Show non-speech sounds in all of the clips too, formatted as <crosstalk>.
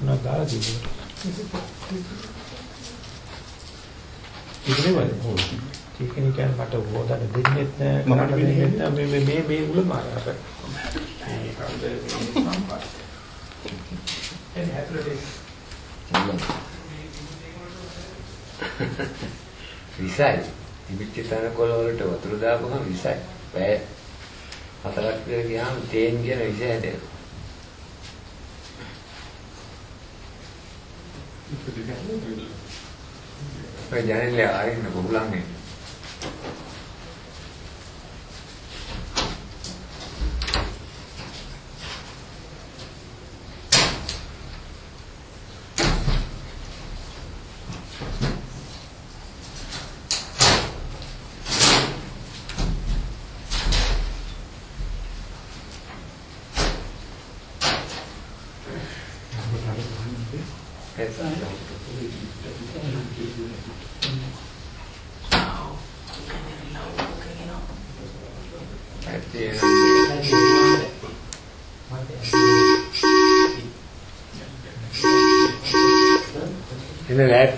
මොනවද දාලා තියෙන්නේ? ඉතින් වල ටිකෙන් කියන මට හොදන්න දෙන්නෙත් නෑ මට දෙන්නෙත් නෑ මේ මේ මේ මේ උල මාරකට මේ කවුද මේ සම්පත් එන්නේ හැටරේ විසයි. තිබිච්ච තනකොළ වලට වතුර දාපුවම විසයි. පැය හතරක් විතර ගියාම තේන් කියන විෂය හැදෙනවා. ඔය ජනෙලේ ආරින්න බහුලන්නේ. එන්න ලෑස්ති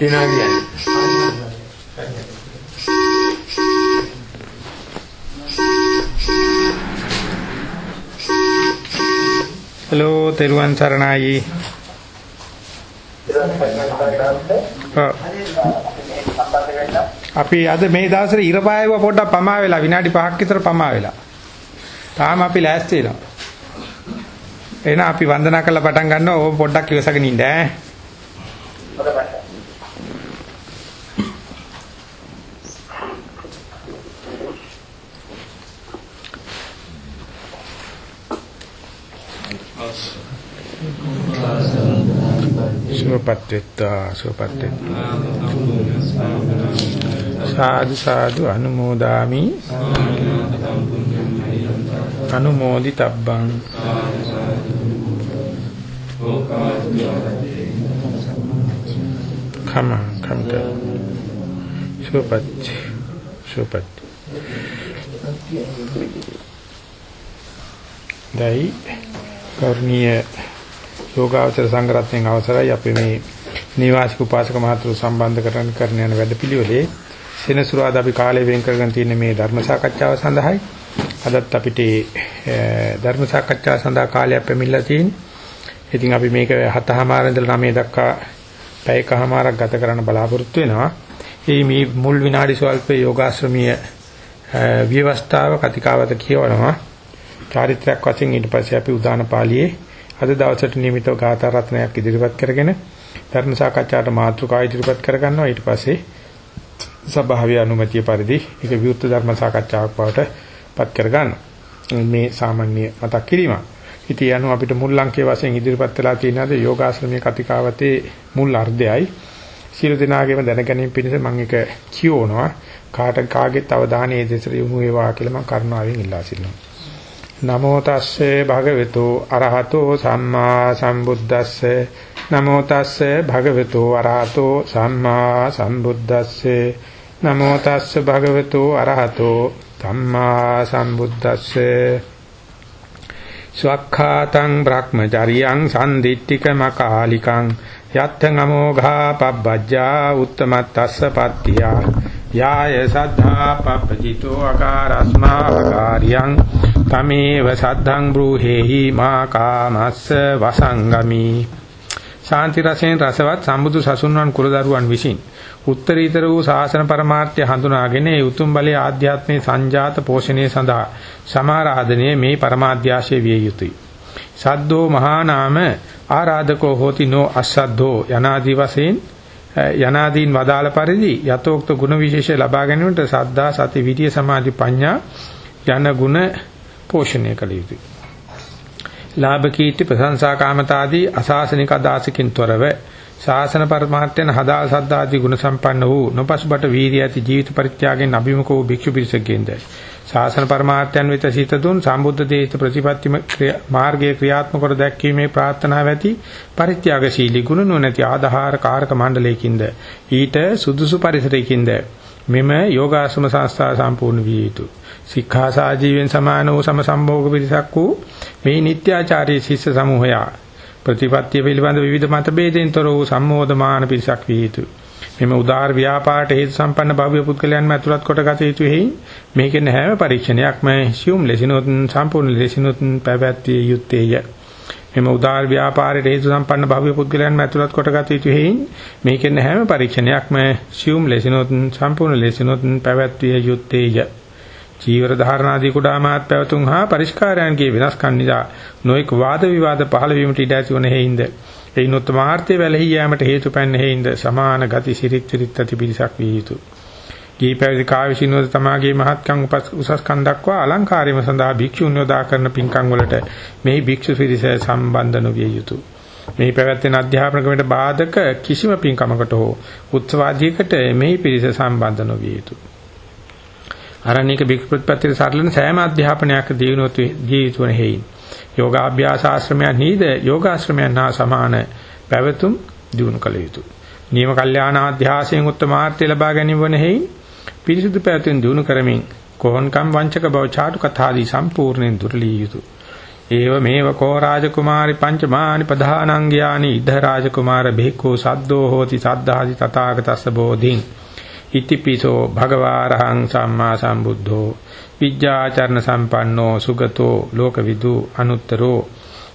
වෙනවා කියන්නේ. හලෝ තෙරුවන් සරණයි. අපි අද මේ දවස්වල ඉර පායව පොඩ්ඩක් පමා වෙලා විනාඩි 5ක් විතර පමා වෙලා. තාම අපි ලෑස්ති වෙනවා. එහෙනම් අපි වන්දනා කරලා පටන් ගන්නවා. ඕක පොඩ්ඩක් ඉවසගෙන ඉන්න ඈ. සුවපත් වෙත්තා සුවපත් වෙත්තා සාදු සාදු අනුමෝදාමි. අනුමෝදි තබ්බං කම කම්ත. සුවපත් සුවපත්. දෛ කර්ණීය යෝගාවචර සංග්‍රහයෙන් අවසරයි අපි මේ නිවාසික උපාසක මහතුරු සම්බන්ධ කරගෙන කරන යන වැඩපිළිවෙලේ සෙනසුරාදා අපි කාලය වෙන් කරගෙන තියෙන මේ ධර්ම සාකච්ඡාව සඳහායි අදත් අපිට ධර්ම සාකච්ඡාව සඳහා කාලයක් පැමිණලා තියෙනවා. ඉතින් අපි මේක 7:00 ඉඳලා 9 දක්වා පැයකමාරක් ගත කරන්න බලාපොරොත්තු වෙනවා. මේ මුල් විනාඩි සල්පේ යෝගාශ්‍රමීය ව්‍යවස්ථාව කතිකාවත කියවනවා. චාරිත්‍රාක් වශයෙන් ඊට පස්සේ අපි උදාන පාළියේ අද දවසට නියමිතව ගාථා රත්නයක් ඉදිරිපත් කරගෙන ධර්ම සාකච්ඡාට මාතෘකා ඉදිරිපත් කරගන්නවා. ඊට පස්සේ සභාවේ අනුමැතිය පරිදි ඒක විවෘත ධර්ම සාකච්ඡාවක් බවට පත් කරගන්නවා. මේ සාමාන්‍ය මතක් කිරීම. ඉතින් යනු අපිට මුල් අංකයේ වශයෙන් ඉදිරිපත් වෙලා තියෙන අද යෝගාශ්‍රමයේ කතිකාවතේ මුල් අර්ධයයි. සියලු දෙනාගේම දැනගැනීම පිණිස මම ඒක කියවනවා. කාට කාගෙත් අවධානය දෙසට යොමු වේවා කියලා මම කරුණාවෙන් ඉල්ලා සිටිනවා. නමෝ තස්සේ භගවතු අරහතෝ සම්මා සම්බුද්දස්සේ. නමෝ තස්සේ භගවතු අරහතෝ සම්මා සම්බුද්දස්සේ. නමෝ තස්සේ භගවතු අරහතෝ සම්මා සම්බුද්දස්සේ. ස්වක්ඛාතං බ්‍රහ්මචරියං සම්දිත්තික මකාලිකං යත්ථ නමෝඝා පබ්බජ්ජා උත්තමත්තස්ස පත්තියා. යාය සද්ධා පප්පජිතෝ අකාරස්මා අකාරියං තමේව සද්ධං බ්‍රූහෙහි මා කාමස්ස වසංගමි ශාන්ති රසෙන් රසවත් සම්බුදු සසුන්වන් කුලදරුවන් විසින් උත්තරීතර වූ ශාසන පරමාර්ථය හඳුනාගෙන ඒ උතුම් බලයේ ආධ්‍යාත්මේ සංජාත පෝෂණය සඳහා සමාරාධනයේ මේ පරමාධ්‍යාශය විය යුතුය. සද්දෝ මහා නාම ආරාධකෝ හෝති නෝ අසද්දෝ යනාදි වශයෙන් යනාදීන් වදාළ පරිදි යතෝක්ත ගුණ විශේෂ ලබා ගැනීමට සද්ධා සති විරිය සමාධි ප්‍රඥා යන ගුණ පෝෂණය කළ යුතුය. ලාභ කීර්ති ප්‍රශංසා කාමතාදී අසාසනික අදාසිකින් තොරව ශාසන පරමාර්ථයන් හදා සද්දාදී ගුණ සම්පන්න වූ නොපසුබට වීර්ය ඇති ජීවිත පරිත්‍යාගයෙන් අභිමුඛ වූ භික්ෂු පිරිසකෙන්ද ශාසන පරමාර්ථයන් වෙත සිත දුන් සම්බුද්ධ දේශ ප්‍රතිපත්ති මාර්ගයේ ක්‍රියාත්මක කර දැක්වීමේ ප්‍රාර්ථනාව ඇති පරිත්‍යාගශීලී ගුණ නොනැති ආධාර කාරක මණ්ඩලයකින්ද ඊට සුදුසු පරිසරයකින්ද මෙම යෝගාශ්‍රම සංස්ථා සම්පූර්ණ විය යුතුය. සික්ඛාසා ජීවෙන් සමාන වූ සම සම්භෝග පිරිසක් වූ මේ නිත්‍යාචාරී ශිෂ්‍ය සමූහයා ප්‍රතිපත්තිය පිළිබඳ විවිධ මත බෙදෙන්තර වූ සම්මෝධමාන පිරිසක් විය යුතුය. මෙම උදාාර ව්‍යාපාරට හේතු සම්පන්න භව්‍ය පුද්ගලයන්ම ඇතුළත් කොට ගත යුතු හේයින් මේකෙන් හැම පරීක්ෂණයක්ම සියුම් ලෙසිනොත් සම්පූර්ණ ලෙසිනොත් පැවැත්විය යුත්තේය. මෙම උදාාර ව්‍යාපාරයට හේතු සම්පන්න භව්‍ය පුද්ගලයන්ම ඇතුළත් කොට ගත යුතු හේයින් මේකෙන් හැම පරීක්ෂණයක්ම සියුම් ලෙසිනොත් සම්පූර්ණ ලෙසිනොත් පැවැත්විය යුත්තේය. චීවර ධාරණාදී කුඩාමාත් පැවතුම් හා පරිස්කාරයන්ගේ වෙනස්කම් නිසා නොඑක් වාද විවාද පහළ වීමට ඉඩ ඇති වන හේින්ද එයින් උත්තමාර්ථය වැළහි යාමට හේතු පැන්න හේින්ද සමාන ගති සිරිත් සිරිත් ඇති පිරිසක් විය යුතුය. ගී පැවිදි කාවිසිනෝද තමාගේ මහත්කම් උසස්කම් දක්වා අලංකාරයම සඳහා භික්ෂුන් යොදා කරන පින්කම් වලට මෙහි භික්ෂු පිරිස සම්බන්ධ නොවිය යුතුය. මේ පැවැත්වෙන අධ්‍යාපන ක්‍රමයට බාධක කිසිම පින්කමකට හෝ උත්සවාදීකට මෙහි පිරිස සම්බන්ධ නොවිය යුතුය. අරණික භික්ෂු ප්‍රතිපත්තියේ සරලන සෑම අධ්‍යාපනයක් දිනුවත් ජීවිත වන හේයින් යෝගාභ්‍යාස ආශ්‍රමයන් නීද යෝගාශ්‍රමයන් හා සමාන පැවතුම් දිනු කළ යුතුය. නියම කල්යාණ අධ්‍යාසයෙන් උත්තමාර්ථය ලබා ගැනීම වන හේයින් පිරිසුදු පැවතුම් දිනු කරමින් කොහොන්කම් වංචක බව චාටු කතාදී සම්පූර්ණයෙන් දුරලිය යුතුය. ඒව මේව කෝ රාජකුමාරි පංචමානි ප්‍රධානංගයානි ඉද්ධ රාජකුමාර බේකෝ සද්දෝ හෝති සද්ධාදි තථාගතස්ස බෝධින් ඉතිපිසෝ භගවාරහං සම්මා සම්බුද්ධෝ විජ්ජාචරණ සම්පන්නෝ සුගතෝ ලෝකවිදු අනුත්තරෝ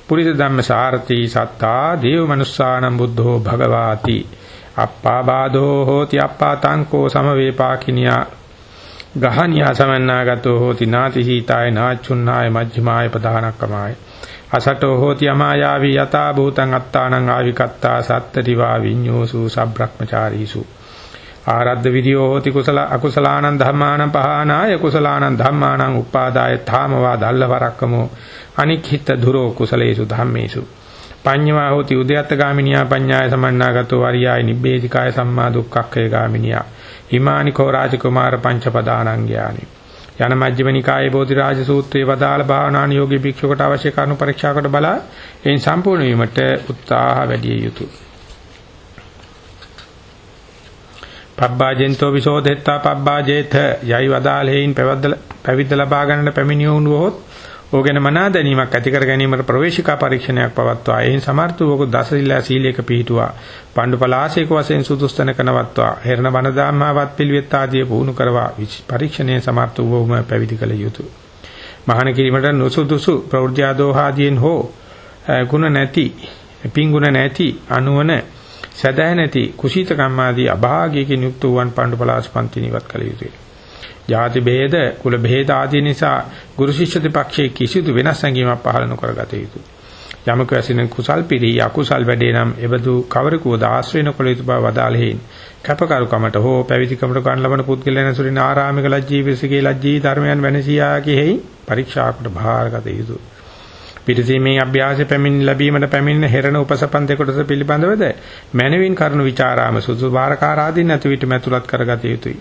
පුරිස ධම්ම සාරති සත්තා දේව මනුස්සානම් බුද්ධෝ භගවාති අප්පා බාධෝ හෝති අප්පා තංකෝ සමවේපාකිනියා ගහනියා සමන්නාගතෝ හෝති නාති සීතාය නාචුන්නාය මජ්ක්‍ධිමාය ප්‍රධානක්කමාය අසටෝ හෝති අමායාවී යතා භූතං අත්තානං ආවිකත්තා සත්තරිවා විඤ්ඤෝසු සබ්‍රක්‍මචාරීසු ආරද්ධ විදියෝ හෝති කුසල අකුසලානං ධම්මානං පහානාය කුසලානං ධම්මානං උපාදාය ථාමවා දල්ලවරක්කමෝ. අනික්හිත ධුරෝ කුසලේසු ධම්මේසු. පඤ්ඤවා හෝති උද්‍යත්ත ගාමිනියා පඤ්ඤාය සමන්නාගතෝ වරියාය නිබ්බේධිකාය සම්මා දුක්ඛක්ඛේ ගාමිනියා. හිමානි කෝ රාජකුමාර පංචපදානං ඥානි යන මජ්ක්‍ධිමනිකායේ බෝධිරාජ සූත්‍රයේ වදාළ භාවනාන යෝගී භික්ෂුවකට අවශ්‍ය කරුණු පරීක්ෂා කොට බලා එයින් සම්පූර්ණ වීමට උත්සාහ වැඩි යුතුය. පබ්බාජෙන්තෝ විසෝදෙත්තා පබ්බාජේත. යයි වදාළෙයින් පැවිද්ද ලබා ගන්නට පැමිණිය වුණොත් ඕගෙන මනා දැනීමක් ඇති කර ගැනීමට ප්‍රවේශිකා පරීක්ෂණයක් පවත්වා. එයින් සමර්ථ වූ දසරිලා සීලයක පිහිටුවා. පණ්ඩු පලාසයක වශයෙන් සුදුස්තන කනවත්වා. හේරණ බණ දාම්මාවත් පිළිවෙත් ආදී පුහුණු කරවා පරීක්ෂණයේ සමර්ථ වූවම පැවිදි කළ යුතුය. මහාන කිරීමට නොසුදුසු ප්‍රවෘත්ති ආදෝහාදීන් හෝ ගුණ නැති පිංගුණ නැති අනුවන සදහ නැති කුසීත කම්මාදී අභාගයකින් යුක්ත වූවන් පාණ්ඩු පලාස් පන්තින ඉවත් කළ යුතුය. ಜಾති ભેද කුල ભેද ආදී නිසා ගුරු ශිෂ්‍ය දෙපක්ෂයේ කිසිදු වෙනස් සංගීමක් පහළ නොකරගත යුතුය. යමක ඇසින කුසල් පිරි යකුසල් වැඩේ නම් එබඳු කවරකුවද ආශ්‍රයන කළ යුතු බව වදාළෙහින් කැපකරුකමට හෝ පැවිදිකමට ගන්න ලබන පුද්ගලයන් ඇසුරින් ආරාමික ලජ්ජී විසිකේ ලජ්ජී ධර්මයන් වෙනසියා කිෙහි පරීක්ෂාකට භාරගත යුතුය. පිරිසීමේ අභ්‍යාසය පැමිණ ලැබීමට පැමිණ හෙරණ උපසපන් දෙකොටස පිළිබඳවද මනවින් කරුණු ਵਿਚාරාම සුසු බාරකාරාදීන් නැති විට මැතුලත් කරගත යුතුය.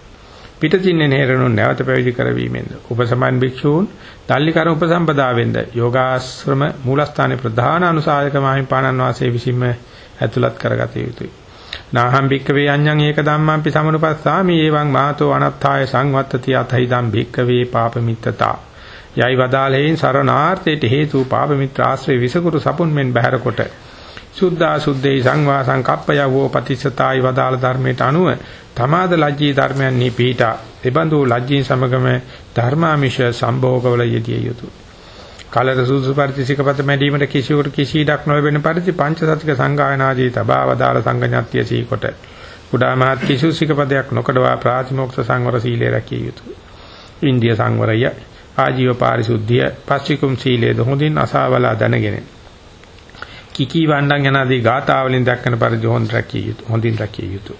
පිටතින්නේ හෙරණු නැවත පැවිදි කරවීමෙන්ද උපසමන් භික්ෂූන් තල්ලිකර උපසම්පදාවෙන්ද යෝගාශ්‍රම මූලස්ථානයේ ප්‍රධාන අනුසාරක මාහිම්පාණන් වාසයේ විසින්ම ඇතුළත් කරගත යුතුය. නාහම් භික්කවේ අඤ්ඤං ඒක ධම්මංපි සමනුපස්සාමි එවං මාතෝ අනත්ථාය සංවත්තති අතයි ධම් භික්කවේ පාපමිත්තතා යයි වදාළෙයින් සරණාර්ථයට හේතු පාප මිත්‍ර ආශ්‍රේ විසකුරු සපුන් මෙන් බහැර කොට සුද්ධා සුද්ධේ සංවාසං කප්පයවෝ පටිසතායි වදාළ ධර්මයට අනුව තමාද ලජ්ජී ධර්මයන් නිපීඨා එබඳු ලජ්ජී සමගම ධර්මාමිෂ සම්භෝගවල යෙදිය යුතුය. කලර සුසු පරිතිසිකපත මැදීමට කිසිවකට කිසි ඉඩක් නොලැබෙන පරිදි පංචසතික සංගායනාදී තබා වදාළ සංගණ්‍යත්‍ය සීකොට. කුඩා මහත් කිසු සිකපදයක් නොකඩවා ප්‍රාතිමෝක්ෂ සංවර සීලය රැකිය යුතුය. ඉන්දිය සංවරය ආජීව පාරිශුද්ධිය පස්චිකුම් සීලේද හොඳින් අසාවලා දැනගෙන කිකී වණ්ඩන් යනාදී ගාථාවලින් දක්වන පරිදි හොඳ රැකිය යුතු හොඳින් රැකිය යුතු.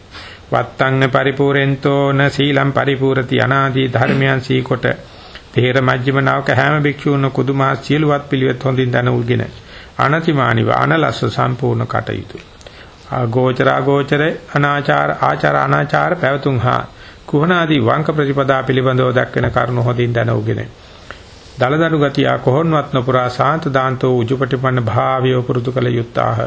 වත්තං පරිපූර්ෙන්තෝ න සීලම් පරිපූර්ති අනාදී ධර්මයන් සීකොට තේර මජ්ක්‍ධිම නාවක හැම භික්ෂූන් කුදුමා සියලුවත් පිළිවෙත් හොඳින් දැන උගෙන අනතිමානිව අනලස්ස සම්පූර්ණ කටයුතු. ආගෝචර ආගෝචර අනාචාර ආචාර අනාචාර පැවතුම් හා කුහනාදී වංක ප්‍රතිපදා පිළිබඳව දක්වන කරුණු හොඳින් දැන උගෙන දලදරු ගතිය කොහොන්වත් නොපුරා සාන්ත දාන්තෝ උජුපටිපන්න භාවය පුරුදු කළ යුත්තාහ.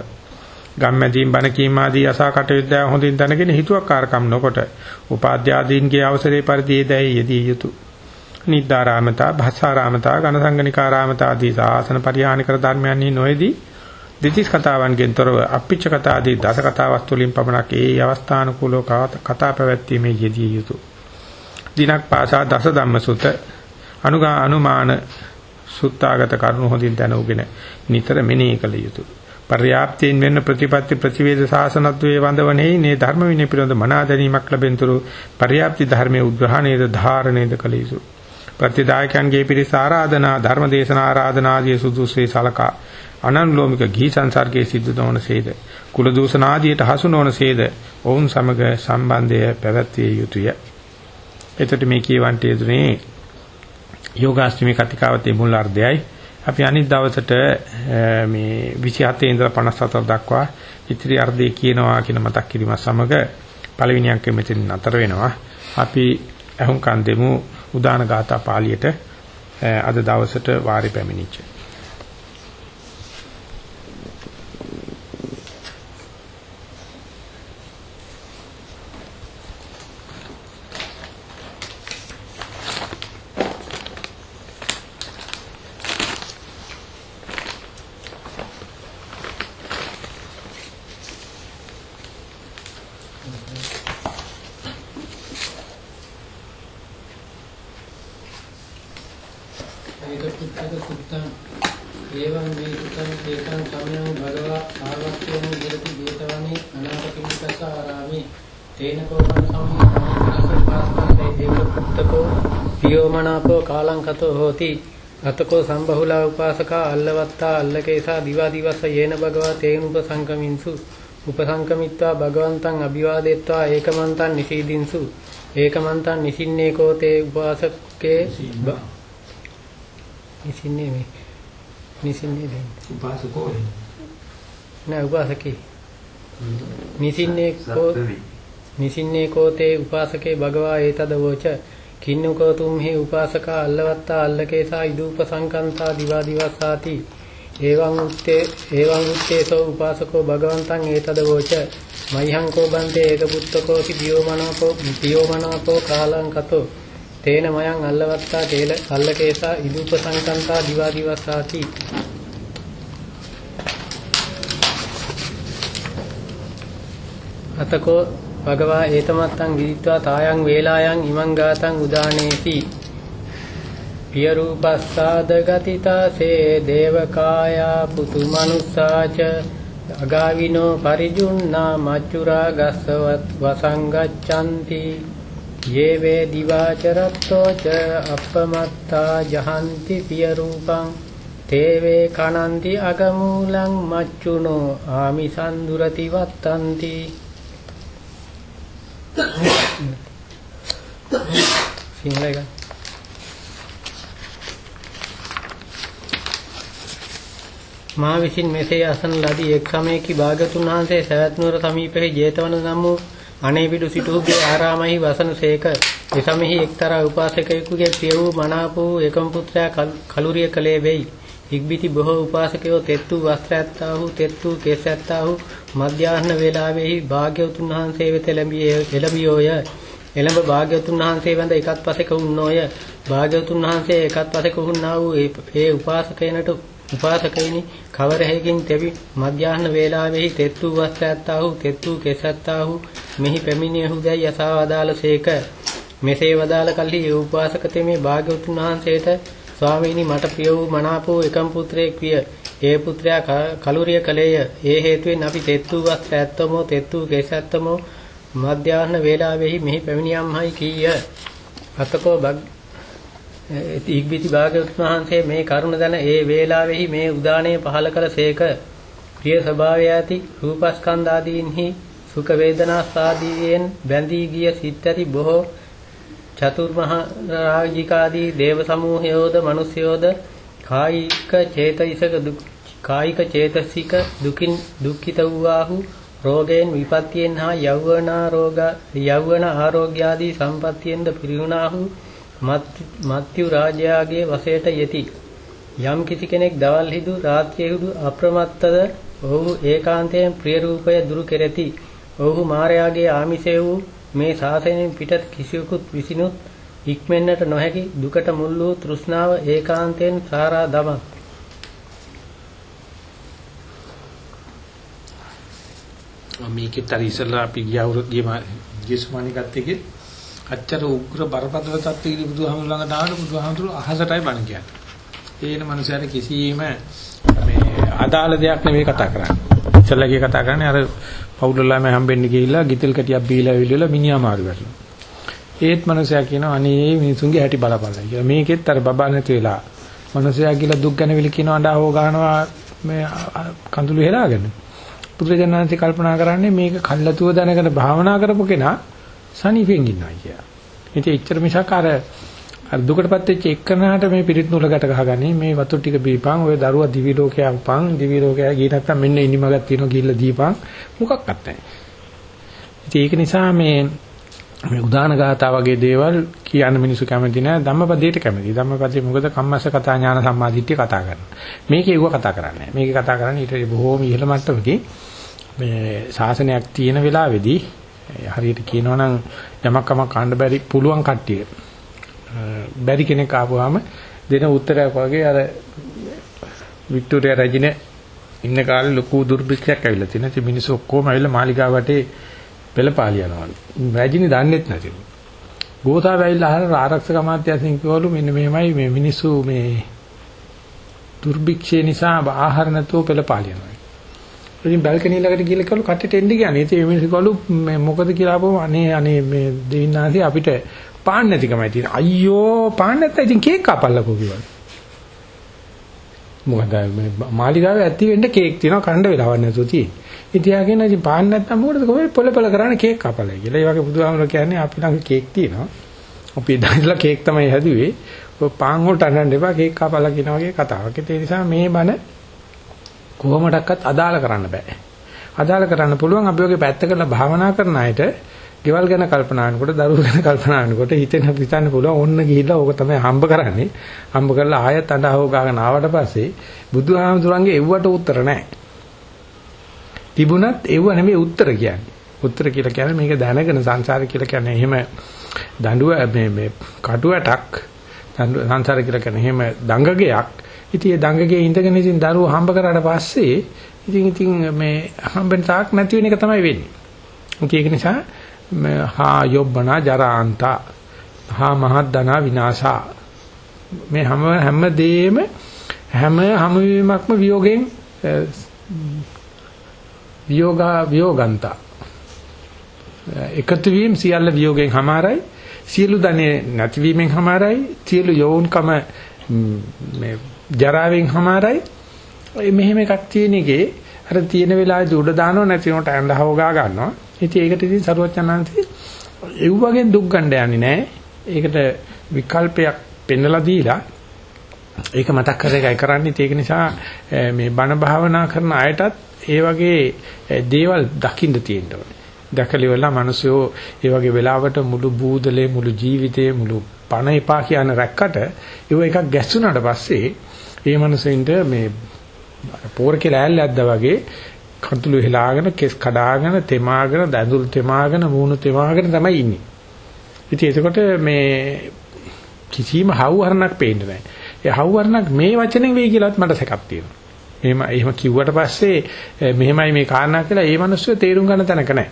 ගම්මැදීන් බණ කීම ආදී අසා කටයුත්ත හොඳින් දැනගෙන හිතුවක්කාරකම් නොකොට උපාධ්‍යාදීන්ගේ අවසරේ පරිදි එදැයි යෙදී යුතුය. නිද්දාරාමතා, භස්සාරාමතා, ඝනසංගනිකාරාමතා ආදී සාසන පරිහානි කර ධර්මයන්හි නොයේදී දෙතිස් කතාවන්ගෙන් තොරව අප්පිච්ච කතා ආදී දස කතා වස්තු වලින් පමණක් ඒ අවස්ථානුකූලව කතා පැවැත්වීමේ යෙදිය යුතුය. දිනක් පාසා දස ධම්මසුත අනුගා අනුමාන සුත්තාගත කරුණු හොඳින් දැනුගෙන නිතර මෙනෙහි කළ යුතුය. පර්යාප්තයෙන් වෙන ප්‍රතිපත්ති ප්‍රතිවේද සාසනත්වයේ වඳවන්නේ මේ ධර්ම විනය පිළිබඳ මනා දැනීමක් ලැබෙනතුරු පර්යාප්ති ධර්මයේ උද්ඝාණයද ධාරණයද කළ යුතුය. ප්‍රතිදායකයන්ගේ පිරිස ආරාධනා ධර්ම දේශනා ආරාධනා ආදී සුදුසේ සලකා අනන්ලෝමික ගී සංසර්ගයේ සිද්ධ නොවන සේද කුල දූෂණ ආදියට හසු නොවන සේද ඔවුන් සමග සම්බන්ධය පැවැත්විය යුතුය. එතකොට මේ කියවන්ට යෙදුනේ යෝගාශ්‍රමී කතිකාවතේ මුල් අර්ධයයි. අපි අනිත් දවසට මේ 27 ඉඳලා 54 දක්වා ඉතිරි අර්ධය කියනවා කියන මතක් කිරීම සමග පළවෙනි අංකෙ මෙතන නතර වෙනවා. අපි අහුම්කන් දෙමු උදාන ගාථා පාළියට අද දවසට වාරි පැමිණිච්ච. හෝති අතකෝ සම්බහුලා උපාසකා අල්ලවත්තා අල්ලකේසා දිවා දිවස්ස යේන භගවා තේන උපසංකමින්සු උපසංකමිත්වා භගවන්තං අභිවාදෙත්වා ඒකමන්තං නිසීදින්සු. ඒකමන්තං නිසින්නේ කෝතේ උපාසකේ. නිසින්නේ මේ. නිසින්නේ දෙන්නේ උපාසකෝ නෑ උපාසකේ. නිසින්නේ කෝ නිසින්නේ කෝතේ උපාසකේ භගවා ඒතද වෝච කින්නකෝ තුම්හි උපාසකා අල්ලවත්තා අල්ලකේසා ඉදූපසංකන්තා දිවා දිවස්සාති. එවං උත්තේ එවං උත්තේසෝ උපාසකෝ භගවන්තං ඒතද වෝච. මයිහං කෝ බන්තේ ඒක පුත්තකෝති පියෝමනාපෝ පියෝමනාපෝ කාලං කතෝ. තේන මයං අල්ලවත්තා තේල අල්ලකේසා ඉදූපසංකන්තා දිවා දිවස්සාති. අතකෝ භගවා ඒතමත්තං විදිත්වා තායන් වේලායන් ඉමං ගාතං උදානේති. පිය රූපස්සාද ගතිතාසේ දේවකායා පුතු මනුස්සාච අගාවිනෝ පරිජුන්නා මච්චුරා ගස්සවත් වසංගච්ඡanti. යේ වේ දිවාචරත්තෝච අප්පමත්තා ජහන්ති පිය රූපං තේවේ කනන්ති අගමූලං මච්චුනෝ ආමිසන්දුරති වත්තන්ති සිංහල එක මා විසින් මෙසේ අසන ලදී. එක් සමයකි භාගතුන් වහන්සේ සවැත් නුවර සමීපෙහි ජේතවන නම් වූ අනේපිඩු සිටුහුගේ ආරාමෙහි වසනසේක එසමෙහි එක්තරා උපාසකයෙකුගේ ප්‍රිය වූ මනාප වූ එකම පුත්‍රයා කලුරිය කලේ වෙයි. ඉක්බිති බොහෝ උපාසකයෝ තෙත් වූ වස්ත්‍ර ඇත්තා වූ තෙත් වූ කෙස් ඇත්තා වූ මධ්‍යාහ්න වේලාවෙහි භාග්‍යවතුන් වහන්සේ වෙත එළඹියෝය. එළඹ භාග්‍යවතුන් වහන්සේ වැඳ එකත් පසෙක වුණෝය භාග්‍යවතුන් වහන්සේ එකත් පසෙක වුණා වූ ඒ උපාසකයනට උපාසකයිනි කවර හේකින් තෙවි? මධ්‍යාහ්න වේලාවෙහි තෙත් වූ වස්ත්‍ර ඇත්තා වූ තෙත් වූ කෙස් ඇත්තා වූ මෙහි පැමිණියහුදයි යසා වදාළසේක මෙසේ වදාළ කල්හි ඒ උපාසක තෙමේ භාග්‍යවතුන් වහන්සේට ස්වාමීනි මට ප්‍රිය වූ මනාප වූ එකම පුත්‍රයෙක් විය. ඒ පුත්‍රයා කලුරිය කලේය. ඒ හේතුවෙන් අපි තෙත් වූ වස්ත්‍ර ඇත්තමෝ තෙත් වූ කේස ඇත්තමෝ මධ්‍යාහ්න වේලාවෙහි මෙහි පැමිණියම්හයි කීය. අතකෝ බග් ඉක්බිති භාග්‍යවතුන් වහන්සේ මේ කරුණ දන ඒ වේලාවෙහි මේ උදානය පහල කළසේක. ප්‍රිය ස්වභාවය ඇති රූපස්කන්ධ ආදීන්හි සුඛ වේදනා සාදීයෙන් බැඳී ගිය සිත් ඇති බොහෝ චතුර්මහා රාජිකාදී දේව සමූහයෝද මිනිස්යෝද කායික චේතසික කායික චේතසික දුකින් දුක්ඛිත වූාහු රෝගයෙන් විපත්තියෙන් හා යෞවනා රෝග යෞවන ආරෝග්‍ය ආදී සම්පත්තියෙන්ද පිරිහුණාහු මත්ත්‍යු රාජයාගේ වශයට යෙති යම් කිසි කෙනෙක් දවල් හිදු රාත්‍රියේහුදු අප්‍රමත්තද ඔහු ඒකාන්තයෙන් ප්‍රිය රූපය දුරු කෙරෙති. ඔහු මායාගේ ආමිෂය වූ මේ ශාසනයෙන් පිටත් කිසිවෙකුත් විසිනුත් ඉක්මෙන්නට නොහැකි දුකට මුල් වූ තෘෂ්ණාව ඒකාන්තයෙන් සාරා දමා මේකෙත් අර ඉස්සලා අපි ගිය අවුරුදු ගිය සුමානි ගත්තේ අච්චර උග්‍ර බරපතල තත්ත්වයකදී බුදුහාමුදුර ළඟට ආවට බුදුහාමුදුර අහසටයි බණ කියන්නේ. ඒන මනුස්සයර කිසිම මේ අදාළ දෙයක් නෙවෙයි කතා කරන්නේ. ඉස්සල්ලාගේ කතා කරන්නේ අර පවුලලා මම හම්බෙන්න ගිහිල්ලා ගිතෙල් කටියක් බීලා විලිලා මිනිහා මාරු වෙනවා. ඒත් මනුස්සයා කියනවා අනේ මිනිසුන්ගේ හැටි බලපල්ලා කියලා. මේකෙත් අර බබා නැති වෙලා මනුස්සයා කියලා දුක් ගැන විලි කියනවා අඬා හො ගන්නවා මේ කඳුළු හෙලාගෙන. පුදුරජනන්ති කල්පනා කරන්නේ මේක කල්ලාතුව දැනගෙන භාවනා කරපු කෙනා සනීපෙන් ඉන්නවා කියලා. ඉතින් එච්චර මිසක් අර අර දුකටපත් වෙච්ච එක්කනහට මේ පිරිත් නූල ගැට ගහගන්නේ මේ වතුර ටික බීපන් ඔය දරුවා දිවි ලෝකයේ උපන් දිවි ලෝකයේ ගියේ නැත්තම් මෙන්න ඉනිමගක් තියෙනවා ගිහිල්ලා දීපන් මොකක්වත් නැහැ. ඉතින් ඒක නිසා මේ මේ උදාන ගාථා වගේ දේවල් කියන්න මිනිස්සු කැමති නැහැ ධම්මපදයට කැමති. ධම්මපදයේ මොකද කම්මස්ස කතා ඥාන සම්මාදිට්ඨිය කතා කරනවා. මේකේ ඒව කතා කරන්නේ නැහැ. මේකේ කතා කරන්නේ ඊට බොහෝම ඉහළ මට්ටමකින් මේ ශාසනයක් තියෙන වෙලාවේදී හරියට කියනවා නම් යමක් කමක් කාණ්ඩ බැරි පුළුවන් කට්ටිය බැරි කෙනෙක් ආපුවාම දෙන උත්තරයක් වගේ අර වික්ටෝරියා රජින ඉන්න කාලේ ලොකු දුර්භික්ෂයක් ඇවිල්ලා තියෙනවා. ඉතින් මිනිස්සු ඔක්කොම ඇවිල්ලා මාලිගාව වටේ පෙළපාලි යනවලු. රජිනි දන්නේත් නැතිලු. ගෝතාව ඇවිල්ලා අහන ආරක්ෂක අමාත්‍යාංශයෙන් කිව්වලු මෙන්න මෙහෙමයි මේ මිනිස්සු මේ දුර්භික්ෂය නිසා ආහාර නැතුව පෙළපාලි යනවා. ඉතින් බල්කනි ළඟට ගිහලා කළු කට්ටියට එන්න කියන්නේ. ඉතින් මේ මිනිස්සු කළු මොකද කියලා ආපුවම අනේ අනේ මේ දෙවිනාසි අපිට පාන්න නැතිකමයි තියෙන. අයියෝ පාන්න නැත්නම් ඉතින් කේක් කපල්ලකෝ කිව්වා. මොකද මේ මාලිගාවේ ඇති වෙන්න කේක් තියෙනවා කණ්ඩ වෙලාවක් නැතුව තියෙන්නේ. ඉතින් යාගෙන ඉතින් පාන්න නැත්නම් මොකටද කොහේ පොළ පොළ කරන්නේ කේක් කපලයි කියලා. ඒ වගේ බුදුහාමර කියන්නේ අපි ළඟ කේක් තියෙනවා. අපි ඉඳලා කේක් තමයි හැදුවේ. ඔය පාන් වලට අඬන්න එපා කේක් කපලා කියන වගේ කතාවක්. ඒ නිසා මේ බණ කොහොමඩක්වත් අදාළ කරන්න බෑ. අදාළ කරන්න පුළුවන් අපි ඔගේ පැත්ත කරලා භාවනා කරන අයට ගෙවල් ගැන කල්පනා කරනකොට දරුවෝ ගැන කල්පනා කරනකොට හිතෙන හිතන්න පුළුවන් ඕන්න ගිහිල්ලා ඕක තමයි හම්බ කරන්නේ. හම්බ කරලා ආයෙත් අඬහව ගාගෙන ආවට පස්සේ බුදුහාමුදුරන්ගේ එව්වට උත්තර නැහැ. තිබුණත් එව්ව නෙමෙයි උත්තර කියන්නේ. උත්තර කියලා කියන්නේ මේක දැනගෙන සංසාරේ කියලා කියන්නේ එහෙම දඬුව මේ මේ කටුවටක් සංසාරේ කියලා කියන්නේ එහෙම දඟගයක්. ඉතින් ඒ දඟගේ ඉඳගෙන ඉතින් දරුවෝ හම්බ කරාට පස්සේ ඉතින් ඉතින් මේ හම්බෙන් තාක් නැති වෙන එක තමයි වෙන්නේ. ඒක නිසා හා යොබ්බන ජරාන්ත හා මහද්දන විනාශා. මේ හැම හැමදේම හැම හැමවීමක්ම විയോഗයෙන් විയോഗා විയോഗන්ත එකතු වීම සියල්ල විയോഗයෙන් හමාරයි. සියලු ධනේ නැතිවීමෙන් හමාරයි. සියලු යෝන්කම මේ ජරාවෙන් හමාරයි. මෙහෙම එකක් තියෙන එකේ අර තියෙන වෙලාවේ උඩ දානව නැතිනොට ඇඳහව ගා ගන්නවා. ඉතින් ඒකට ඉතින් සරුවචනාන්ති ඒ වගේ දුක් ගන්න යන්නේ නැහැ. ඒකට විකල්පයක් පෙන්නලා දීලා ඒක මතක් කර එකයි කරන්නේ. ඒක නිසා මේ බණ භාවනා කරන අයටත් ඒ වගේ දේවල් දකින්න තියෙන්න ඕනේ. දැකලා ඉවරලා මිනිස්සු ඒ වගේ වෙලාවට මුළු බූදලේ මුළු ජීවිතේ මුළු පණ එපා කියන රැක්කට ඒව එකක් ගැස්සුනාට පස්සේ ඒ මිනිස්සුන්ට මේ පෝර කියලා ඇල්ල ඇද්දා වගේ කඳුළු හෙලාගෙන කෙස් කඩාගෙන තෙමාගෙන දඳුල් තෙමාගෙන මූණු තෙමාගෙන තමයි ඉන්නේ. ඉතින් එතකොට මේ කිසිම හවුහරණක් පේන්නේ නැහැ. ඒ හවුහරණක් මේ වචනෙන් වෙයි කියලාත් මට සැකක් තියෙනවා. එහෙම එහෙම කිව්වට පස්සේ මෙහෙමයි මේ කාරණා කියලා ඒ මිනිස්සු තේරුම් ගන්න තැනක නැහැ.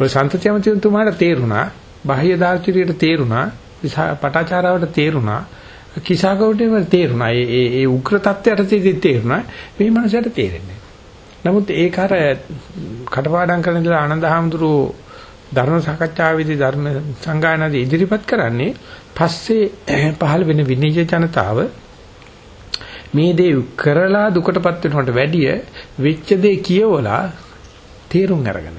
ඔය සන්තතියමතුමාට තේරුණා, බාහ්‍ය දාර්ශනිකයට තේරුණා, පටාචාරාවට තේරුණා, කිසాగෞඩේට තේරුණා. ඒ ඒ ඒ උග්‍ර තත්ත්වයට තේරුණා. මේ මිනිසයාට තේරෙන්නේ නමුත් ඒක අර කටපාඩම් කරන ඉඳලා ආනන්ද හැමතුරු ධර්ම සාකච්ඡාවේදී ධර්ම සංගායනාදී ඉදිරිපත් කරන්නේ පස්සේ පහළ වෙන විනීය ජනතාව මේ දේ කරලා දුකටපත් වෙනවට වැඩිය වෙච්ච දේ කියවලා තේරුම් අරගෙන.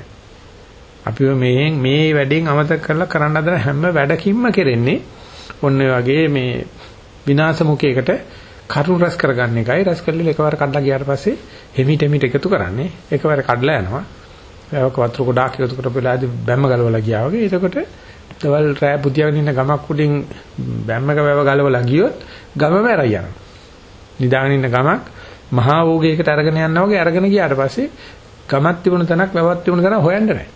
අපිව මේ මේ වැඩෙන් අමතක කරලා කරන්න හදන හැම වැඩකින්ම කෙරෙන්නේ ඔන්න වගේ මේ විනාශ මුඛයකට කරුණ රැස් කරගන්න එකයි. රැස් කරලා එකවර කඩලා ගියාට පස්සේ හිමිට හිමිට එකතු කරන්නේ. එකවර කඩලා යනවා. ඒක වතුර ගොඩාක් එකතු කරපෙලාදී බැම්ම ගලවලා ගියා වගේ. එතකොට දවල් රෑ පුතියගෙන ඉන්න ගමක් උඩින් බැම්මක වැව ගලවලා ගියොත් ගමම ඇරයි යනවා. නිදාගෙන ඉන්න ගමක් මහා වෝගයකට අරගෙන යනවා වගේ අරගෙන ගියාට පස්සේ ගමක් තිබුණ තැනක් වැවක් තිබුණ තැනක් හොයන්න නැහැ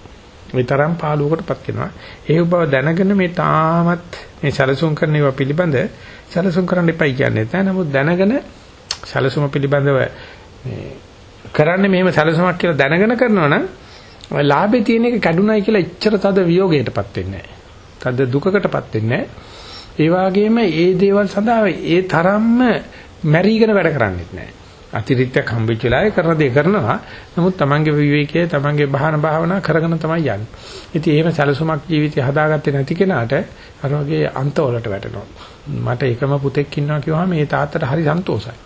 මේ තරම් පාළුවකටපත් වෙනවා. ඒ බව දැනගෙන මේ තාමත් මේ සැලසුම් කරන ඒවා පිළිබඳ සැලසුම් කරන්න එපයි කියන්නේ නැහැ. නමුත් දැනගෙන සැලසුම පිළිබඳව මේ කරන්නේ මෙහෙම සැලසුමක් කියලා දැනගෙන කරනවා නම් ලාභේ තියෙන එක කැඩුනයි කියලා ඉච්ඡර තද වියෝගයටපත් වෙන්නේ නැහැ. තද දුකකටපත් වෙන්නේ නැහැ. ඒ වගේම ඒ දේවල් සඳහා ඒ තරම්ම මැරිගෙන වැඩ කරන්නේත් නැහැ. අතිරික්තයක් හම්බෙච්ච වෙලාවේ කරන දේ කරනවා. නමුත් Tamange විවේකයේ Tamange බහන භාවනා කරගෙන තමයි යන්නේ. ඉතින් එහෙම සැලසුමක් ජීවිතය හදාගත්තේ නැති කෙනාට අර වගේ අන්තවලට වැටෙනවා. මට එකම පුතෙක් ඉන්නවා කිව්වම මේ තාත්තට හරි සන්තෝෂයි.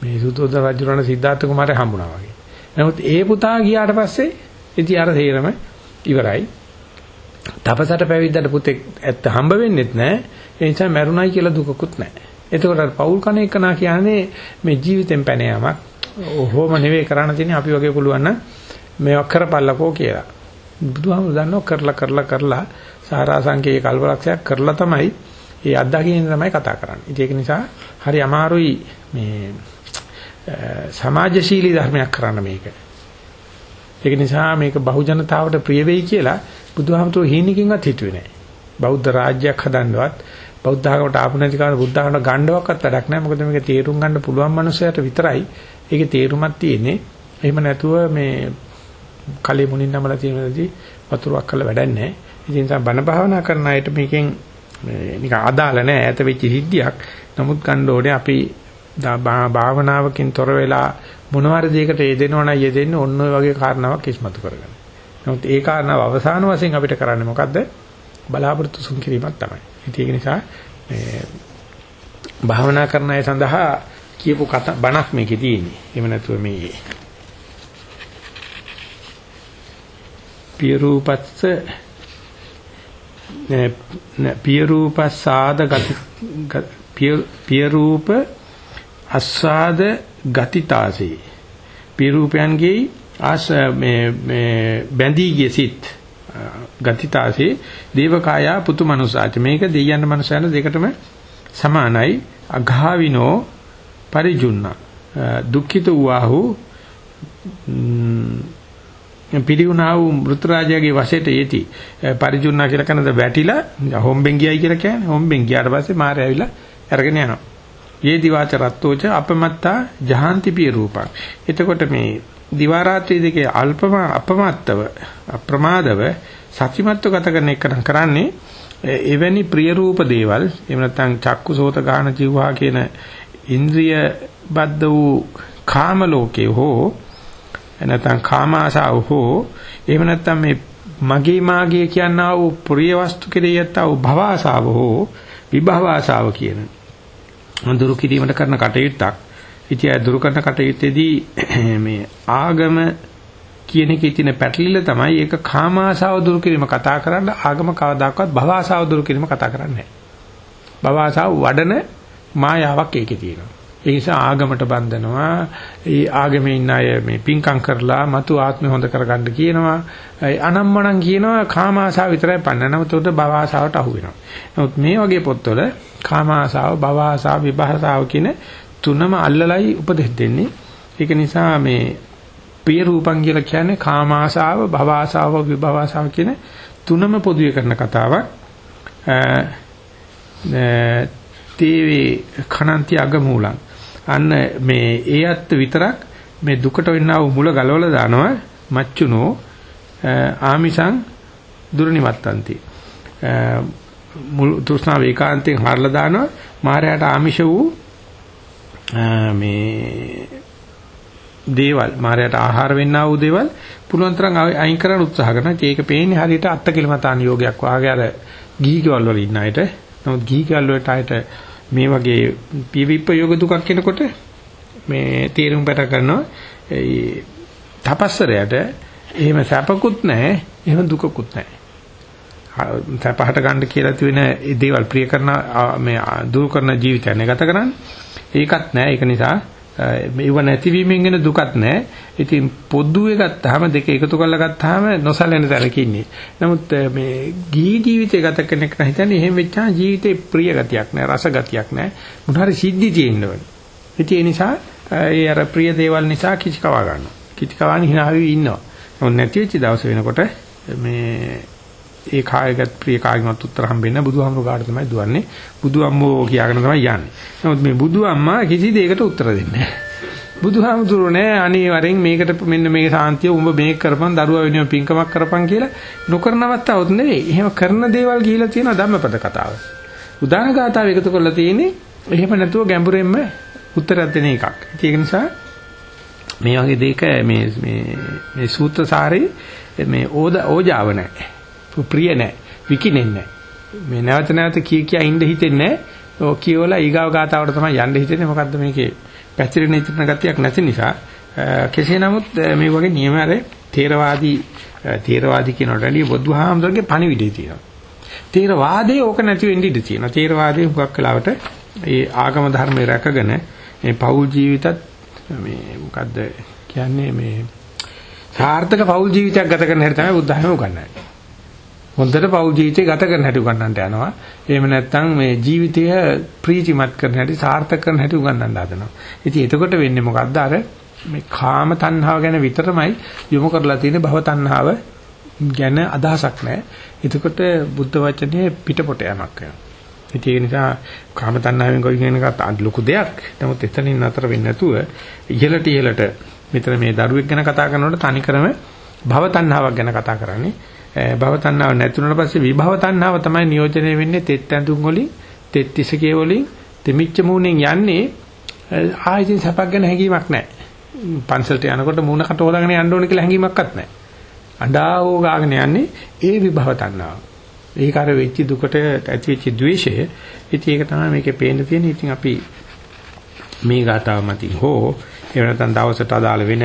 මේ සුද්ධෝදන රජුරණ සිද්ධාර්ථ කුමාරයා හම්බුණා වගේ. නමුත් ඒ පුතා ගියාට පස්සේ ඉතින් අර තේරම ඉවරයි. තපසට පැවිද්දට පුතෙක් ඇත්ත හම්බ වෙන්නෙත් නැහැ. ඒ නිසා මැරුණයි කියලා දුකකුත් නැහැ. එතකොට අර පෞල් කණ එකනා කියන්නේ මේ ජීවිතෙන් පැන යාමක්. ඔහොම නෙවෙයි කරන්න තියෙන්නේ අපි වගේ පුළුවන් නම් මේවා කරපල්ලකෝ කියලා. බුදුහාමුදුරු දන්නව කරලා කරලා කරලා සාරාංශකේ කල්පලක්ෂයක් කරලා තමයි ඒ අත්දැකීම් තමයි කතා කරන්නේ. ඒක නිසා හරි අමාරුයි මේ සමාජශීලී ධර්මයක් කරන්න මේක. ඒක නිසා මේක බහු ජනතාවට ප්‍රිය වෙයි කියලා බුදුහාමුදුරු හීනකින්වත් හිතුවේ නැහැ. බෞද්ධ රාජ්‍යයක් හදන්නවත් බෞද්ධ ධර්මයට ආපු නැති කාරණා බුද්ධ ධර්මයට ගණ්ඩවක්වත් වැඩක් නැහැ. මොකද මේක තේරුම් ගන්න පුළුවන් මනුස්සයට විතරයි ඒකේ තේරුමක් තියෙන්නේ. එහෙම නැතුව මේ කලෙ මුණින් නමලා තියෙනදී වතුරක් කළ වැඩක් නැහැ. ඒ නිසා බණ භාවනා කරන අයට මේකෙන් නිකන් අදාළ නැහැ ඈත වෙච්ච සිද්ධියක්. නමුත් ගන්න ඕනේ අපි භාවනාවකින් තොර වෙලා මොනවාරි දෙයකට යෙදෙනවනම් යෙදෙන්නේ ඔන්න ඔය වගේ කාරණාවක් ඉස්මතු කරගන්න. නමුත් ඒ කාරණාව අවසාන වශයෙන් අපිට කරන්නේ මොකද්ද? බලාපොරොත්තු සුන් කිරීමක් තමයි. ඒක නිසා මේ භාවනා කරන අය සඳහා කියපු කතා බණක් මේකේ තියෙන්නේ. එහෙම නැතුව මේ පියරූපස්ස පියරූපස්සාද ගති පියරූප අස්සාද ගතිතාසේ. පියරූපයන්ගේ ආස මේ මේ බැඳී ගිය සිත් ගතිතාසේ දේවකායා පුතු මනුසාච මේක දෙයයන් මනුසයන දෙකටම සමානයි. අඝාවිනෝ පරිජුන්න දුක්ඛිත වූහු පිළිුණා වූ මෘත රාජයාගේ වශයට යති පරිජුන්නා කියලා කනද වැටිලා හොම්බෙන් ගියයි කියලා කියන්නේ. හොම්බෙන් ගියාට පස්සේ මාරය ඇවිල්ලා අරගෙන යනවා. යේ දිවාච රත්තෝච අපමත්තා ජහාන්තිපිය රූපං. එතකොට මේ දිවා රාත්‍රී දෙකේ අල්පම අපමත්තව අප්‍රමාදව සත්‍යමත්ව ගත කරන එක කරන්නේ එවැනි ප්‍රිය රූප දේවල් එහෙම නැත්නම් චක්කු සෝත ගාන ජීවහා කියන ඉන්ද්‍රිය බද්ධ වූ කාම ලෝකේ හෝ නැත්නම් කාම ආශාව හෝ එහෙම නැත්නම් මේ මගේ මාගේ කියනා වූ ප්‍රිය වස්තු කෙරෙහි යත්තා වූ භව ආශාව හෝ විභව ආශාව කියන දුරු කිරීමට කරන කටයුත්තක් ඉතියා දුරු කරන කටයුත්තේදී <clears throat> මේ ආගම කියන එකේ තියෙන පැටලිල්ල තමයි ඒක කාම ආශාව දුරු කිරීම කතා කරන්න ආගම කවදාකවත් භව ආශාව දුරු කිරීම කතා කරන්නේ නැහැ. භව ආශාව වඩන මායාවක් ඒකේ තියෙනවා. ඒ නිසා ආගමට බඳිනවා. ඒ ආගමේ ඉන්න අය මේ පිංකම් කරලා මතු ආත්මය හොඳ කරගන්න කියනවා. අනම්මනම් කියනවා කාම ආශාව විතරයි පන්න. නමුත් උඩ භව ආශාවට අහු වෙනවා. නමුත් මේ වගේ පොත්වල කාම ආශාව, භව ආශාව, විභාසාව කියන තුනම අල්ලලයි උපදෙස් දෙන්නේ. ඒක නිසා මේ ප්‍රිය රූපං කියලා කියන්නේ කාම ආශාව, භව ආශාව, විභව ආශාව කියන තුනම පොදුවේ කරන කතාවක්. තේවේ කනන්ති අගමූලං අන්න මේ ඒ අත් විතරක් මේ දුකට වෙන්නා වූ මුල ගලවලා දානවා මච්චුනෝ ආමිසං දුරනිවත්තන්ති මුල් තෘෂ්ණාව ඒකාන්තයෙන් හරලා දානවා. මායයට ආමිෂ වූ මේ දේවල් මායයට ආහාර වෙන්නා වූ දේවල් පුළුවන් තරම් අයින් කරන්න උත්සාහ කරනවා. ඒක පේන්නේ හරියට අත්කලමතාන යෝගයක් වාගේ අර ගිහිකවල වල ඉන්න අයට. නමුත් ගිහිකවල වලට අයට මේ වගේ පිවිප්පයෝග දුකක් කෙනකොට මේ තීරුම් පැට කරනවා ඒ තපස්සරයට එහෙම සැපකුත් නැහැ එහෙම දුකකුත් නැහැ. සැපහට ගන්න කියලා තියෙන දේවල් ප්‍රිය කරන මේ දුරු කරන ජීවිතයක් ගත කරන්නේ? ඒකත් නැහැ. ඒක නිසා මේව නැතිවීමෙන් එන දුකත් නැහැ. ඉතින් පොදුවේ ගත්තාම දෙක එකතු කරලා ගත්තාම නොසලෙන තැනක ඉන්නේ. නමුත් මේ ගී ජීවිතය ගත කරන එක හිතන්නේ එහෙම වෙච්චා ජීවිතේ ප්‍රිය ගතියක් නැහැ, රස ගතියක් නැහැ. මොනවාරි සිද්ධි තියෙන්න ඕනේ. ඉතින් ඒ නිසා ඒ අර ප්‍රිය දේවල් නිසා කිචි කවා ගන්නවා. කිචි කවාන hina වෙවි ඉන්නවා. නමුත් නැති වෙච්ච දවස වෙනකොට මේ ඒ කායගත ප්‍රිය කාගෙන්වත් උත්තර හම්බෙන්නේ බුදුහාමුදුරු කාට තමයි දුවන්නේ බුදුම්මෝ කියාගෙන තමයි යන්නේ. නමුත් මේ බුදුම්මා කිසි දෙයකට උත්තර දෙන්නේ නැහැ. බුදුහාමුදුරුවෝ නෑ අනිවාර්යෙන් මේකට මෙන්න මේක සාන්තිය උඹ මේක කරපන් දරුවා වෙනුවෙන් පින්කමක් කරපන් කියලා නොකරන අවස්ථාවක් නෙවෙයි. එහෙම කරන දේවල් ගිහිලා තියෙන ධම්මපද කතාව. උදාන ගාතාව එකතු කරලා තියෙන්නේ එහෙම නැතුව ගැඹුරෙන්ම උත්තරයක් දෙන එකක්. ඒක නිසා මේ වගේ දෙයක මේ මේ මේ සූත්‍ර සාරේ මේ ඕජාව නැහැ. ප්‍රිය නැහැ. විකිනෙන්නේ නැහැ. මේ නැවත නැවත කිය කිය ඉඳ හිතෙන්නේ නැහැ. ඔය කියවලා ඊගාව ගාතාවට තමයි යන්න හිතෙන්නේ. මොකද්ද මේකේ පැතිරෙන ඉතිරන ගතියක් නැති නිසා කෙසේ නමුත් මේ වගේ නියම අර තේරවාදී තේරවාදී කියනට වැඩිය බුදුහාමුදුරගේ පණිවිඩය තියෙනවා. තේරවාදයේ ඕක නැති වෙන්න ඉඩ තියෙනවා. තේරවාදයේ හුඟක් වෙලාවට ඒ ආගම ධර්මයේ රැකගෙන මේ පෞල් ජීවිතත් මේ මොකද්ද කියන්නේ මේ සාර්ථක පෞල් ජීවිතයක් ගත කරන හැටි තමයි බුද්ධ ධර්මය උගන්වන්නේ. හොඳට පෞල් ජීවිතය ගත කරන හැටි උගන්වන්නට යනවා. එහෙම නැත්නම් මේ ජීවිතය ප්‍රීතිමත් කරන හැටි සාර්ථක කරන හැටි උගන්වන්න හදනවා. ඉතින් එතකොට වෙන්නේ මොකද්ද අර මේ කාම තණ්හාව ගැන විතරමයි යොමු කරලා තියෙන භව තණ්හාව ගැන අදහසක් නැහැ. එතකොට බුද්ධ වචනේ පිටපොට යමක් වෙනවා. ඉතින් ඒ නිසා කාම තණ්හාවෙන් ගොයි කියන එකත් ලොකු දෙයක්. නමුත් එතනින් නතර වෙන්නේ නැතුව ඉහළට ඉහළට මෙතන මේ දරුවෙක් ගැන කතා කරනකොට තනිකරම භව තණ්හාවක් ගැන කතා කරන්නේ. භව තණ්හාව නැතුණට පස්සේ විභව තණ්හාව තමයි නියෝජනය වෙන්නේ තෙත් ඇඳුම් වලින්, තෙත් තිසකේ වලින්, දෙමිච්ච මූණෙන් යන්නේ ආයෙත් සපක් ගැන හැඟීමක් නැහැ. පන්සලට යනකොට මූණ කට හොදාගෙන යන්න ඕන කියලා හැඟීමක්වත් නැහැ. අඬා හෝ ගාගෙන යන්නේ ඒ විභව තණ්හාව. ඒක අර වෙච්ච දුකට ඇති වෙච්ච द्वේෂය. ඉතින් ඒක තමයි මේකේ පේන්න තියෙන්නේ. ඉතින් අපි මේ ගාතාව මතින් හෝ එහෙම නැත්නම් දවසට අදාළ වෙන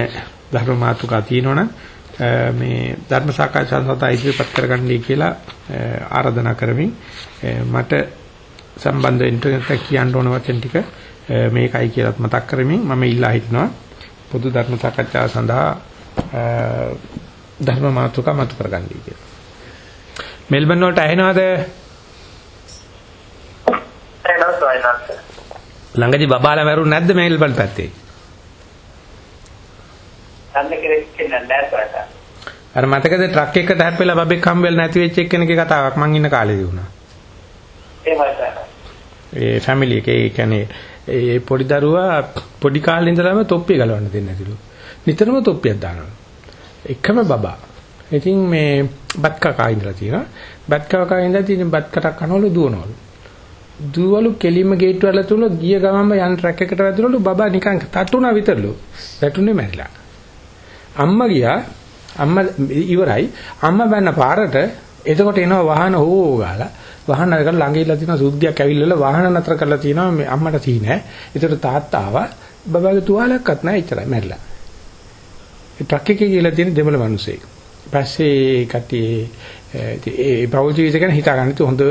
ධර්ම මාතෘකා තියෙනවනම් මේ ධර්ම සාකච්ඡා සඳහා ඉදිරිපත් කරගන්නයි කියලා ආරාධනා කරමින් මට සම්බන්ධ ඉන්ටර්නෙට් එක කියන්න ඕන වචන ටික මේකයි කියලාත් මතක් කරමින් මම ඉල්ලා හිටිනවා පොදු ධර්ම සාකච්ඡාව සඳහා ධර්ම මාතෘකා මතු කරගන්නයි කියලා. මෙල්බන් වලට ඇහෙනවද? ළඟදී බබාලා මරුන් නැද්ද මෙල්බන් පැත්තේ? අර මතකද ට්‍රක් එකකට හැප්පෙලා බබෙක් හම්බෙලා නැති වෙච්ච එක්කෙනෙක්ගේ කතාවක් මං ඉන්න කාලේදී වුණා. ඒ ෆැමිලි එකේ කියන්නේ ඒ පොඩි දරුවා පොඩි කාලේ ඉඳලම තොප්පිය ගලවන්න දෙන්නේ නැතිලු. නිතරම තොප්පියක් දානවා. එකම බබා. ඉතින් මේ බත් කකා ඉඳලා තියෙනවා. බත් කකා ඉඳලා තියෙන බත් කටක් කනවලු දුවනවලු. දුවලු කෙලින්ම ගේට්ටුව වල තුල ගිය ගමන්ම යන ට්‍රක් එකට වැදුනලු බබා නිකන් තට්ටුණා විතරලු. වැටුනේ මැරිලා. අම්මා ගියා අම්මා ඉවරයි. අම්මා බැන්න පාරට එතකොට එනවා වාහන හෝ ගාලා වාහන නතර කරලා ළඟ ඉල්ල තියෙන සුද්ධියක් ඇවිල්ලා වාහන නතර කරලා තියෙනවා මේ අම්මට තීනෑ. ඒතර තාත්තා ආවා බබාගේ තුවාලයක්වත් නැහැ එච්චරයි මැරිලා. ඒ ට්‍රක් එකේ ගිහලා තියෙන දෙමළ මිනිස්සෙක්. පස්සේ කට්ටිය ඒ පෞල් ජීවිත ගැන හිතා ගන්න තු හොඳ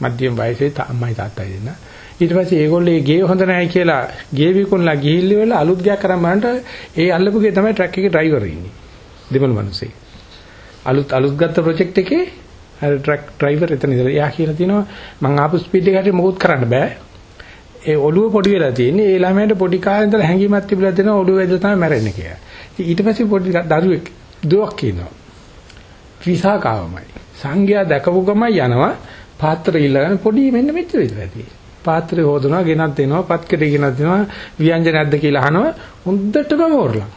මධ්‍යම වයසේ අම්මයි තාත්තයි දෙන්න. ඊට පස්සේ ඒගොල්ලෝ ඒ ගේ හොඳ නැහැ කියලා ගේ විකුණලා ගිහිල්ලි වල අලුත් ගයක් කරන් බලන්න ඒ අල්ලපු ගේ තමයි ට්‍රක් එකේ ඩ්‍රයිවර් ඉන්නේ. දෙමළ මිනිස්සෙක්. අලුත් අලුත් ගත්ත ප්‍රොජෙක්ට් එකේ අර ට්‍රක් ඩ්‍රයිවර් එතන ඉඳලා එයා කියලා තිනවා මං ආපු ස්පීඩ් එකට මොකුත් කරන්න බෑ. ඒ ඔළුව පොඩි වෙලා තියෙන්නේ ඒ ළමයාට පොඩි කාලේ ඉඳලා හැංගීමක් තිබිලා දෙනවා ඔළුව වැදලා තමයි මැරෙන්නේ කියලා. ඊට පස්සේ පොඩි දරුවෙක් දුවක් කියනවා. විසාකාවමයි. සංඝයා දැකපු ගමයි යනවා පාත්‍ර ඉල්ලගෙන පොඩි මෙන්න මෙච්චර විතරයි තියෙන්නේ. පාත්‍රය හොදනවා ගෙනත් දෙනවා පත්කෙට ගෙනත් දෙනවා ව්‍යංජන නැද්ද කියලා අහනවා හොඳටම මෝරලා.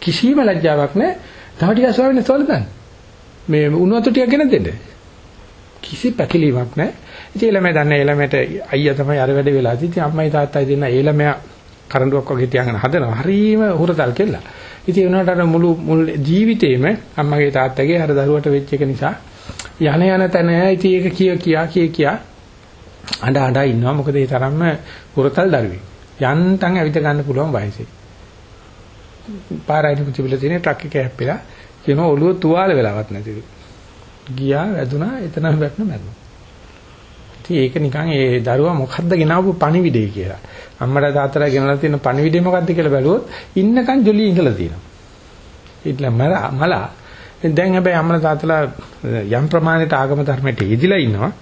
කිසිම ලැජ්ජාවක් නැහැ. තව ටිකක් ස්වාමීන් වහන්සේ මේ උණු වතු ටිකක් ගෙනත් දෙන්න. කිසි පැකිලීමක් නැහැ. ඉතින් ළමයා දන්නේ ළමයට අයියා තමයි අර වැඩ වෙලා තියෙන්නේ. අම්මයි තාත්තයි දෙන්න ඒ ළමයා කරඬුවක් වගේ තියාගෙන හදනවා. හරීම හුරතල් කෙල්ල. ඉතින් උනාට අර මුළු මුළු ජීවිතේම අම්මගේ තාත්තගේ අර දරුවට වෙච්ච එක නිසා යන යන තැන ඉතින් ඒක කිය කියා කිය කියා අඬ අඬ ඉන්නවා. මොකද ඒ තරම්ම හුරතල් දරුවෙක්. යන්තම් ඇවිද ගන්න පුළුවන් වයසේ. පාරයින් පුතිබිලා තියෙන ට්‍රක් එක හැප්පිලා කියන ඔළුව තුවාල වෙලාවක් නැතිලු. ගියා වැදුනා එතනම වැටුණා මැරුණා. ඉතින් ඒක නිකන් ඒ දරුවා මොකද්ද ගෙනාවු පණිවිඩය කියලා. අම්මලා තාත්තලා ගෙනලා තියෙන පණිවිඩය මොකද්ද කියලා බැලුවොත් ඉන්නකන් ජොලිය ඉඳලා තියෙනවා. ඊටල මලා මලා දැන් හැබැයි අම්මලා තාත්තලා යම් ප්‍රමාණයට ආගම ධර්මයට යෙදිලා ඉන්නවා.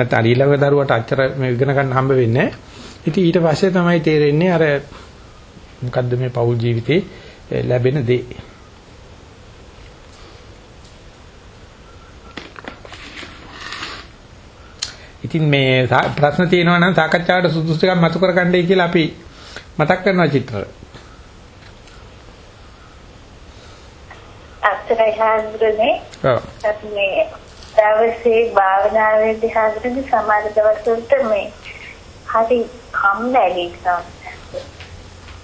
නැත්නම් අරියලගේ දරුවට අච්චර මේ ඉගෙන ගන්න හම්බ වෙන්නේ ඉතින් ඊට පස්සේ තමයි තේරෙන්නේ අර මොකද්ද මේ පෞල් ජීවිතේ ලැබෙන දේ ඉතින් මේ ප්‍රශ්න තියෙනවා නම් සාකච්ඡාවට සුදුසු ටිකක් මතු කරගන්නයි කියලා අපි මතක් කරනවා චිත්‍ර. අත්‍යවශ්‍යම දුරනේ. ඔව්. අපි මේ දවසේ භාවනාවේදී හාමුදුරනේ සමහර දවස්වලට මේ හරි කම්මැලි තමයි.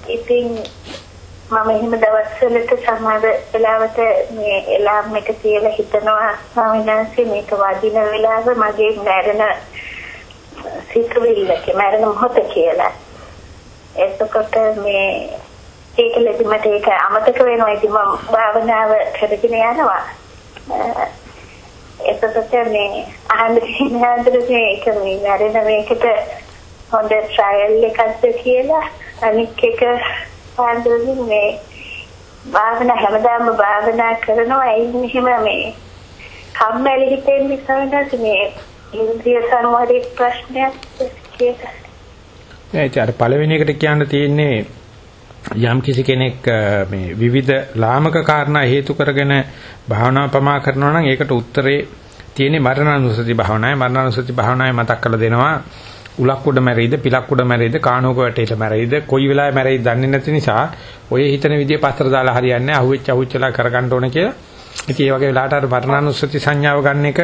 ඉතින් මම එහෙම දවස්වලට සමහර වෙලාවට මේ එලාම් එක කියලා හිතනවා ස්වාමීන් වහන්සේ මේක වදින වෙලාව මගේ මැරෙන සිතුවිල්ලක මැරෙන මොහොත කියලා. එතකොට මේ ඒක ලෙඩිමට ඒක අමතක වෙනවා ඉතින් මම භාවනාව කරගෙන යනවා. අ, එතකොට මේ අහන්නේ නැද්දේ ඒක මේ මැරෙන මේකට හොඳ ට්‍රයල් එකක්ද කියලා අනික් එක පාන්දරින් මේ භාවනා හැමදාම භාවනා කරනවා ඒ මෙහෙම මේ කම්මැලි හිතෙන්නේ සමහරවිට මේ ඉන්ද්‍රිය සංවරයේ ප්‍රශ්නයක් කියලා. ඒ අර පළවෙනි එකට කියන්න තියෙන්නේ යම් කිසි කෙනෙක් අ, මේ විවිධ ලාමක කාරණා හේතු කරගෙන භාවනා ප්‍රමා කරනවා නම් ඒකට උත්තරේ තියෙන්නේ මරණානුසති භාවනාවයි මරණානුසති භාවනාවයි මතක් කරලා දෙනවා. උලක් උඩ මැරෙයිද පිලක් උඩ මැරෙයිද කාණෝක වැටේට මැරෙයිද කොයි වෙලාවෙ මැරෙයිද දන්නේ නැති නිසා ඔය හිතන විදිය පස්තර දාලා හරියන්නේ නැහැ. අහුවෙච්ච අහුවෙච්චලා කරගන්න ඕන කියලා. ඉතින් ඒ වගේ වෙලාවට අර මරණානුසති සංඥාව ගන්න එක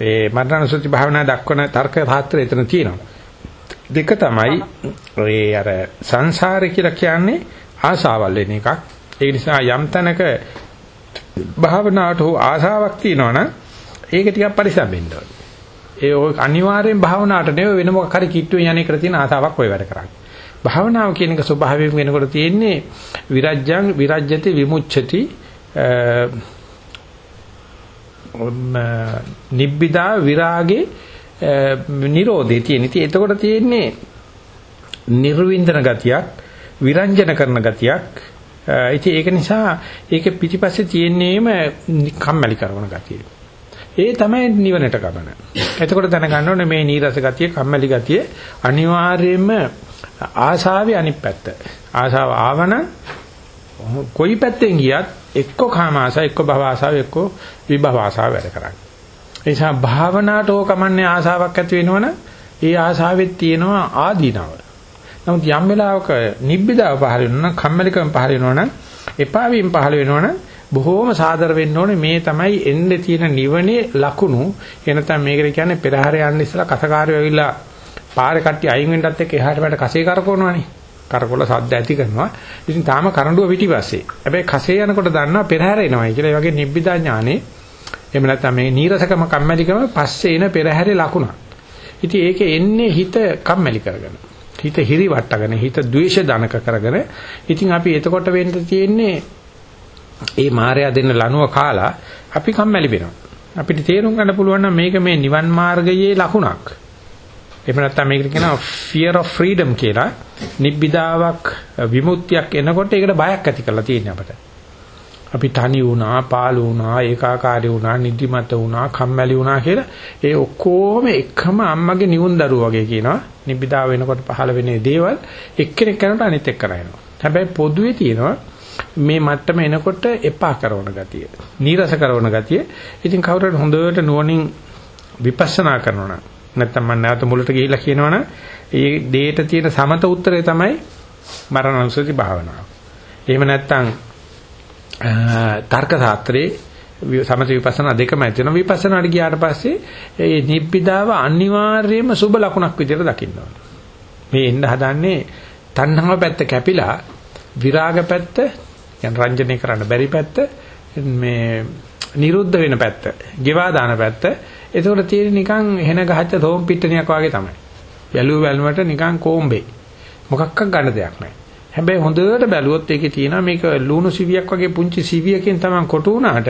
ඒ මරණානුසති භාවනාව දක්වන තර්ක ශාස්ත්‍රය එතන තියෙනවා. දෙක තමයි ඔය අර සංසාරේ කියලා කියන්නේ ආසාවල් වෙන එකක්. ඒ නිසා යම් තැනක භාවනාවට හෝ ආසාවක් තියෙනවනම් ඒක ටිකක් පරිස්සම් වෙන්න ඕනේ. ඒ ඔය අනිවාර්යෙන් භාවනාවට නෙවෙයි වෙන මොකක් හරි කිට්ටුවෙන් යන්නේ කර තියෙන ආසාවක් ඔය වැඩ කරන්නේ. භාවනාව කියන එක ස්වභාවයෙන් වෙනකොට තියෙන්නේ විරජ්‍යං විරජ්‍යති විමුච්ඡති නිබ්බිදා විරාගේ නිරෝධේ තියෙන. ඉතින් එතකොට තියෙන්නේ නිර්වින්දන ගතියක්, විරංජන කරන ගතියක්. ඉතින් ඒක නිසා ඒකේ පිටිපස්සේ තියෙන්නේම කම්මැලි කරන ගතිය. ඒ තමයි නිවනට ගමන. එතකොට දැනගන්න ඕනේ මේ නීරස ගතිය, කම්මැලි ගතිය අනිවාර්යයෙන්ම ආශාවේ අනිත් පැත්ත. ආශාව ආවනම් කොයි පැත්තෙන් ගියත් එක්ක කාම ආශාව, එක්ක භව ආශාව, එක්ක විභව ආශාව වැඩ කරන්නේ. ඒ නිසා භාවනාවට ඕ කමන්නේ ආසාවක් ඇති වෙනවනම් ඒ ආසාවෙත් තියෙනවා ආදීනව. නමුත් යම් වෙලාවක නිබ්බිදාව පහළ වෙනවනම් කම්මැලිකම පහළ වෙනවනම් එපා වීම පහළ වෙනවනම් බොහෝම සාදර වෙන්න ඕනේ මේ තමයි එන්නේ තියෙන නිවනේ ලකුණු. එනතම් මේකට කියන්නේ පෙරහැර යන්න ඉස්සලා කසකාරයෝ ඇවිල්ලා පාරේ කට්ටිය අයින් වෙන්නත් එක්ක එහාට පැට කසේ කරකවනවනේ. කරකොල සද්ද ඇති කරනවා. ඉතින් තාම කරඬුව පිටිපස්සේ. හැබැයි කසේ යනකොට දන්නවා පෙරහැර එනවායි කියලා. ඒ වගේ නිබ්බිදා ඥානේ එහෙම නැත්නම් මේ නීරසකම කම්මැලිකම පස්සේ එන පෙරහැරේ ලකුණක්. ඉතින් ඒක එන්නේ හිත කම්මැලි කරගෙන. හිත හිරි වට්ටගෙන හිත ද්වේෂ දනක කරගෙන. ඉතින් අපි එතකොට වෙන්න තියෙන්නේ ඒ මායя දෙන්න ලනුව කාලා අපි කම්මැලි වෙනවා. අපිට තේරුම් ගන්න පුළුවන් නම් මේක මේ නිවන් මාර්ගයේ ලකුණක්. එහෙම නැත්නම් මේකට කියනවා fear of freedom කියලා. නිබ්බිදාවක් විමුක්තියක් එනකොට ඒකට බයක් ඇති කරලා තියෙනවා අපිට. අපි තනි වුණා, පාළු වුණා, ඒකාකාරී වුණා, නිදිමත වුණා, කම්මැලි වුණා කියලා ඒ ඔක්කොම එකම අම්මගේ නිවුන් දරුවෝ වගේ කියනවා. නිබ්බිදා වෙනකොට පහළ වෙන දේවල් එක්කෙනෙක් කරනට අනිත් එක්ක කරනවා. හැබැයි පොදුවේ තියෙනවා මේ මට්ටම එනකොට එපා කරන ගතිය, නීරස කරන ගතිය. ඉතින් කවුරුහරි හොඳට නුවණින් විපස්සනා කරනවා නම් නැත්තම් මම නැවත මුලට ගිහිල්ලා කියනවනම් ඒ දේට තියෙන සමත උත්තරේ තමයි මරණානුසති භාවනාව. එහෙම නැත්තම් තර්ක ශාස්ත්‍රයේ සමථ විපස්සනා දෙකම ඇති වෙනවා. විපස්සනාට ගියාට පස්සේ ඒ නිබ්බිදාව අනිවාර්යයෙන්ම සුබ ලකුණක් විදිහට දකින්න ඕනේ. මේ එන්න හදන්නේ තණ්හාව පැත්ත කැපිලා විරාග පැත්ත යන රංජනය කරන්න බැරි පැත්ත මේ නිරුද්ධ වෙන පැත්ත ගෙවා දාන පැත්ත. ඒකෝට තියෙන නිකන් හෙන ගහච්ච තෝම් පිට්ටනියක් වගේ තමයි. බැලුව බැලුමට නිකන් කොම්බේ. මොකක්ක ගන්න දෙයක් නැහැ. හැබැයි හොඳට බැලුවොත් ඒකේ තියෙනවා මේක ලුණු සිවියක් වගේ පුංචි සිවියකින් තමයි කොටු වුණාට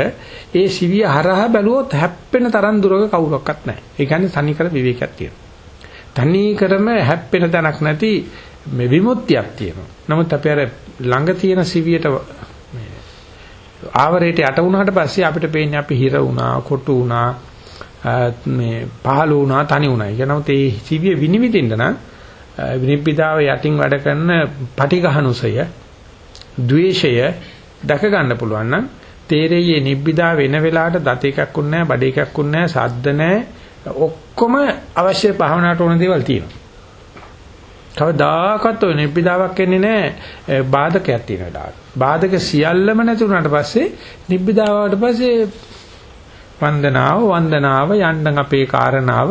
ඒ සිවිය හරහා බැලුවොත් හැප්පෙන තරම් දුරක කවුරක්වත් නැහැ. ඒ කියන්නේ තනිකර විවේකයක් තියෙනවා. තනිකරම හැප්පෙන තැනක් නැති මේ විමුක්තියක් තියෙනවා. නමුත් අපි අර ළඟ තියෙන සිවියට ආවරයට යට වුණාට පස්සේ අපිට පේන්නේ අපි හිර වුණා, කොටු වුණා, මේ පහළ වුණා, තනි වුණා. ඒ නමුත් ඒ සිවිය විනිවිදින්න නම් විනිබ්බිදාව යටින් වැඩ කරන පටිඝහනුසය ද්වේෂය දැක ගන්න පුළුවන් නම් තේරෙයේ නිබ්බිදා වෙන වෙලාවට දත එකක් උන්නේ නැහැ බඩ එකක් උන්නේ නැහැ සද්ද නැහැ. ඔක්කොම අවශ්‍ය භාවනාවට ඕන දේවල් තියෙනවා. කවදාකවත් ඔය නිබ්බිදාවක් එන්නේ නැහැ. බාධකයක් තියෙන වෙලාවට. බාධක සියල්ලම නැති වුණාට පස්සේ නිබ්බිදාවට පස්සේ වන්දනාව වන්දනාව යන්න අපේ කාරණාව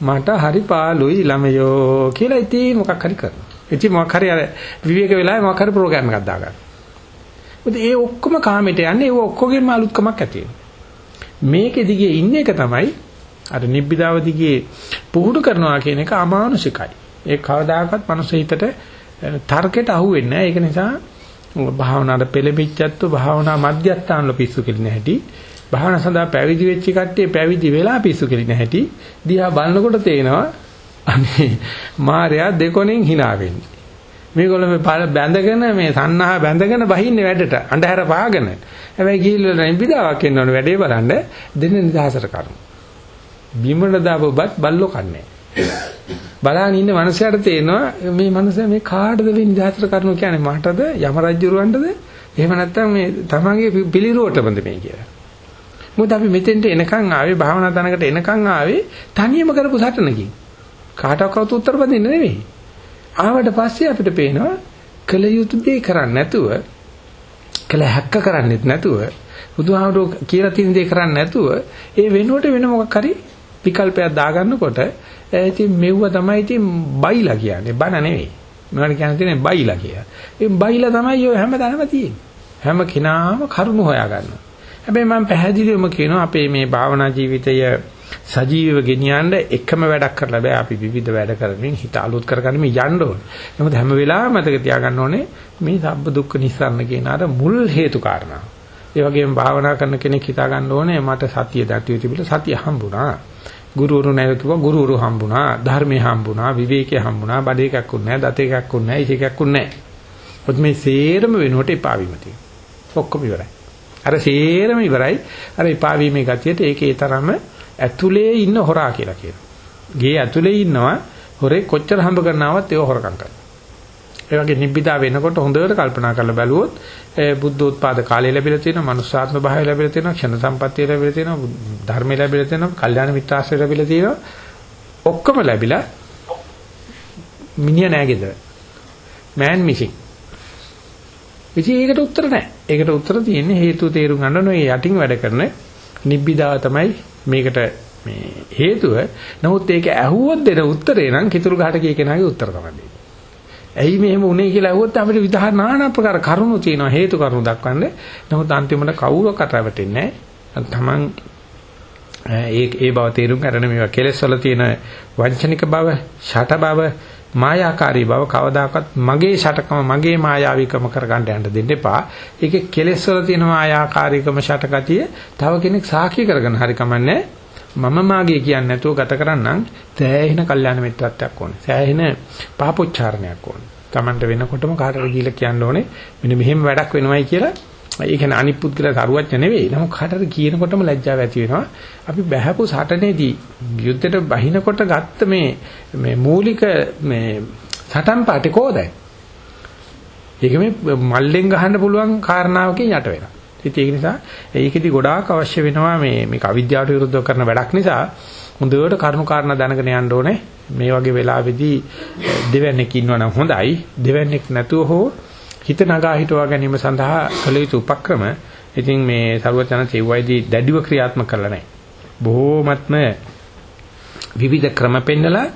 මට හරි පාළුයි ළමයෝ කියලා ඉතින් මොකක් හරි කරනවා. ඉතින් මොකක් හරි අර විවේක වෙලාවේ මොකක් හරි ප්‍රෝග්‍රෑම් එකක් දාගන්න. මොකද ඒ ඔක්කොම කාමයට යන්නේ ඒ ඔක්කොගෙම අලුත්කමක් ඇති මේකෙ දිගේ ඉන්න එක තමයි අර නිබ්බිදාව දිගේ පුහුණු කරනවා කියන එක අමානුෂිකයි. ඒ කවදාකවත් මනුස්ස හිතට තර්කයට අහු වෙන්නේ නැහැ. ඒක නිසා භාවනාවට පෙළඹිච්චත්තු භාවනා මධ්‍යස්ථානවල පිස්සු කෙලින හැටි භාවනා සඳහා පැවිදි වෙච්ච කට්ටිය පැවිදි වෙලා පිස්සු කෙලින හැටි දිහා බලනකොට තේනවා අනේ මාර්යා දෙකොණෙන් hina වෙන්නේ. මේගොල්ලෝ මේ බැඳගෙන මේ සන්නාහ බැඳගෙන බහින්නේ වැඩට අන්ධහැර පාගෙන. හැබැයි ගිහිල්ලා නිබිදාවක් එන්න ඕනේ වැඩේ බලන්න දෙන්න නිදහසට කරමු. බිමට දාපුවත් බල්ලෝ කන්නේ. බලාගෙන ඉන්න මනුස්සයාට තේරෙනවා මේ මනුස්සයා මේ කාටද මේ නිදහසට කරනු කියන්නේ මටද යම රජුරවන්ටද එහෙම නැත්නම් මේ තමන්ගේ පිළිරුවටමද මේ කියලා. මොකද අපි මෙතෙන්ට එනකන් ආවේ භාවනා තනකට එනකන් ආවේ තනියම කරපු සටනකින්. කාටවත් උත්තර බඳින්න නෙමෙයි. ආවට පස්සේ අපිට පේනවා කල යුතු දේ කරන්නේ නැතුව කල හැක්ක කරන්නේත් නැතුව බුදුහාමුදුරුවෝ කියලා තියෙන දේ කරන්නේ නැතුව ඒ වෙනුවට වෙන මොකක් හරි විකල්පයක් දාගන්නකොට ඉතින් මෙව්ව තමයි ඉතින් බයිලා කියන්නේ බන නෙවෙයි. මොනවද කියන්න තියෙන්නේ බයිලා කියලා. ඒ බයිලා තමයි ඔය හැමදාම තියෙන්නේ. හැම කෙනාම කරුණු හොයා ගන්නවා. හැබැයි මම පැහැදිලිවම කියනවා අපේ මේ භාවනා ජීවිතය සජීවව ගෙනියන්න එකම වැඩක් කරලා බෑ අපි විවිධ වැඩ කරමින් හිත අලුත් කරගන්න මේ යන්න ඕනේ. නමුත් හැම වෙලාවෙම මතක තියාගන්න ඕනේ මේ සබ්බ දුක්ඛ නිස්සාරණ කියන අර මුල් හේතු කාරණා. ඒ වගේම භාවනා කරන කෙනෙක් හිතා ගන්න ඕනේ මට සතිය දැටිය තිබිලා සතිය හම්බුණා. ගුරුවරු නැහැ කිව්වා ගුරුවරු හම්බුණා. ධර්මයේ හම්බුණා. විවේකයේ හම්බුණා. බඩ එකක් උන්නේ නැහැ. දත එකක් උන්නේ නැහැ. ඉස එකක් උන්නේ නැහැ. ඔත් මේ සේරම වෙනුවට එපා වීම තියෙනවා. ඔක්කොම ඉවරයි. අර සේරම ඉවරයි. අර එපා වීමේ ගතියට ඒකේ තරම ඇතුලේ ඉන්න හොරා කියලා කියනවා. ගේ ඇතුලේ ඉන්නවා හොරේ කොච්චර හම්බ කරනවත් ඒක හොරකම් කරනවා. ඒ වගේ නිබ්බිදා වෙනකොට හොඳට කල්පනා කරලා බැලුවොත් බුද්ධෝත්පාද කාලය ලැබිලා තියෙනවා, මනුස්සාත්ම භාවය ලැබිලා තියෙනවා, ක්ෂණ සම්පත්තිය ලැබිලා තියෙනවා, ධර්මය ලැබිලා තියෙනවා, කල්යාණ මිත්‍රාශ්‍රය ලැබිලා තියෙනවා. ඔක්කොම ලැබිලා මිනිහ නෑ ගෙදර. මෑන් මිසින්. ඉතින් ඒකට උත්තර නැහැ. ඒකට උත්තර තියෙන්නේ හේතු තේරුම් ගන්න ඕනේ යටින් වැඩ කරන නිබ්බිදාව තමයි මේකට මේ හේතුව. නමුත් ඒක ඇහුවොත් දෙන උත්තරේ නම් කිතුරු ගහට කිය කෙනාගේ උත්තර තමයි. ඇයි මෙහෙම වුනේ කියලා ඇහුවොත් අපිට විදහා নানা ප්‍රකාර කරුණු තියෙනවා හේතු කරුණු දක්වන්නේ. නමුත් අන්තිමට කවුරක්වත් රැවටෙන්නේ නැහැ. තමන් ඒ ඒ බව තේරුම් ගන්න මේවා කෙලෙස් වල තියෙන වංචනික බව, ෂට බව, මායාකාරී බව කවදාකවත් මගේ ෂටකම මගේ මායාවිකම කරගන්න යන්න දෙන්න එපා. ඒකේ කෙලෙස් වල තියෙන මායාකාරීකම ෂටගතිය තව කෙනෙක් සාක්ෂි කරගෙන හරි කමන්නේ. මම මාගේ කියන්නේ නැතුව ගත කරන්නම් සෑහෙන කල්යාණ මිත්‍රත්වයක් ඕනේ. සෑහෙන පාපොච්චාරණයක් ඕනේ. Tamanට වෙනකොටම කාටද කියලා කියන්න ඕනේ. මෙන්න මෙහෙම වැඩක් වෙනවයි කියලා. ඒ කියන්නේ අනිත් පුද්ගලයා සරුවච්ච නෙවෙයි. නමුත් කාටද කියනකොටම ලැජ්ජාව ඇති වෙනවා. අපි බහැපු සටනේදී යුද්ධයට බහිනකොට ගත්ත මේ මේ මූලික මේ සටන් පාටේ කොහොදයි? ඒක මේ මල්ලෙන් ගහන්න පුළුවන් කාරණාවකින් යට වෙනවා. ඉතින් ඒක නිසා ඒකෙදි ගොඩාක් අවශ්‍ය වෙනවා මේ මේක අවිද්‍යාවට විරුද්ධව කරන වැඩක් නිසා හොඳට කරුණු කාරණා දැනගෙන යන්න ඕනේ. මේ වගේ වෙලාවෙදී දෙවන්නේක් ඉන්නවනම් හොඳයි. දෙවන්නේක් නැතුව හෝ හිත නගා හිටවා ගැනීම සඳහා කළ යුතු උපක්‍රම ඉතින් මේ සරුවචන තෙව්වයිදී දැඩිව ක්‍රියාත්මක කරලා නැහැ. බොහෝමත්ම විවිධ ක්‍රම පෙන්නලා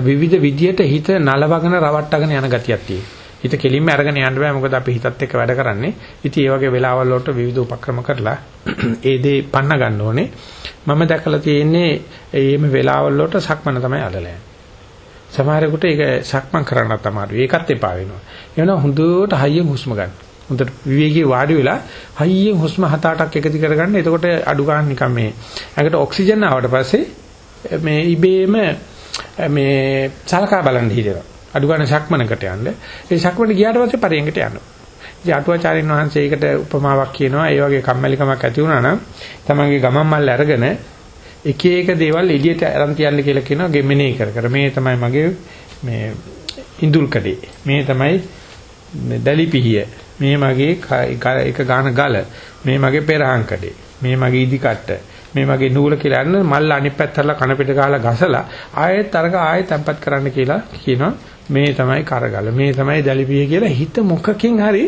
විවිධ විදියට හිත නලවගෙන රවට්ටගෙන යන ගතියක් තියෙනවා. හිත කෙලින්ම අරගෙන යන්න බෑ මොකද අපි හිතත් එක්ක වැඩ කරන්නේ. ඉතින් ඒ වගේ වෙලාවල් වලට විවිධ උපක්‍රම කරලා <clears throat> ඒ දේ පන්න ගන්න ඕනේ. මම දැකලා තියෙන්නේ මේම වෙලාවල් වලට සක්මන තමයි අල්ලලා සමහරෙකුට ඒක සක්මන් කරන්නත් අමාරුයි. ඒකත් එපා වෙනවා. එනවා හොඳට හයියෙන් හුස්ම ගන්න. හොඳට විවේකී වාඩි වෙලා හයියෙන් හුස්ම හත අටක් එකති කරගන්න. එතකොට අඩු ගන්න නිකන් මේ ඇඟට ඔක්සිජන් ආවට පස්සේ මේ ඉබේම මේ සලකා බලන්න හිතෙනවා. අඩු ගන්න ශක්මනකට යන්න. ඒ ශක්මන ගියාට පස්සේ පරියංගට යනවා. ඉතින් අටුවාචාරින් වහන්සේ ඒකට උපමාවක් කියනවා. ඒ වගේ කම්මැලිකමක් ඇති වුණා නම් තමන්ගේ ගමන් මල්ල අරගෙන එක එක දේවල් එළියට අරන් තියන්න කියලා කියනවා ගෙමනේ කර කර. මේ තමයි මගේ මේ ඉඳුල් කඩේ. මේ තමයි දලිපිහිය. මේ මගේ එක ගාන ගල. මේ මගේ පෙරහන් කඩේ. මේ මගේ ඉදි කට්ට. මේ වගේ නූල කියලා අරන මල්ල අනිත් පැත්තට කන පිට ගහලා ගසලා ආයෙත් අරක ආයෙත් තැම්පත් කරන්න කියලා කියනවා මේ තමයි කරගල මේ තමයි දැලිපිය කියලා හිත මොකකින් හරි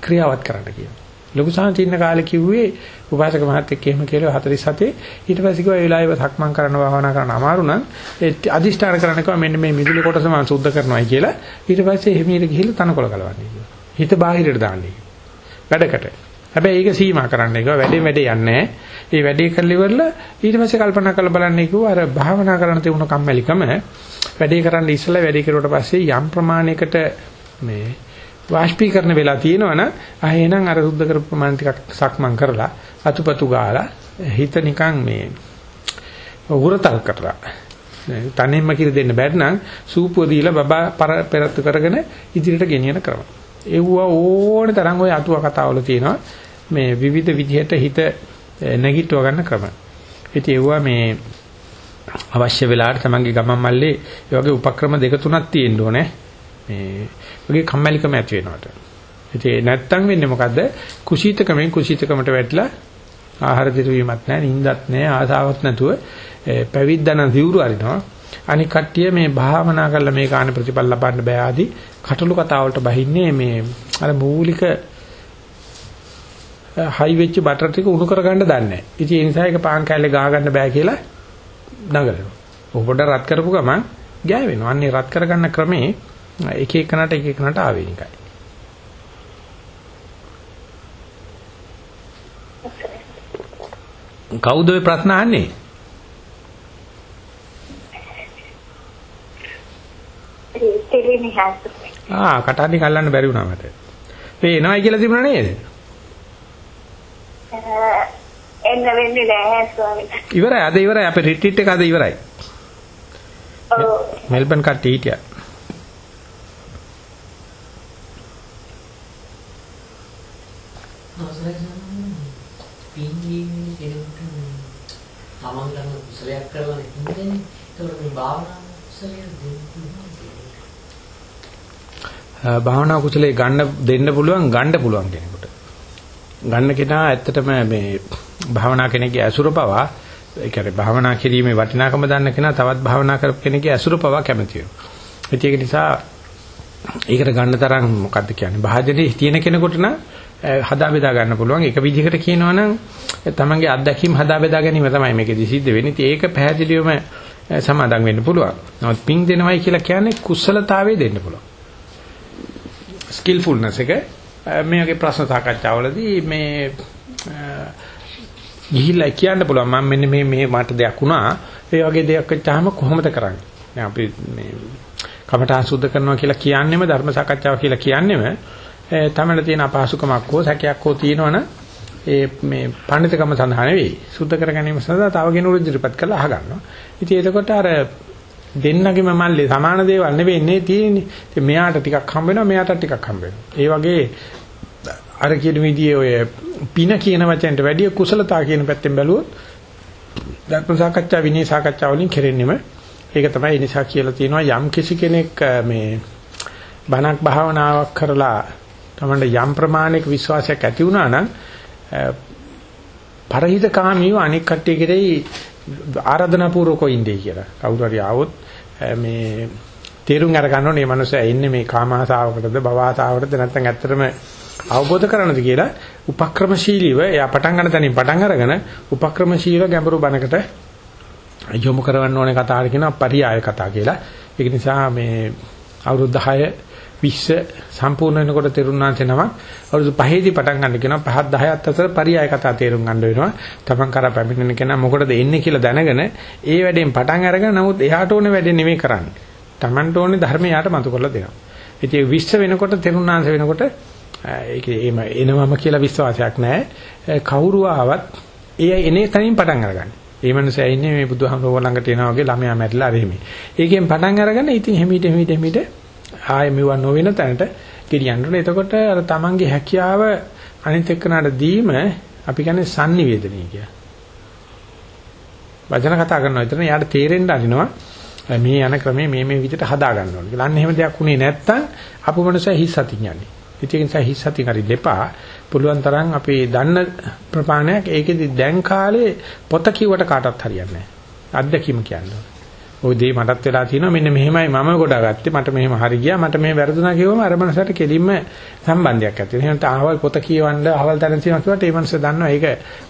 ක්‍රියාවත් කරන්න කියනවා ලොකු සාන්තින්න කාලේ කිව්වේ උපාසක මහත්තයෙක් එහෙම කියලා 47 ඊට පස්සේ කිව්වා ඒ වෙලාවේ සක්මන් කරන භාවනා කරන අමාරු නම් ඒ අදිෂ්ඨාන කරන්න කිව්වා මෙන්න මේ මිදුලේ කොටස මම සුද්ධ කරනවායි කියලා. ඊට පස්සේ එහෙමීට ගිහිල්ලා තනකොළ කලවන්නේ කිව්වා. හිත බාහිරට දාන්නේ වැඩකට. හැබැයි ඒක සීමා කරන්න එක වැඩේ වැඩේ යන්නේ ඒ වැඩේ කරලා ඉවරලා ඊට පස්සේ කල්පනා කරලා බලන්නේ කිව්වා අර භාවනා කරන්න තිබුණ කම්මැලිකම වැඩේ කරන්න ඉස්සලා වැඩේ කරුවට පස්සේ යම් ප්‍රමාණයකට මේ වාෂ්පීකරණ වෙලා තියෙනවනම් ආ එහෙනම් අර සුද්ධ කරපු ප්‍රමාණ ටිකක් සක්මන් කරලා අතුපතු ගාලා හිත නිකන් මේ උරතල් කරලා තනින්ම කිරි දෙන්න බැරි නම් සූපුව දීලා බබා පෙරත්තු කරගෙන ඉදිරියට ගෙනියන ක්‍රම. ඒව ඕනේ තරම් ওই අතුව කතාවල තියෙනවා මේ විවිධ විදිහට හිත නැගිටව ගන්න ක්‍රම. ඉතින් ඒවා මේ අවශ්‍ය වෙලාවට තමන්ගේ ගමන් මල්ලේ ඒ වගේ උපක්‍රම දෙක තුනක් තියෙන්න ඕනේ. මේ වගේ කම්මැලිකම ඇති වෙනවට. ඉතින් නැත්තම් වෙන්නේ මොකද්ද? කුසීතකමෙන් කුසීතකමට වැටලා ආහාර දිරවීමක් නැහැ, නිින්දත් නැහැ, ආසාවක් නැතුව පැවිද්දන දියුරු අරිනවා. අනික කට්ටිය මේ භාවනා කරලා මේ කාණ ප්‍රතිඵල ලබන්න බෑ ආදී කටළු කතා වලට බහින්නේ මේ අර මූලික හයි වෙච්ච බටර් ටික උණු කරගන්න දන්නේ නැහැ. ඉතින් ඒ නිසා ඒක පාන් කෑල්ලේ ගහ ගන්න බෑ කියලා නගලනවා. ඔබ පොඩ රත් කරපු ගමන් ගෑවෙනවා. අන්නේ රත් කරගන්න ක්‍රමේ එක එකනට එක එකනට ආවේනිකයි. කවුද ඔය ප්‍රශ්න අහන්නේ? ආ කටහඬි කල්ලන්න බැරි වුණා මට. මේ එනවයි කියලා තිබුණා නේද? එන්න වෙන්නේ නැහැ ස්වාමීන්. ඉවරයි අද ඉවරයි අපේ රිට්‍රීට් එක අද ඉවරයි. ඔව්. මෙල්බන් කට්ටිය හිටියා. අවසරයි සම්මන් පින්දීමේ කෙනෙකුට තමන්ගම කුසලයක් කරලා ඉන්නේ ඒතකොට මේ භාවනා කුසලයක් දෙන්න භාවනා කුසලයේ ගන්න දෙන්න පුළුවන් ගන්න පුළුවන් කෙනෙකුට. ගන්න කෙනා ඇත්තටම මේ භාවනා කෙනෙක්ගේ ඇසුර පවා ඒ කියන්නේ භාවනා කිරීමේ වටිනාකම දන්න කෙනා තවත් භාවනා කරපු කෙනෙක්ගේ ඇසුර පවා කැමති වෙනවා. ඒක නිසා ඒකට ගන්න තරම් මොකද්ද කියන්නේ භාජනයේ තියෙන කෙනෙකුට නම් හදා බෙදා ගන්න පුළුවන්. එක විදිහකට කියනවා නම් තමන්ගේ අත්දැකීම් හදා බෙදා ගැනීම තමයි මේකෙදි සිද්ධ වෙන්නේ. ඉතින් ඒක පැහැදිලිවම සමාදම් වෙන්න පුළුවන්. නමුත් පිං දෙනවයි කියලා කියන්නේ කුසලතාවයේ දෙන්න පුළුවන්. ස්කිල්ෆුල්නස් එක මේ වගේ ප්‍රශ්න සාකච්ඡාවලදී මේ ගිහිල්ලා කියන්න පුළුවන් මම මෙන්න මේ මේ මට දෙයක් වුණා. ඒ වගේ දෙයක් වෙච්චාම කොහොමද කරන්නේ? දැන් අපි මේ කමඨාන් සුද්ධ කරනවා කියලා කියන්නේම ධර්ම සාකච්ඡාව කියලා කියන්නේම තමන්න තියෙන අපහසුකමක් හෝ සැකයක් හෝ තියෙනවනම් ඒ මේ පඬිතකම සඳහා නෙවෙයි සුද්ධ කර ගැනීම සඳහා තව කෙනෙකුට ඉදිරිපත් කරලා අහගන්නවා. ඉතින් එතකොට අර දෙන්නගේම මල්ලේ සමාන දේවල් නෙවෙන්නේ තියෙන්නේ. ඉතින් මෙයාට ටිකක් හම්බ වෙනවා මෙයාට ටිකක් හම්බ වෙනවා. ඒ වගේ අර කියන විදිහේ ඔය පින කියන වචනට වැඩිය කුසලතා කියන පැත්තෙන් බැලුවොත් ධර්ම සාකච්ඡා විනය සාකච්ඡා වලින් කෙරෙන්නෙම ඒක තමයි නිසා කියලා තියෙනවා යම් කිසි කෙනෙක් මේ බණක් භාවනාවක් කරලා තමන්ට යම් ප්‍රමාණයක විශ්වාසයක් ඇති වුණා නම් පරහිතකාමීව අනෙක් කට්ටිය කෙරෙහි ආරාධනා පූර්වකව ඉන්නේ කියලා. කවුරු හරි ආවොත් මේ තේරුම් අර ගන්න ඕනේ මේ මනුස්සයා ඉන්නේ මේ කාම ආසාවකටද භව ආසාවකටද නැත්නම් ඇත්තටම අවබෝධ කරගන්නද කියලා උපක්‍රමශීලීව එයා පටන් ගන්න තැනින් පටන් අරගෙන උපක්‍රමශීලව ගැඹුරු බණකට යොමු කරවන්න ඕනේ කතාවට කියනවා පරියාය කතා කියලා. ඒක නිසා මේ අවුරුදු 10 20 සම්පූර්ණ වෙනකොට තෙරුණාංශ නමක් අවුරුදු 5ේදී පටන් ගන්න කියනවා 5 10ත් අතර පරියාය කතා තේරුම් ගන්න වෙනවා. Taman කරා පැමිණෙන කෙනා මොකටද එන්නේ කියලා දැනගෙන ඒ වැඩෙන් පටන් අරගෙන නමුත් එයාට ඕනේ වැඩේ නෙමෙයි කරන්නේ. Tamanට ඕනේ ධර්මය යාට මතු කරලා දෙනවා. ඉතින් 20 වෙනකොට තෙරුණාංශ වෙනකොට ඒක එහෙම එනවම කියලා විශ්වාසයක් නැහැ. කවුරු ආවත් ඒ එනේ තනින් පටන් අරගන්නේ. ඒ මනුස්සයා ඉන්නේ මේ බුදුහාමුදුරුවෝ ළඟට එනවා වගේ ළමයා මැරිලා අර එහෙමයි. ඒකෙන් පටන් අරගෙන ඉතින් හිමීට හිමීට හිමීට ආයෙ මෙව නොවන තැනට ගෙනියන්න ඕනේ. එතකොට අර තමන්ගේ හැකියාව අනිත් එක්කනට දීම අපි කියන්නේ sannivedanaya කිය. වචන කතා කරනවා විතර යාට තේරෙන්න අරිනවා මේ යන ක්‍රමේ මේ මේ විදිහට හදා ගන්න ඕනේ කියලා. අන්න එහෙම දෙයක් උනේ නැත්තම් අපු මනුස්සයා හිස් අතින් යන්නේ. ඒක නිසා හිස් සති කරි දෙපා. පුළුවන් තරම් අපි දන්න ප්‍රමාණයක් ඒකෙදි දැන් කාලේ පොත කිව්වට කාටවත් හරියන්නේ නැහැ. අත්දැකීම කියන්නේ. ওই දේ මටත් වෙලා තියෙනවා මෙන්න මෙහෙමයි මම ගොඩාගත්තේ මට මෙහෙම හරි ගියා මට මෙහෙම වැරදුනා කියවම අර මනසට කෙලින්ම සම්බන්ධයක් ඇති වෙනවා. එහෙනම් අහවල් පොත කියවන්න අහවල් තැන තියෙනවා කියවට ඒ මනස දන්නවා ඒක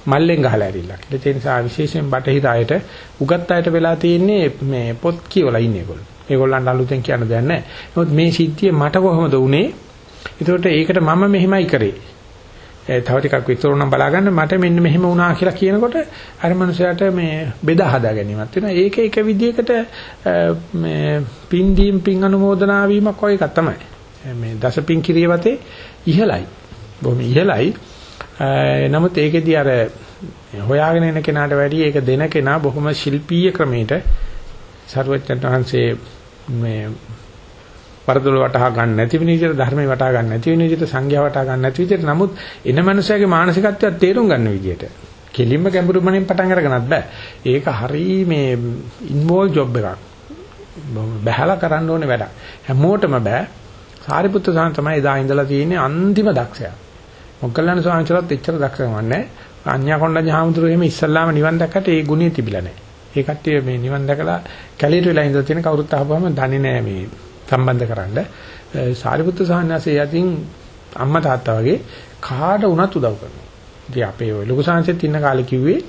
මල්ලෙන් ගහලා ඇරිලා. ඒ නිසා විශේෂයෙන් බටහිර අයට උගත් අයට වෙලා තියෙන්නේ මේ පොත් කියවලා ඉන්නේ ඒගොල්ලෝ. ඒගොල්ලන්ට අලුතෙන් කියන්න දෙයක් නැහැ. නමුත් මේ සිද්ධිය මට කොහොමද වුනේ? ඒකට ඒකට මම මෙහෙමයි කරේ. තව ටිකක් විතර නම් බලාගන්න මට මෙන්න මෙහෙම වුණා කියලා කියනකොට අර මනුස්සයාට මේ බෙදා හදා ගැනීමක් වෙනවා. ඒක එක විදිහකට මේ පින් දීම් පින් අනුමෝදනා වීමක් වගේ එකක් තමයි. මේ දස පින් කිරියවතේ ඉහළයි. බොහොම ඉහළයි. නමුත් ඒකෙදී අර හොයාගෙන එන කෙනාට වැඩිය ඒක දෙන කෙනා බොහොම ශිල්පීය ක්‍රමයකට සර්වඥ වහන්සේ මේ වරදොල වටහා ගන්න නැති වෙන විදිහට ධර්මේ වටහා ගන්න නැති වෙන විදිහට සංඝයා වටහා ගන්න නැති විදිහට නමුත් එන මනුස්සයාගේ මානසිකත්වයක් තේරුම් ගන්න විදිහට කෙලින්ම ගැඹුරු මනින් පටන් අරගෙනත් බෑ. ඒක හරි මේ ඉන්වෝල් ජොබ් එකක්. බහැලා කරන්න ඕනේ වැඩක්. හැමෝටම බෑ. සාරිපුත්‍ර සාන් තමයි එදා ඉඳලා තියෙන්නේ අන්තිම දක්ෂයා. මොග්ගල්ලාන ස්වාමීන් වහන්සේත් එච්චර දක්ෂකම නැහැ. අඤ්ඤා කොණ්ඩඤ්ඤ හාමුදුරුවෝ එහෙම ඉස්සල්ලාම නිවන් දැක්කට ඒ ගුණය තිබිලා නැහැ. ඒ කට්ටිය මේ නිවන් දැකලා කැලීට වෙලා ඉඳලා තියෙන කවුරුත් අහපුවම දන්නේ නැහැ මේ සම්බන්ධ කරන්න සාරිපුත්‍ර සාහනසේ යටින් අම්මා තාත්තා වගේ කාට වුණත් උදව් කරනවා. ඉතින් අපේ ඔය ලොකු සංසෙත් ඉන්න කාලේ කිව්වේ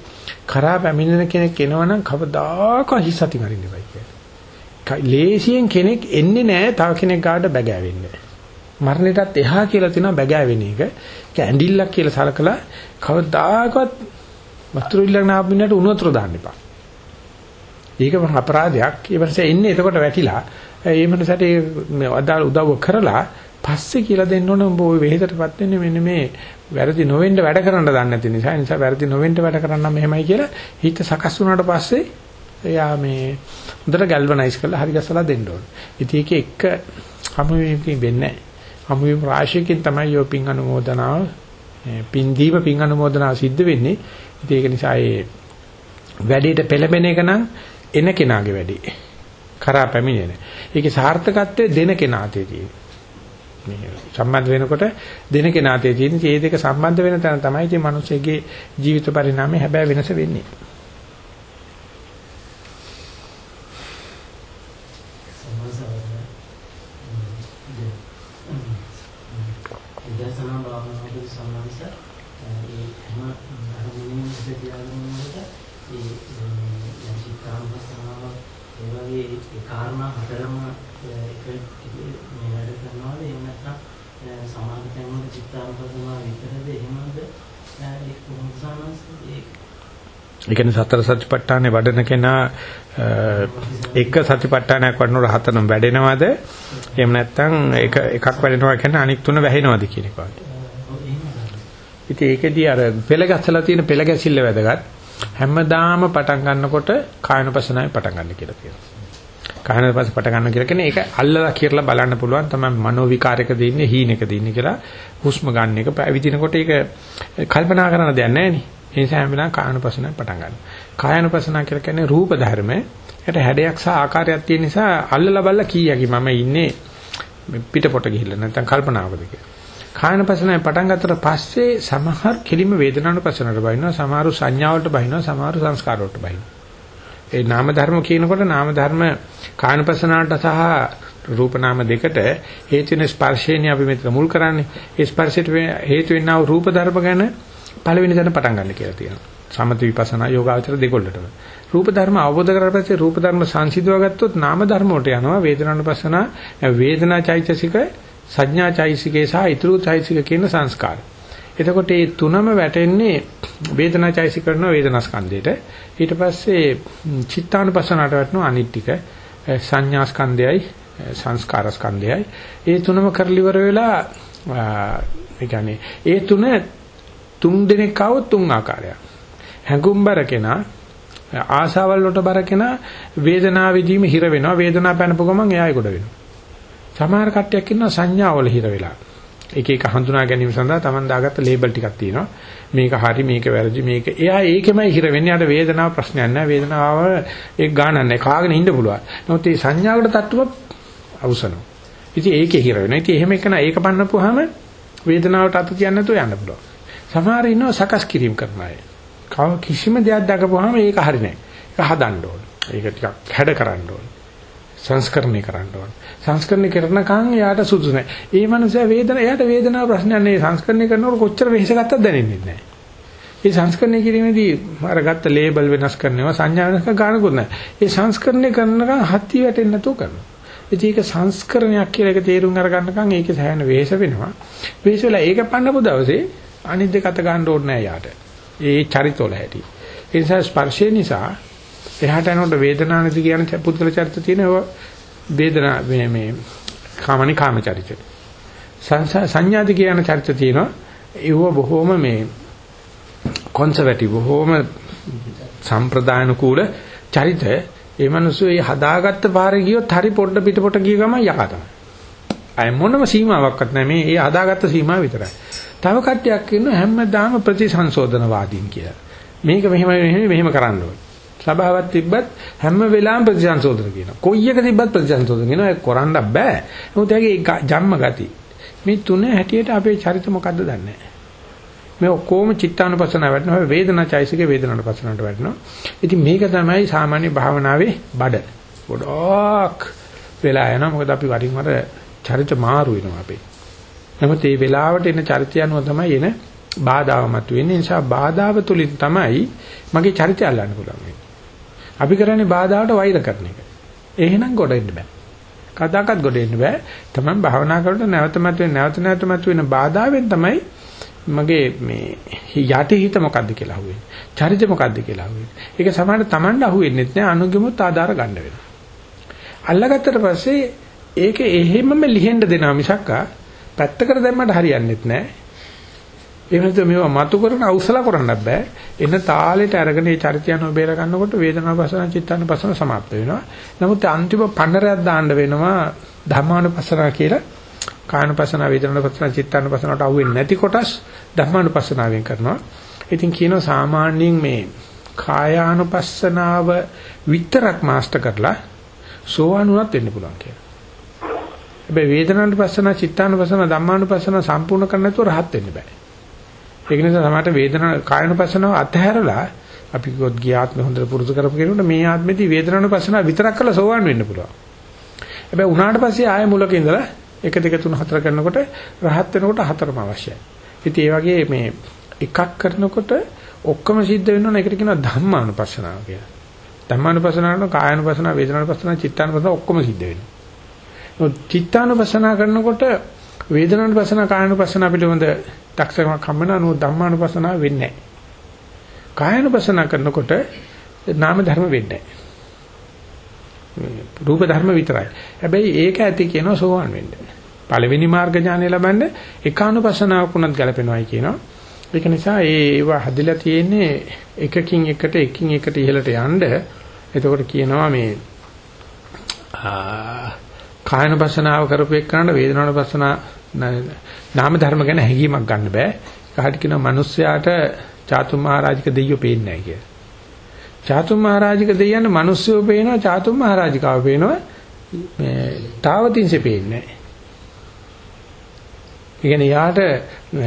කරා පැමිණෙන කෙනෙක් එනවනම් කවදාකවත් හිස් අතින් අරින්න එපයි කියලා. ලේසියෙන් කෙනෙක් එන්නේ නැහැ තව කෙනෙක් ගාඩ බැගෑවෙන්නේ. මරණයටත් එහා කියලා තියෙනවා බැගෑවෙන එක. ඒක ඇඬිල්ලක් කියලා සලකලා කවදාකවත් වතුර ඉල්ලගෙන ආපු මිනිහට උණු වතුර දාන්න එපා. ඒක අපරාධයක්. ඒ වගේ එන්නේ එතකොට වැටිලා ඒ මනසට මේ අදාළ උදව්ව කරලා පස්සේ කියලා දෙන්න ඕන උඹ ওই වෙහෙතටපත් වෙන්නේ මෙන්න මේ වැරදි නොවෙන්න වැඩ කරන්න දන්නේ නැති නිසා නිසා වැරදි නොවෙන්න වැඩ කරන්න මෙහෙමයි කියලා හිත සකස් වුණාට පස්සේ එයා මේ හොඳට ගැල්වනයිස් කරලා හරි ගස්සලා දෙන්න ඕන. ඉතින් ඒක එක හමුවීමකින් වෙන්නේ නැහැ. හමුවීම රාශියකින් තමයි යෝ පින් අනුමෝදනාව පින් දීම පින් අනුමෝදනාව සිද්ධ වෙන්නේ. ඉතින් ඒක නිසා ඒ වැඩේට පෙළඹෙන එක නම් එන කෙනාගේ වැඩේ. කරා පැමිණෙන. ඒකේ සාර්ථකත්වය දෙන කෙනාතේ තියෙන්නේ. මේ සම්බන්ධ වෙනකොට දෙන කෙනාතේ තියෙන මේ දෙක සම්බන්ධ වෙන තැන තමයි මේ මිනිස්සෙගේ ජීවිත පරිණාමය හැබැයි වෙනස වෙන්නේ. විදර්ශනා භාවනාවේදී සම්මානස ඒ හැම ධර්මයෙන්ම ඉඳලා ඒ යම් චිත්තානුපස්සනාව ඒ වගේ ඒ කාරණා හතරම එක මේ වැඩ කරනවාද එහෙම නැත්නම් සමාන තැන්වල චිත්තානුපස්සනාව විතරද එහෙමද ඒ කොහොමද සමස් ඒ ඒ කියන්නේ සතර සතිපට්ඨානේ වඩන කෙනා එක සතිපට්ඨානයක් වඩනකොට හතරම වැඩෙනවද? එහෙම නැත්නම් එක එකක් වැඩෙනවා කියන්නේ අනික් තුන වැහෙනවද කියන එක වගේ. ඉතින් ඒකෙදී අර පෙළ ගැසලා තියෙන පෙළ ගැසිල්ල වැදගත්. හැමදාම පටන් ගන්නකොට කායනපසනාවේ පටන් ගන්න කියලා කියනවා. කායනපස පටන් ගන්න කියලා කියන්නේ ඒක අල්ලලා කියලා බලන්න පුළුවන් තමයි මනෝ විකාරයකද ඉන්නේ හීනෙකද ඉන්නේ කියලා හුස්ම ගන්න එක පැවිදිනකොට ඒක කල්පනා කරන දෙයක් නැහැ නේ. ඒ නිසා හැම වෙලාවෙම කායනුපසනාව පටන් ගන්නවා. කායනුපසනාව කියලා කියන්නේ රූප ධර්ම. ඒකට හැඩයක් සහ ආකාරයක් තියෙන නිසා අල්ලලා බලලා කීයකි මම ඉන්නේ පිටපොට ගිහිල්ලා නැත්නම් කල්පනාවකද කියලා. කායනුපසනාව පටන් ගත්තට පස්සේ සමහර කෙලිම වේදනානුපසනාවට බහිනවා, සමහරු සංඥාවලට බහිනවා, සමහරු සංස්කාරවලට බහිනවා. ඒ නාම ධර්ම කියනකොට නාම ධර්ම කායනුපසනාවට සහ රූප නාම දෙකට හේතු වෙන ස්පර්ශේනේ අපි මෙතන මුල් කරන්නේ. ඒ ස්පර්ශයට හේතු වෙනා රූප ධර්ම ගැන පළවෙනි තැන පටන් ගන්න කියලා තියෙනවා. සමත විපස්සනා යෝගාචර දෙකොල්ලටම. රූප ධර්ම අවබෝධ කරලා පස්සේ රූප ධර්ම සංසිඳව ගත්තොත් නාම ධර්ම වලට යනවා වේදනානුපස්සනා වේදනා චෛතසික සංඥා චෛතසිකේ සහ ඊතුරු චෛතසික කියන සංස්කාර. එතකොට මේ තුනම වැටෙන්නේ වේදනා චෛතසික කරන වේදනා ස්කන්ධයට. ඊට පස්සේ චිත්තානුපස්සනාට වැටෙනවා අනිත් ටික සංඥා ස්කන්ධයයි සංස්කාර ස්කන්ධයයි. ඒ තුනම කරලිවර වෙලා ඒ කියන්නේ ඒ තුන තුන් දෙනෙක් ආවොත් තුන් ආකාරයක්. හැඟුම්බර කෙනා ආසාවල් වලට බර කෙනා වේදනාව විදීම හිර වෙනවා. වේදනාව පැනපු ගමන් එයායි කොට වෙනවා. සමහර කට්ටියක් ඉන්නවා සංඥාවල හිර වෙලා. එක එක හඳුනා ගැනීම සඳහා Taman දාගත්ත ලේබල් ටිකක් තියෙනවා. මේක හරි මේක වැරදි මේක. එයා ඒකෙමයි හිර වෙන්නේ. යාට වේදනාව ප්‍රශ්නයක් නැහැ. වේදනාව ඒක ගානක් නැහැ. කාගෙන ඉන්න පුළුවන්. නමුත් මේ සංඥාවකට තට්ටුවක් අවසනවා. ඉතින් ඒකේ හිර වෙනවා. ඉතින් එහෙම එකන ඒක පන්නපුවාම වේදනාවට අත තියන්න නැතුව යන්න පුළුවන්. සමහර ඉන්නවා සකස් කිරීම කරන අය. කව කිසිම දෙයක් දකපුවාම ඒක හරිනේ. ඒක හදන්න ඕන. ඒක ටිකක් හැඩ කරන්න ඕන. සංස්කරණය කරන්න ඕන. සංස්කරණය කරනකන් යාට සුදුසු නැහැ. ඒ මනුස්සයා වේදන එයාට වේදනාව ප්‍රශ්නයක් නෙවෙයි. සංස්කරණය කරනකොට කොච්චර වෙහෙස ගත්තද දැනෙන්නේ නැහැ. ඒ සංස්කරණය කිරීමේදී අර ගත්ත ලේබල් වෙනස් කරනවා සංඥා වෙනස් කරන ගානකුත් නැහැ. ඒ සංස්කරණය කරනකන් හත්ති වැටෙන්නේ නැතුව කරනවා. ඉතින් ඒක සංස්කරණයක් කියලා එක තේරුම් අරගන්නකන් ඒකේ සෑහෙන වෙහෙස වෙනවා. වෙහෙස වෙලා ඒක පන්නපු දවසේ අනිත් දෙක අත ගන්න ඕනේ නැහැ යාට. ඒ චරිතවල හැටි. ඒ නිසා ස්පර්ශය නිසා එහාට යනකොට වේදනාවනදි කියන පුද්ගල චරිත තියෙනවා වේදනා මේ මේ කාමනි කාම චරිත. සංඥාදි කියන චරිත තියෙනවා. ඒව බොහොම මේ කොන්සර්වටිව් බොහොම සම්ප්‍රදායන කූල චරිත ඒ මිනිස්සු ඒ හදාගත්ත පාරේ ගියොත් හරි පොඩ පිටපොට ගිය ගමන් යකා තමයි. අය මොනම සීමාවක්වත් නැහැ මේ ඒ හදාගත්ත සීමාව විතරයි. තව කට්ටියක් ඉන්න හැමදාම ප්‍රතිසංශෝධනවාදීන් කියලා. මේක මෙහෙම මෙහෙම මෙහෙම කරන්න ඕනේ. සභාවක් තිබ්බත් හැම වෙලාවෙම ප්‍රතිසංශෝධන කියනවා. කොයි එක තිබ්බත් ප්‍රතිසංශෝධන කියනවා. ඒක කරන්න බෑ. මොකද ඒකේ ජම්ම ගති. මේ තුන හැටියට අපේ චරිත මොකද්ද දන්නේ නැහැ. මේ ඔක්කොම චිත්තානුපස්සන වැඩනවා වේදනා චෛසිකේ වේදනානුපස්සනට වැඩනවා. ඉතින් මේක තමයි සාමාන්‍ය භාවනාවේ බඩ. ගොඩක් වෙලා යනවා මොකද අපි වරින් වර චරිත මාරු වෙනවා අපේ. නමුත් මේ වෙලාවට එන චරිතය අනුව තමයි එන බාධාව මතුවෙන්නේ. නිසා බාධාව තුලින් තමයි මගේ චරිතය අල්ලන්න පුළුවන් අපි කරන්නේ බාධාවට වෛර කරන එක. එහෙනම් ගොඩ එන්න බෑ. කදාකත් ගොඩ එන්න බෑ. තමයි භාවනා කරනකොට නැවත මතුවෙන නැවත නැවත මතුවෙන බාධාවෙන් තමයි මගේ මේ යටි හිත මොකද්ද කියලා අහුවෙන්නේ. චරිත මොකද්ද කියලා අහුවෙන්නේ. ඒක සමහරට Tamanda අහුවෙන්නේ නැහැ අනුගෙමුත් ආධාර ගන්න වෙනවා. අල්ලගත්තට පස්සේ ඒක එහෙමම ලිහෙන්න දෙනවා මිසක් පැත්තකට දැම්මට හරියන්නේ නැහැ. එහෙම නැත්නම් මේවා මතු කරන අවසල කරන්නත් බෑ. එන තාලෙට අරගෙන මේ චරිතයන්ව බේර ගන්නකොට වේදනා පසන චිත්තාන පසන සමාප්ත වෙනවා. නමුත් අන්තිම පන්නරයක් දාන්න වෙනවා ධර්මානුපස්සනා කියලා කායනුපස්සනා වේදනානුපස්සනා චිත්තානුපස්සනාවට අහු වෙන්නේ නැති කොටස් ධර්මානුපස්සනාවෙන් කරනවා. ඉතින් කියනවා සාමාන්‍යයෙන් මේ කායානුපස්සනාව විතරක් මාස්ටර් කරලා සෝවානුවත් වෙන්න පුළුවන් කියලා. හැබැයි වේදනානුපස්සනා චිත්තානුපස්සනා ධම්මානුපස්සනා සම්පූර්ණ කරන්න නැතුව රහත් වෙන්න බෑ. ඒක නිසා සමහරට වේදනා කායනුපස්සනාව අත්හැරලා අපි කිව්වොත් ගියාත්ම හොඳට පුරුදු කරපු කෙනෙකුට මේ ආත්මෙදී වේදනානුපස්සනාව විතරක් කරලා සෝවාන් වෙන්න පුළුවන්. හැබැයි උනාට පස්සේ ආයෙ මුලක ඉඳලා 1 2 3 4 කරනකොට රහත් වෙනකොට හතරම අවශ්‍යයි. ඉතින් ඒ වගේ මේ එකක් කරනකොට ඔක්කොම සිද්ධ වෙනවා ඒකට කියනවා ධම්මානුපස්සනාව කියලා. ධම්මානුපස්සනාවන කායानुපස්සනාව වේදනානුපස්සනාව චිත්තානුපස්සනාව ඔක්කොම සිද්ධ වෙනවා. චිත්තානුපස්සනාව කරනකොට වේදනානුපස්සනාව කායानुපස්සනාව පිළිබඳ දක්ෂකමක් හම්බ වෙනවා ධම්මානුපස්සනාව වෙන්නේ නැහැ. කායानुපස්සනාව කරනකොට නාම ධර්ම වෙන්නේ නැහැ. රූප ධර්ම විතරයි. හැබැයි ඒක ඇති කියනවා සෝවාන් වෙන්න. පළවෙනි මාර්ග ඥානය ලබන්න ඒකානුපස්සනාවක් උනත් ගැලපෙනවායි කියනවා. ඒක නිසා ඒව හදලා තියෙන්නේ එකකින් එකට එකින් එකට ඉහළට යන්න. එතකොට කියනවා මේ කායනුපස්සනාව කරපු එක්කනට වේදනානුපස්සනා නාම ධර්ම ගැන හැඟීමක් ගන්න බෑ. කාට කියනවා මිනිස්යාට චාතුම් මහරජික දෙයියෝ පේන්නේ නැහැ කියලා. චාතුම් මහරජික දෙයයන් මිනිස්සුව පේනවා චාතුම් මහරජිකාව පේනවා මේ තාවතින්සේ පේන්නේ නැහැ. ඉගෙන යාට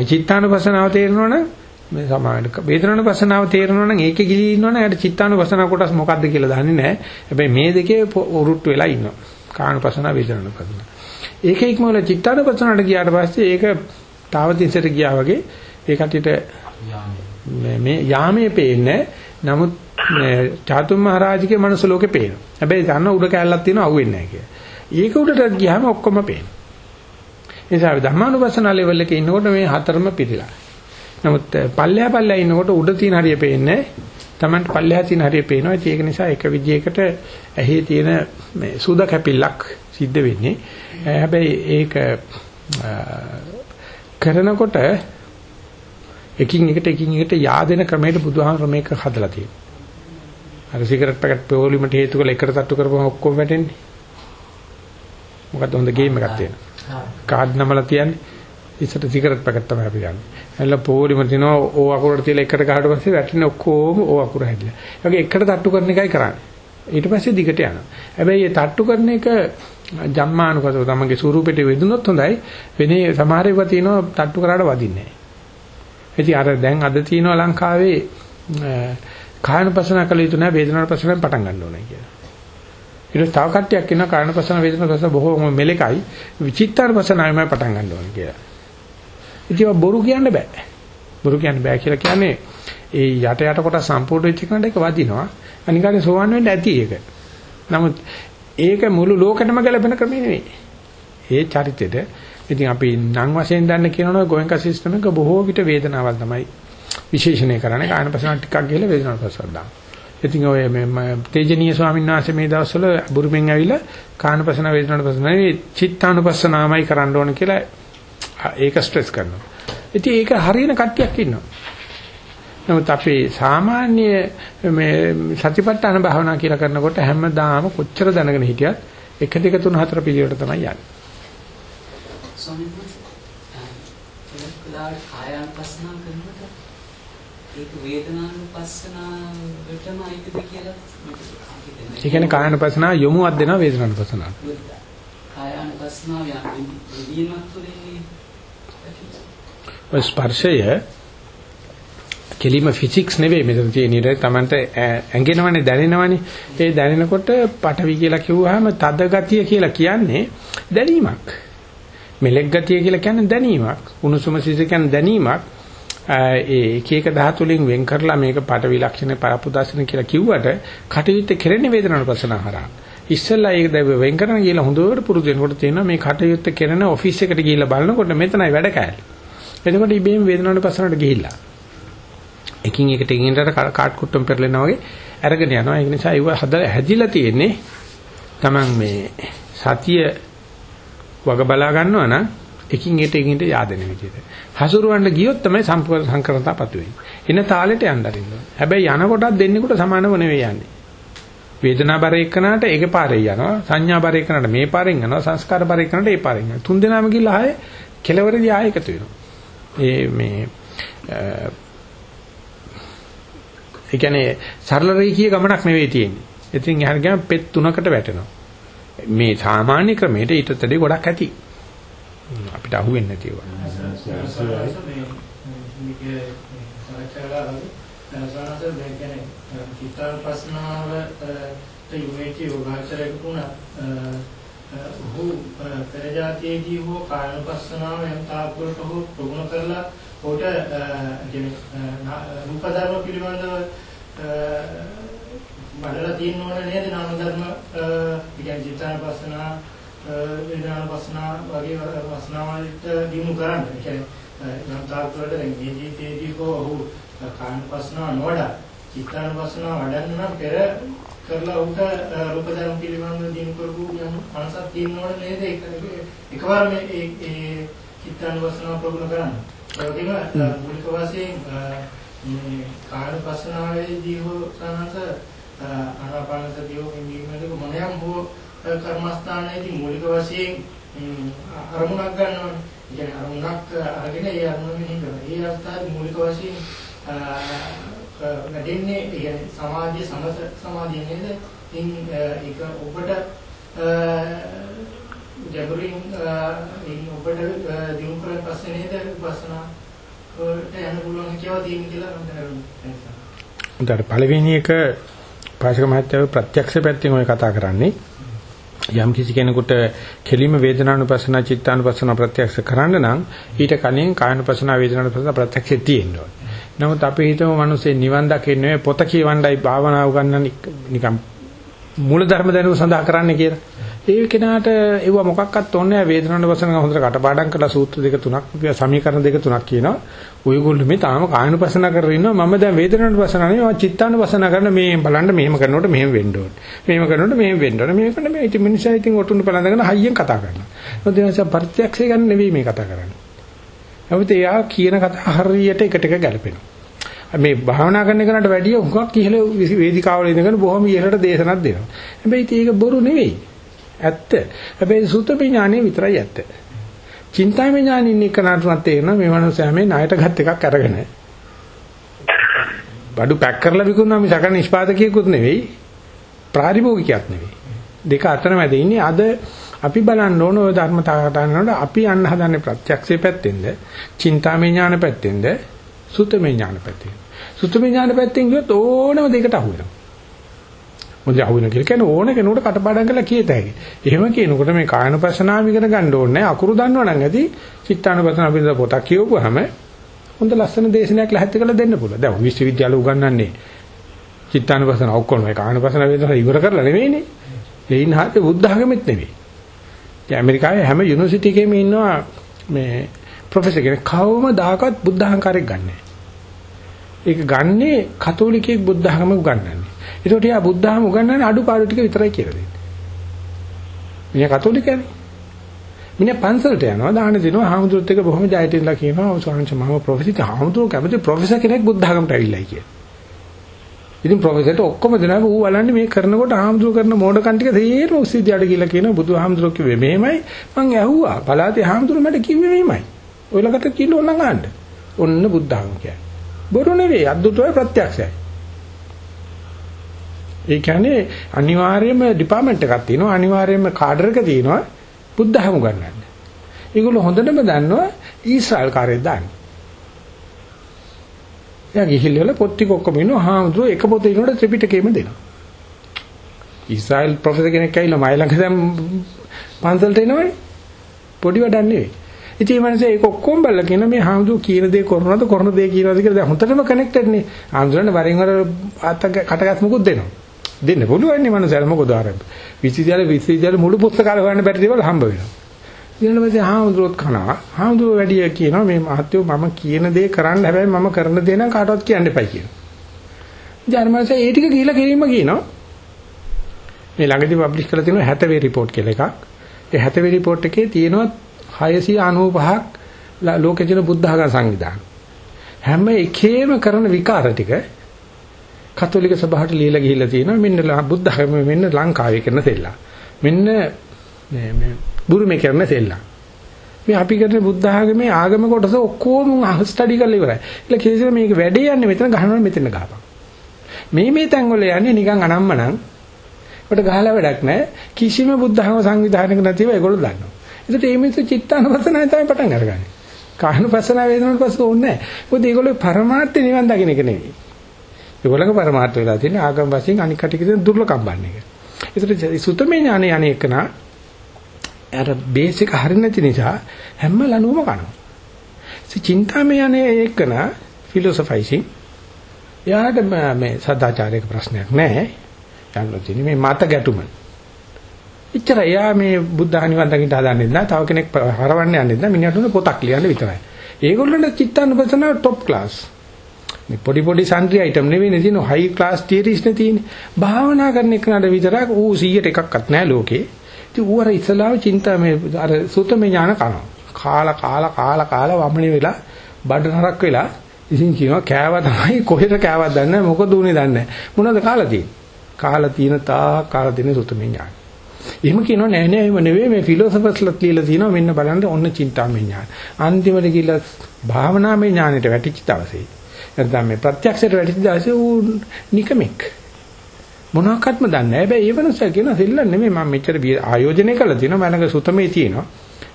චිත්තානුපසනාව තේරෙනවනම් මේ සමාවෙන්න වේදනානුපසනාව තේරෙනවනම් ඒකේ ගිලී ඉන්නවනම් යාට චිත්තානුපසනාව කොටස් මොකක්ද කියලා දන්නේ නැහැ. හැබැයි මේ දෙකේ උරුට්ට වෙලා ඉන්නවා. කානුපසනාව වේදනානුපසනාව. ඒකේ ඉක්මවල චිත්තානුපසනාවට ගියාට පස්සේ ඒක තාවතින්සට ගියා වගේ ඒ කටියට මේ යාමේ පේන්නේ නමුත් චාතුම් මහරජගේ මනස ලෝකේ පේනවා. හැබැයි දන්න උඩ කැලලක් තියෙනවා අහුවෙන්නේ නැහැ කියලා. ඒක උඩට ගියාම ඔක්කොම පේනවා. ඒ නිසා ධර්මානුපස්සන ලෙවල් එකේ ඉන්නකොට මේ හතරම පිළිලා. නමුත් පල්ලෙහා පල්ලෙහා ඉන්නකොට උඩ තියෙන හරිය පේන්නේ තමන්ට පල්ලෙහා තියෙන හරිය පේනවා. ඒක නිසා එක විදියකට ඇහි තියෙන මේ සුද කැපිල්ලක් සිද්ධ වෙන්නේ. හැබැයි ඒක කරනකොට එකින් එකට එකින් එකට yaadena ක්‍රමයට බුදුහාම මේක හදලා තියෙනවා. අර සිගරට් පැකට් පොලිමට හේතු කරලා එකට තට්ටු කරපුවම ඔක්කොම වැටෙන්නේ. මොකද හොඳ ගේම් එකක් තියෙනවා. කාඩ් නමලා තියන්නේ. ඉස්සට සිගරට් පැකට් තමයි අපි ගන්න. එල්ල පොලිම තිනවා ඕ අකුරට තියලා එකට ගහට පස්සේ වැටෙන ඔක්කොම ඕ අකුර හැදිලා. ඒ වගේ එකට තට්ටු කරන එකයි කරන්නේ. ඊට පස්සේ දිගට යනවා. හැබැයි මේ තට්ටු කරන එක ජම්මානුකසව තමගේ ස්වරූපෙට වෙදුනොත් හොඳයි. වෙනේ සමහර ඒවා තියෙනවා තට්ටු කරාට වදින්නේ නැහැ. ඉතින් අර දැන් අද තියෙනවා ලංකාවේ කායනපසන කළ යුතු නැහැ වේදනානුපසනෙන් පටන් ගන්න ඕනේ කියලා. ඊට තව කට්ටියක් ඉන්නවා කායනපසන වේදනානුපසන බොහෝ මෙලෙකයි විචිත්තානුපසනයිමයි පටන් ගන්න ඕනේ කියලා. ඉතින් බොරු කියන්න බෑ. බොරු කියන්න බෑ කියලා කියන්නේ ඒ යට යට කොට සම්පූර්ණ වෙච්ච කෙනාට ඒක වදිනවා. අනිකාගේ සෝවන් වෙන්න ඇති ඒක. නමුත් ඒක මුළු ලෝකෙටම ගැලපෙන ක්‍රමය නෙවෙයි. ඒ චරිතෙට ඉතින් අපි නම් වශයෙන් දන්න කියනවනේ ගෝයන්ක සිස්ටම් එක බොහෝ විට වේදනාවල් තමයි විශේෂණය කරන්නේ. කායන පසන ටිකක් ගිහලා වේදනාවට පස්සට දාන්න. ඉතින් ඔය මේ තේජනීය ස්වාමීන් වහන්සේ මේ දවස්වල බුරුමෙන් ඇවිල්ලා කායනපසන වේදනාවට පස්සන නෙවෙයි චිත්තානුපස්සනාමයි කරන්න ඕන කියලා ඒක ස්ට්‍රෙස් කරනවා. ඉතින් ඒක හරියන කට්ටියක් ඉන්නවා. නමුත් අපේ සාමාන්‍ය මේ සතිපට්ඨාන භාවනා කියලා කරනකොට හැමදාම කොච්චර දැනගෙන හිටියත් 1 2 3 4 පිළිවෙලට තමයි යන්නේ. ස්වාමීන් වහන්සේ එලක්ලාට කායානුපස්සනා කරනකොට ඒක වේදනානුපස්සනාවටම අයිතිද කියලා ඒ කියන්නේ කායනුපස්සනා යොමුවක් දෙනවා වේදනානුපස්සනාවට. කායානුපස්සනාව යම් විදීමක් තුළින් ස්පර්ශය කෙලිම ෆිසික්ස් නෙවෙයි මෙතන තියෙන ඉර තමන්ට ඇඟෙනවනේ දැනෙනවනේ. ඒ දැනෙනකොට පටවි කියලා කිව්වහම තද ගතිය කියලා කියන්නේ දැනීමක්. මෙලෙක් ගතිය කියලා කියන්නේ දැනීමක්. උණුසුම සිස කියන්නේ දැනීමක්. ඒ එක එක ධාතු වලින් වෙන් කරලා මේක පටවි ලක්ෂණ පරපුදාසන කියලා කිව්වට කටයුත්ත කෙරෙන්නේ වේදනානුපස්සන හරහා. ඉස්සෙල්ලා ඒක දැව වෙන් කරන කියලා හොඳට පුරුදු වෙනකොට තියෙනවා මේ කටයුත්ත කරන ඔෆිස් එකට ගිහිල්ලා බලනකොට මෙතනයි වැඩ කෑල්ල. එතකොට ඉබේම වේදනානුපස්සනට ගිහිල්ලා එකින් එකට එකින් එකට කාට් කුට්ටම් පෙරලෙනා වගේ අරගෙන යනවා. ඒක නිසා ඒව හදලා හැදිලා තියෙන්නේ Taman මේ සතිය වග බලා ගන්නවා නම් එකින් එකට එකින් එකට yaadෙන විදිහට. හසුරවන්න ගියොත් තමයි සම්පූර්ණ සංකරණතාපතු වෙන්නේ. එන තාලෙට යන්න අරින්න. හැබැයි යන කොටත් දෙන්නෙකුට සමානව නෙවෙයි යන්නේ. වේදනා බර එක්කනට ඒක පාරේ යනවා සංඥා බර එක්කනට මේ පාරෙන් යනවා සංස්කාර බර එක්කනට ඒ පාරෙන් යනවා තුන් දෙනාම ගිහලා ආයේ කෙලවරදී ආයෙ එකතු වෙනවා ඒ මේ ඒ කියන්නේ සරල රේඛීය ගමනක් නෙවෙයි තියෙන්නේ. ඉතින් එහාට ගියාම පෙත් තුනකට වැටෙනවා. මේ සාමාන්‍ය ක්‍රමයට ඊටතදී ගොඩක් ඇති. අපිට අහුවෙන්නේ නැති ඒවා. චිත්තානුපස්සනාවට යොමුවෙච්ච යෝගාචරයක තුන ඔහු පෙරජාතියේදී හෝ කායනුපස්සනාව යම් තාපුරට හෝ ප්‍රගුණ කරලා කොට රූප ධර්ම පිළිබඳව බලලා තියෙන්න ඕන නේද නාම ධර්ම කියන්නේ චිත්තානුපස්සනා වේදනානුපස්සනා වගේ වස්නාවලට දිනු කරන්න. ඒ කියන්නේ යම් තාපුරට දැන් ජීවිතයේදී හෝ ඔහු කායනුපස්සනාව නොවඩා චිත්තානුපස්සනාව වඩන්න නම් පෙර කරලා උන්ට රූප ධර්ම පිළිබඳව දිනු කරපු යම් අනසක් තියෙන්න ඕන නේද ඒක එකවර මේ ඒ චිත්තානුපස්සනාව ප්‍රගුණ කරන්න. ඒ වගේම මූලික වශයෙන් මේ කායනුපස්සනාවේදී හෝ සනස ආනාපාන සතිය හෝ නිමිමදක මොනියම් හෝ කර්මස්ථානයේදී මූලික වශයෙන් අරමුණක් ගන්නවා. කියන්නේ අරමුණක් අරගෙන ඒ අරමුණ මෙහි කරනවා. ඒ අවස්ථාවේ මූලික වශයෙන් වැඩෙන්නේ කියන්නේ සමාධිය සමත සමාධිය නේද? ඉතින් ඒක ඔබට ගැඹුරින් ඉන් ඔබට දිනු කරලා පස්සේ නේද විපස්සනා වලට යන්න පුළුවන් කියලා තියෙන කියලා මම දැනගන්නවා. උන්ට පළවෙනි එක පාශක මහත්තයා ප්‍රත්‍යක්ෂ පැත්තෙන් ඔය කතා කරන්නේ යම් කිසි කෙනෙකුට කෙලිම වේදනානුපස්සන චිත්තානුපස්සන ප්‍රත්‍යක්ෂ කරන්න නම් ඊට කලින් කායනුපස්සන වේදනානුපස්සන ප්‍රත්‍යක්ෂය තියෙන්න ඕනේ. නමුත් අපි හිතමු මිනිස්සේ නිවන් දකින්නේ පොත කියවන්නයි භාවනාව ගන්න නිකම් මූල ධර්ම දැනුම සඳහා කරන්න කියලා. ඒ කෙනාට ඒව මොකක්වත් ඕනේ නැහැ වේදනානුපස්සන හොඳට කටපාඩම් කරලා සූත්‍ර දෙක තුනක් සමීකරණ දෙක තුනක් කියනවා. ඔයගොල්ලෝ මේ තාම කායනුපස්සන කරගෙන ඉන්නවා මම දැන් වේදනානුපස්සන නෙවෙයි මම චිත්තානුපස්සන කරන මේ බලන්න මෙහෙම කරනකොට මෙහෙම වෙන්න ඕනේ. මෙහෙම කරනකොට මෙහෙම වෙන්න ඕනේ. මේක නෙමෙයි ඉතින් මිනිස්සු ඉතින් ඔටුන්න බලඳගෙන හයියෙන් කතා කරනවා. මොකද ඒ නිසා ප්‍රත්‍යක්ෂය ගන්න නෙවෙයි මේ කතා කරන්නේ. නමුත් එයා කියන කතා හරියට එකට එක ගැලපෙනවා. මේ භාවනා කරන කෙනාට වැඩිය හුඟක් ඉහළ වේදිකාවල ඉඳගෙන බොහොම ඉහළට දේශනක් දෙනවා. හැබැයි ඒක බොරු නෙවෙයි. ඇත්ත. හැබැයි සුත විඥානේ විතරයි ඇත්ත. චින්තාමය ඥානින් ඉන්න කෙනාටත් තේරෙනවා මේ මනුස්සයා මේ ණයට ගත් එකක් අරගෙන. බඩු පැක් කරලා විකුණනවා මිසක නිෂ්පාදකයෙකුත් නෙවෙයි. ප්‍රාතිභෝගිකයක් නෙවෙයි. දෙක අතරමැද ඉන්නේ අද අපි බලන්න ඕන ඔය ධර්මතාවට අනුව අපි යන්න හදන්නේ ප්‍රත්‍යක්ෂයේ පැත්තෙන්ද, චින්තාමය ඥාන පැත්තෙන්ද, සුතමේ ඥාන පැත්තෙන්ද. සුතමේ ඥාන පැත්තෙන් ගියොත් ඕනම දෙයකට අහු වෙනවා. මොකද අහු වෙන කියලා කියන්නේ ඕන කෙනෙකුට කටපාඩම් කරලා කියත හැකි. එහෙම කියනකොට මේ කායනුපස්සනාව ඉගෙන ගන්න ඕනේ අකුරු දන්නවනම් ඇති චිත්තානුපස්සනාව පිළිබඳ පොතක් කියවුවාම හොඳ ලස්සන දේශනයක් ලැහැත්ති කරලා දෙන්න පුළුවන්. දැන් විශ්වවිද්‍යාල උගන්වන්නේ චිත්තානුපස්සන ඔක්කොම ඒ කායනුපස්සන වේදන ඉවර කරලා නෙවෙයිනේ. ඒ ඉන්න හරිය බුද්ධ ආගමෙත් නෙවෙයි. දැන් ඇමරිකාවේ හැම යුනිවර්සිටි එකේම ඉන්නවා මේ ප්‍රොෆෙසර් කෙනෙක් කවමදාකවත් බුද්ධ අහංකාරයක් ගන්නෑ. ඒක ගන්නේ කතෝලිකයෙක් බුද්ධ ආගම උගන්වන්නේ. ඒකට යා බුද්ධ ආගම උගන්වන්නේ අඩුපාඩු ටික විතරයි කියලා දෙන්නේ. මිනිහා කතෝලිකයනේ. මිනිහා පන්සලට යනවා දාන දෙනවා හාමුදුරුවොත් එක බොහොම ජයතින්ලා කියනවා ස්වාමීන් වහන්සේ මම ප්‍රොෆෙසර් හාමුදුරුවෝ කැමති ප්‍රොෆෙසර් කෙනෙක් බුද්ධ ආගමට ඇවිල්ලායි කියලා. ඉතින් ප්‍රොෆෙසර්ට ඔක්කොම දෙනවා ඌ බලන්නේ මේ කරනකොට ආම්දුර කරන මෝඩකම් ටික තේරෙම උසිදියට කියලා කියන බුදුහාමුදුරුවෝ කිව්වේ මෙහෙමයි. මං ඇහුවා. පලාතේ ආම්දුර මට කිව්වේ මෙහෙමයි. ඔයලකට කිලෝ නම් ආන්න. ඔන්න බුද්ධාගම කියන්නේ. බොරු නෙවෙයි. අද්දුතෝයි ප්‍රත්‍යක්ෂයි ඒ කියන්නේ අනිවාර්යයෙන්ම ඩිපාර්ට්මන්ට් එකක් තියෙනවා. අනිවාර්යයෙන්ම කාඩර් එක තියෙනවා. බුද්ධාගම ගන්නන්න ඒගොල්ලෝ හොඳටම දන්නවා ඊශ්‍රායල් කාර්යය දාන්නේ. එයා ගිහිල්ලා පොත් ටික ඔක්කොම ඉන්නවා. හාමුදුරුවෝ එක පොතේ ඉන්නකොට ත්‍රිපිටකයම දෙනවා. ඊශ්‍රායල් ප්‍රොෆෙසර් කෙනෙක් ඇවිල්ලා මයි ළඟ දැන් පන්සලට එනවනේ. පොඩි වැඩක් නෙවෙයි. ඉතින් මේ මිනිස්සේ ඒක ඔක්කොම බලලා කියන මේ හාමුදුරුවෝ කියන දේ කරනවද කරන දේ කියනවද කියලා දැන් හොඳටම කනෙක්ටඩ් නේ. හාමුදුරනේ වරින් වර අත කටගස් මුකුත් දෙනවා. දෙන්න පුළුවන් නේ මනුස්සයල මොකද ආරම්භ. විශ්වවිද්‍යාල විශ්වවිද්‍යාල මුළු පුස්තකාල හොයන්න බැරි දේවල් හම්බ වෙනවා. ඊට පස්සේ හාමුදුරුවෝත් කනවා. හාමුදුරුවෝ වැඩි කියනවා මේ මහත්යෝ මම කියන දේ කරන්න හැබැයි මම කරන දේ නම් කාටවත් කියන්න එපයි කියනවා. ජර්මන්සේ ඒ ටික කියලා කිරීම කියනවා. මේ ළඟදී පබ්ලිෂ් කරලා තියෙනවා 70 වේ report කියලා එකක්. ඒ 70 වේ report එකේ තියෙනවා 695ක් ලෝකේ තියෙන බුද්ධ ආගම සංවිධාන. හැම එකේම කරන විකාර ටික කතෝලික සභාවට ලියලා ගිහිල්ලා තියෙනවා මෙන්න බුද්ධ ආගම මෙන්න ලංකාවේ කරන සෙල්ලා. මෙන්න මේ මේ බුරුමේ කරන සෙල්ලම්. මේ අපි කරන බුද්ධ ආගමේ ආගම කොටස ඔක්කොම ස්ටඩි කරලා ඉවරයි. ඒල කිසිම මේක වැඩේ යන්නේ මෙතන ගහනවා මෙතන ගහපන්. මේ මේ තැන් වල යන්නේ නිකන් අනම්මනම්. කොට ගහලා වැඩක් නැහැ. කිසිම බුද්ධ ආගම සංවිධානයක නැතිව ඒගොල්ලෝ දන්නවා. ඒකට මේ මිනිස්සු චිත්තානුපස්සනාවෙන් තමයි පටන් අරගන්නේ. කායනුපස්සන වේදනාවට පස්සේ ඕනේ නැහැ. මොකද ඒගොල්ලෝ පරමාර්ථ නිවන් දකින්න එක නෙවෙයි. ඒගොල්ලෝගේ පරමාර්ථ වෙලා තියෙන්නේ ආගම වශයෙන් අනික් කටිකේ දුර්ලභම් බන්නේ එක. ඒකට සුතමේ ඥානෙ අනේකනා අර බේසික හරිය නැති නිසා හැම ලනුවම කනවා. ඒ චින්තාමය යන්නේ ඒකන ෆිලොසොෆයිසින්. යාට මේ සදාචාරික ප්‍රශ්නයක් නැහැ. යන්න තියෙන්නේ මේ මත ගැටුම. එච්චර එයා මේ බුද්ධ හනිවන් දකින්න හදන්නේ නැහැ. තව කෙනෙක් හරවන්න යන්නේ නැහැ. මිනිහට උන පොතක් ලියන්න විතරයි. ඒගොල්ලන්ට චිත්තානුපසනාව টොප් ක්ලාස්. මේ පොඩි පොඩි සන්ත්‍රි අයිටම් නෙවෙයි නේ තියෙන හයි ක්ලාස් තියරිස් නේ තියෙන්නේ. භාවනා කරන එකනට විතරක් ඌ 100ට එකක්වත් නැහැ ලෝකේ. ඉතින් ඌ අර ඉස්ලාම චින්තා මේ අර සුතමේ ඥාන කරනවා. කාලා කාලා කාලා කාලා වමනේ වෙලා බඩ නරක් වෙලා ඉතින් කියනවා කෑවා තමයි <laughs> කොහෙද කෑවත් දන්නේ මොකද උනේ දන්නේ මොනවද කාලා තියෙන්නේ? කාලා තියෙන තා කාලා තියෙන සුතමේ ඥාන. එහෙම කියනවා නෑ නෑ එහෙම නෙවෙයි. මේ ෆිලොසොෆර්ස්ලා කියලා තියෙනවා මෙන්න බලන්න ඔන්න චින්තාමය ඥාන. අන්තිමට ගිහිල්ලා භාවනාමය ඥානෙට වැටිච්ච දවසේ නැත්නම් මේ ප්‍රත්‍යක්ෂයට වැටිච්ච දවසේ ඌ නිකමෙක්. මොනවාක්වත්ම දන්නේ නැහැ. හැබැයි ඒ වෙනසක් කියන සෙල්ලම් නෙමෙයි මම මෙච්චර ආයෝජනය කළා තියෙනවා. මනක සුතමේ තියෙනවා.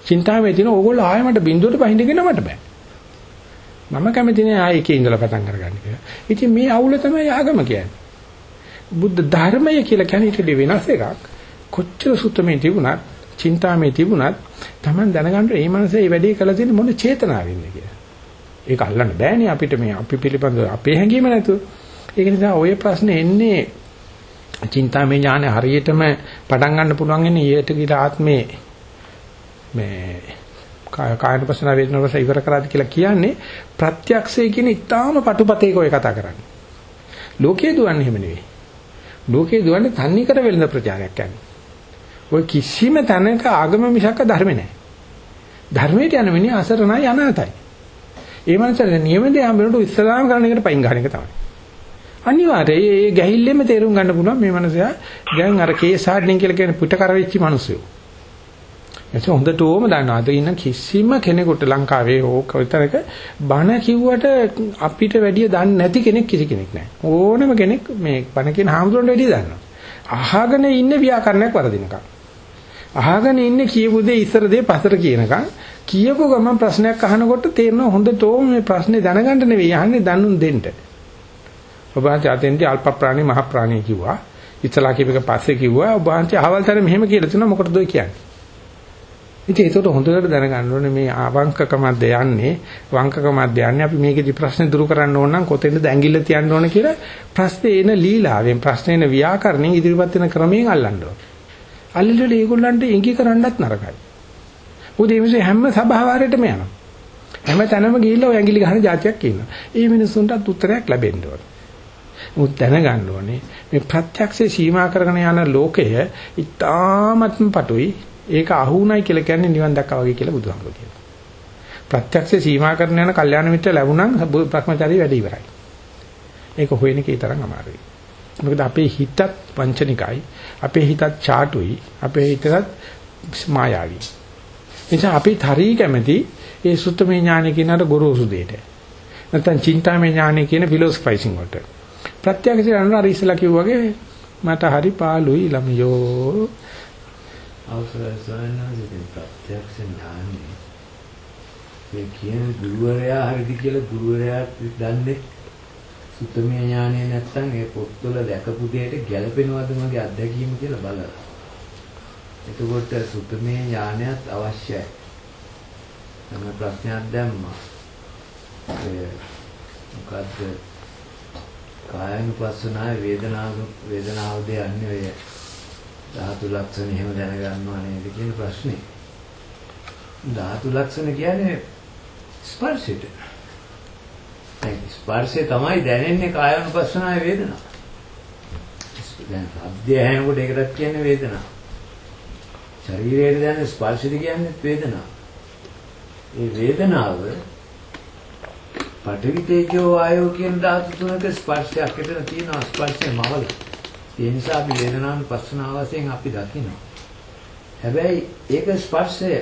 චින්තාවේ තියෙනවා. ඕගොල්ලෝ ආයෙ මට බින්දුවට පහින්න මට බෑ. මම කැමති නෑ ආයෙ එකේ ඉඳලා පටන් අරගන්න කියලා. ඉතින් මේ අවුල තමයි ආගම කියන්නේ. බුද්ධ ධර්මය කියලා කියන්නේ ඊට වෙනස් එකක්. කොච්චර සුතමේ තිබුණත්, චින්තාමේ තිබුණත් Taman දැනගන්න මේ මනසේ මේ වැඩේ කළ තියෙන මොන චේතනාවෙන්ද කියලා. ඒක අල්ලන්න බෑනේ අපිට මේ අපි පිළිබඳ අපේ හැඟීම නැතුව. ඒක නිසා ওই ප්‍රශ්නේ එන්නේ චින්තාමය ඥාන හරියටම පටන් ගන්න පුළුවන් ඉන්නේ ඊට ගිල ආත්මේ මේ කායනපසන වේදනවස ඉවර කරාද කියලා කියන්නේ ප්‍රත්‍යක්ෂය කියන ඉතාම පටුපතේක ඔය කතා කරන්නේ. ලෝකයේ දුවන්නේ එහෙම නෙවෙයි. ලෝකයේ දුවන්නේ තන්නේ කර වෙලඳ ප්‍රචාරයක් යන්නේ. ඔය කිසිම තැනක ආගම මිසක ධර්ම නැහැ. ධර්මයට යන මිනිහ අසරණයි අනාතයි. ඒ මනසට නියම දේ හම්බෙනකොට ඉස්ලාම් කරන එකට පයින් ගන්න එක තමයි. අනිවාර්යයෙන් ඒ ගැහිල්ලෙම තේරුම් ගන්න පුළුවන් මේ මනුස්සයා දැන් අර කේස් හාඩ්නින් කියලා කියන පිට කරවෙච්ච මිනිස්සු. ඒක හොඳට ඕම දන්නවා. අද ඉන්න කිසිම කෙනෙකුට ලංකාවේ හෝ කොතරක බණ කිව්වට අපිට වැඩිය දන්නේ නැති කෙනෙක් කිසි කෙනෙක් නැහැ. ඕනම කෙනෙක් මේ බණ කියන හාමුදුරන්ට වැඩිය දන්නවා. අහගෙන ඉන්නේ ව්‍යාකරණයක් වරදිනකම්. අහගෙන ඉන්නේ කියපු දේ ඉස්සර දේ පස්සට කියනකම් කියපු ගමන් ප්‍රශ්නයක් අහනකොට තේරෙනවා හොඳටම මේ ප්‍රශ්නේ දැනගන්න නෙවෙයි අහන්නේ දන්නුන් දෙන්න. ඔබ අතෙන්දී අල්ප ප්‍රාණි මහ ප්‍රාණි කිව්වා. ඉතලා කියපේක පස්සේ කිව්වා ඔබ අන්ති අහවල්තර මෙහෙම කියලා තුන මොකටද ඔය කියන්නේ? ඉතින් ඒකට හොඳට දැනගන්න ඕනේ මේ අවංකකමක්ද යන්නේ වංකකමක්ද යන්නේ අපි මේකේදී ප්‍රශ්නේ දුරු කරන්න ඕන නම් කොතෙන්ද ඇඟිල්ල තියන්න ඕන කියලා ප්‍රශ්නේ එන ලීලාවෙන් ප්‍රශ්නේ එන ව්‍යාකරණයෙන් ඉදිරිපත් වෙන ක්‍රමයෙන් අල්ලන්න ඕනේ. අල්ලලා ඒගොල්ලන්ට ඉඟි කරන්නත් නරකයි. මොකද මේ මිනිස්සු හැම සභාවාරයටම යනවා. හැම තැනම ගිහිල්ලා ඔය ඇඟිලි ගහන જાතියක් ඉන්නවා. ඒ මිනිස්සුන්ටත් උත්තරයක් ලැබෙන්න ඕනේ. මුත් දැනගන්න ඕනේ මේ ප්‍රත්‍යක්ෂේ සීමා කරගෙන යන ලෝකය ඉතාමත්ම පටුයි ඒක අහුණයි කියලා කියන්නේ නිවන් දැක්කා වගේ කියලා බුදුහාමුදුරුවෝ කියනවා. ප්‍රත්‍යක්ෂ සීමා කරන යන කල්යාණ මිත්‍ර ලැබුණනම් භ්‍රමචාරී වැඩි ඉවරයි. ඒක හොයන එකේ තරම් අමාරුයි. මොකද අපේ හිතත් වංචනිකයි, අපේ හිතත් ചാටුයි, අපේ හිතත් මායාවී. එනිසා අපි හරි කැමැති ඒ සුත්තමේ ඥාන කියනට ගොරෝසු දෙයට. නැත්නම් චින්තාමේ ඥාන කියන ෆිලොසොෆයිසිං වලට. ප්‍රත්‍යක්ෂ යනවා අර ඉස්සලා කිව්වා වගේ මට හරි පාළුයි ළමයෝ අවසරයි සයන්නාසින් ප්‍රත්‍යක්ෂ ඥානෙ මේ කියන ගුරුවරයා හරිද කියලා ගුරුවරයා දන්නේ සුත්තමේ ඥානෙ නැත්තම් ඒ පොත්වල දැකපු දෙයට ගැළපෙනවද මගේ අත්දැකීම කියලා බලලා. එතකොට සුත්තමේ ඥානයත් අවශ්‍යයි. මම ප්‍රශ්නයක් දැම්මා. ඒ මොකද්ද කායනුපස්සනාවේ වේදනාව වේදනාවද යන්නේ ඔය ධාතු ලක්ෂණ එහෙම දැනගන්නව නේද කියන ප්‍රශ්නේ. ධාතු ලක්ෂණ කියන්නේ ස්පර්ශයට. ඒ ස්පර්ශය තමයි දැනෙන්නේ කායනුපස්සනාවේ වේදනාව. දැන් අධ්‍ය ඇහෙනකොට ඒකටත් කියන්නේ වේදනාව. ශරීරයේ දැනෙන ස්පර්ශද කියන්නේ වේදනාව. ඒ වේදනාව පඨවි තේජෝ ආයෝ කියන ධාතු තුනක ස්පර්ශයක් එතන තියෙනවා ස්පර්ශය මවල. ඒ නිසා අපි වේදනානුපස්සනාව වශයෙන් අපි දකිනවා. හැබැයි ඒක ස්පර්ශය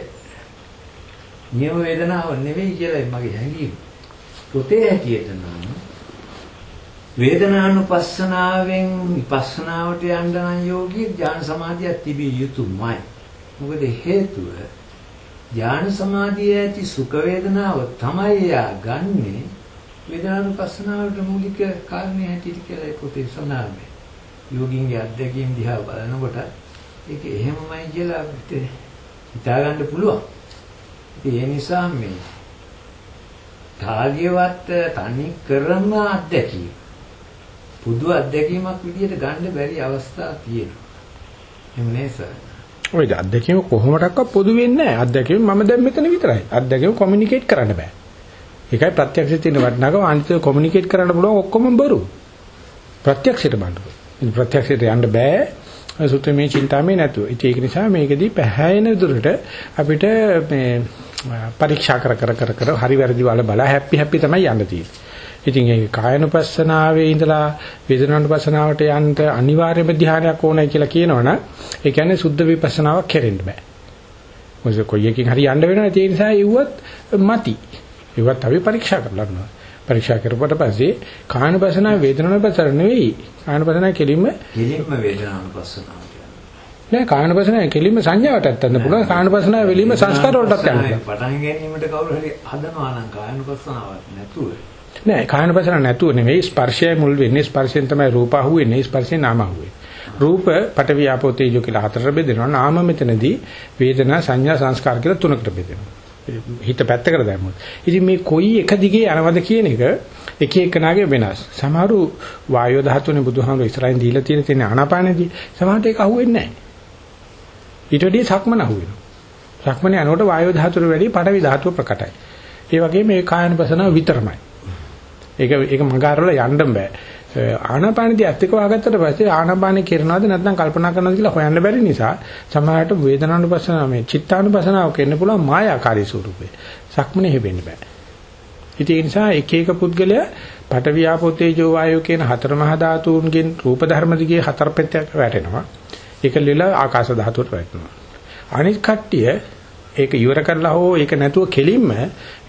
නියම වේදනාව නෙවෙයි කියලා මගේ හැඟීම. පොතේ හැටියට නම් වේදනානුපස්සනාවෙන් විපස්සනාවට යන්න නම් යෝගී ඥාන සමාධියක් තිබිය යුතුමයි. මොකද හේතුව ඥාන සමාධිය ඇති සුඛ වේදනාව තමයි යා ගන්නෙ වේදනානුපස්සනාවට මූලික කාරණේ හැටියට කියලා පොතේ සඳහන් යෝගින්ගේ අධ්‍යක්ීම් දිහා බලනකොට ඒක එහෙමමයි කියලා අපිට හිතා ගන්න පුළුවන්. ඉතින් ඒ නිසා මේ කාගේවත් තනි කරම අධ්‍යක්ීම් පුදු අධ්‍යක්ීමක් විදිහට ගන්න බැරි අවස්ථා තියෙනවා. එහෙම නේද සර්? ඔය අත්දැකීම කොහොමඩක්වත් පොදු වෙන්නේ නැහැ. අත්දැකීම මම දැන් මෙතන විතරයි. අත්දැකීම කොමියුනිකේට් කරන්න බෑ. ඒකයි ප්‍රත්‍යක්ෂයේ තියෙන වටිනාකම අනිත් කොමියුනිකේට් කරන්න පුළුවන් ඔක්කොම බරු. ප්‍රත්‍යක්ෂයට බඳු. ඉතින් ප්‍රත්‍යක්ෂයට යන්න බෑ. සුත්තමේ චින්තාමේ නැතුව. ඉතින් ඒක නිසා මේකෙදී පැහැයෙන දුරට අපිට මේ පරීක්ෂා කර කර කර කර හරි වැරදි වල බල හැපි හැපි තමයි යන්න තියෙන්නේ. ඉතින් ඒ කායනුපස්සනාවේ ඉඳලා වේදනානුපස්සනාවට යන්න අනිවාර්යම ධ්‍යානයක් ඕනයි කියලා කියනවනම් ඒ කියන්නේ සුද්ධ විපස්සනාවක් කෙරෙන්න බෑ. මොකද කොයි එකකින් හරි යන්න වෙනවා ඒ නිසා ඉවුවත් මති. ඉවුවත් අපි පරීක්ෂා කරලා පරීක්ෂා කරපුවට පස්සේ කායනුපස්සනාව වේදනානුපස්සන නෙවෙයි. කායනුපස්සනාව කෙලින්ම කෙලින්ම වේදනානුපස්සනාව නෑ කායනුපස්සනාව කෙලින්ම සංඥාවටත් යන්න පුළුවන්. කායනුපස්සනාව වෙලින්ම සංස්කාර වලටත් යන්න පුළුවන්. පටන් ගැනීමට කවුරු හරි හදනවා නම් කායනුපස්සනාවක් නැතුව නෑ කායනපසන නැතුව නෙවෙයි ස්පර්ශයයි මුල් වෙන්නේ. ස්පර්ශයෙන් තමයි රූප අහුවෙන්නේ ස්පර්ශයෙන් නාම අහුවෙන්නේ. රූප පඨවි ආපෝ තේජෝ කියලා හතරට බෙදෙනවා. නාම මෙතනදී වේදනා සංඥා සංස්කාර කියලා තුනකට බෙදෙනවා. හිත පැත්තකට දැම්මොත්. ඉතින් මේ කොයි එක දිගේ යනවද කියන එක එක එකනාගේ වෙනස්. සමහරු වායෝ ධාතුනේ බුදුහාමුදුරු ඉස්සරහින් දීලා තියෙන තියෙන ආනාපානෙදී සමහරට ඒක අහුවෙන්නේ නැහැ ඊට වැඩිය සක්මන අහුවෙනවා. සක්මනේ අනකොට වායෝ ධාතුර වැඩි පඨවි ධාතුව ප්‍රකටයි. ඒ වගේම මේ කායනපසනාව විතරමයි. ඒක ඒක මගහරවල යන්න බෑ. ආනාපානදී ඇත්තක වහගත්තට පස්සේ ආනාපානේ කරනවද නැත්නම් කල්පනා කරනවද කියලා හොයන්න බැරි නිසා සමහරට වේදනානුපස්සනාව මේ චිත්තානුපස්සනාව කරන්න පුළුවන් මායාකාරී ස්වරූපේ. සක්මනේ හැෙන්න බෑ. ඉතින් ඒ නිසා එක එක පුද්ගලයා පටවියාපෝතේජෝ වායෝ කියන හතර මහා ධාතුන්ගෙන් රූප ධර්ම දිගේ හතර පෙත්තක් වැටෙනවා. ඒක ලෙල ආකාශ ධාතුවට වැටෙනවා. අනිත් කට්ටිය ඒක ඉවර කරලා හෝ ඒක නැතුව කෙලින්ම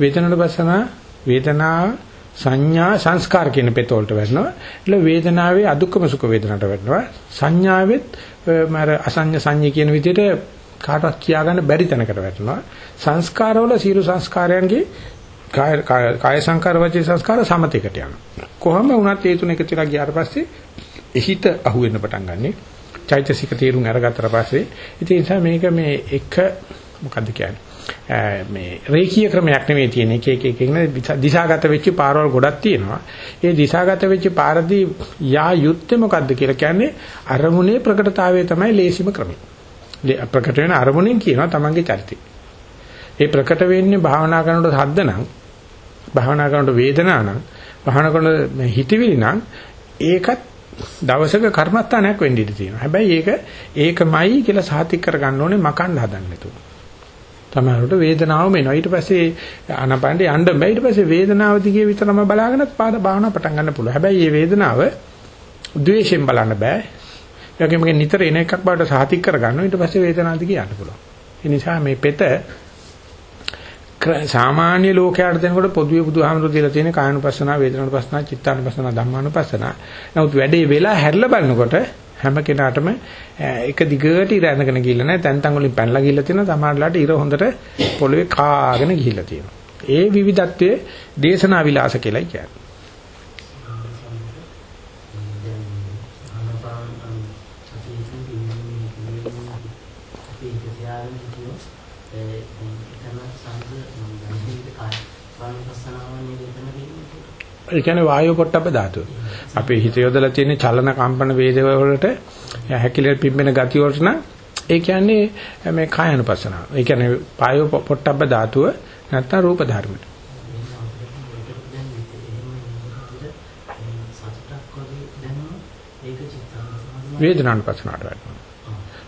වේදනානුපස්සනාව වේදනාව සංඥා සංස්කාර කියන පෙත වලට වැටෙනවා. એટલે වේදනාවේ අදුක්කම සුඛ වේදනට වැටෙනවා. සංඥාවෙත් මර අසඤ්ඤ සංඤ්ඤ කියන විදිහට කාටවත් කියාගන්න බැරි තැනකට වැටෙනවා. සංස්කාරවල සියලු සංස්කාරයන්ගේ කාය කාය සංකාර වචී සංස්කාර සමතේකට යනවා. කොහොම වුණත් ඒ තුන එකතු වෙලා ගියාට පස්සේ එහිත අහුවෙන්න පටන් ගන්නෙ. චෛතසික තීරුම් අරගත්තට පස්සේ ඉතින් ඒ නිසා මේක මේ එක මොකද්ද කියන්නේ මේ රේඛීය ක්‍රමයක් නෙවෙයි තියෙන එක එක එක එක දිශාගත වෙච්ච පාරවල් ගොඩක් තියෙනවා. ඒ දිශාගත වෙච්ච පාරදී යා යුත්තේ මොකද්ද කියලා කියන්නේ අරමුණේ ප්‍රකටතාවය තමයි ලේසිම ක්‍රමය. ප්‍රකට වෙන අරමුණෙන් කියනවා තමන්ගේ චරිතය. ඒ ප්‍රකට වෙන්නේ භාවනා කරනකොට හද්ද නම් භාවනා කරනකොට වේදනා නම් භාවනා කරනකොට හිතවිලි නම් ඒකත් දවසක කර්මස්ථානයක් වෙන්න ඉඩ තියෙනවා. හැබැයි ඒක ඒකමයි කියලා සාතික කරගන්න ඕනේ මකන්න හදන්න නේතු. තමයිරට වේදනාවම එනවා. ඊට පස්සේ අනපන්ට යන්න බෑ. ඊට පස්සේ වේදනාව දිගේ විතරම බලාගෙනත් පාද භාවනා පටන් ගන්න පුළුවන්. හැබැයි මේ වේදනාව ද්වේෂයෙන් බලන්න බෑ. ඒකෙම නිතර එන එකක් බවට සාතික කරගන්න. ඊට පස්සේ වේදනාව දිගේ යන්න පුළුවන්. ඒ නිසා මේ පෙත සාමාන්‍ය ලෝකයට දෙනකොට පොදුවේ බුදුහාමුදුරු දීලා තියෙන කායනුපස්සනා, වේදනානුපස්සනා, චිත්තානුපස්සනා, ධම්මානුපස්සනා. නමුත් වැඩේ වෙලා හැරිලා බලනකොට හැම කෙනාටම එක දිගට ඉර ඇඳගෙන ගිහිල්ලා නැහැ. තැන් තන් වලින් පැනලා ගිහිල්ලා තියෙනවා. සමහරලාට ඉර හොඳට පොළවේ කාගෙන ගිහිල්ලා තියෙනවා. ඒ විවිධත්වයේ දේශනා විලාස කියලායි කියන්නේ. ඒ කියන්නේ වායෝ පොට්ටබ්බ ධාතුව. අපේ හිත යොදලා තියෙන චලන කම්පන වේද වලට හැකිලෙ පිම්බෙන ගති වලට නම් ඒ කියන්නේ මේ කායනුපස්සනාව. ඒ කියන්නේ වායෝ පොට්ටබ්බ ධාතුව නැත්නම් රූප ධර්ම. වේදනානුපස්සනාවට වැටෙනවා.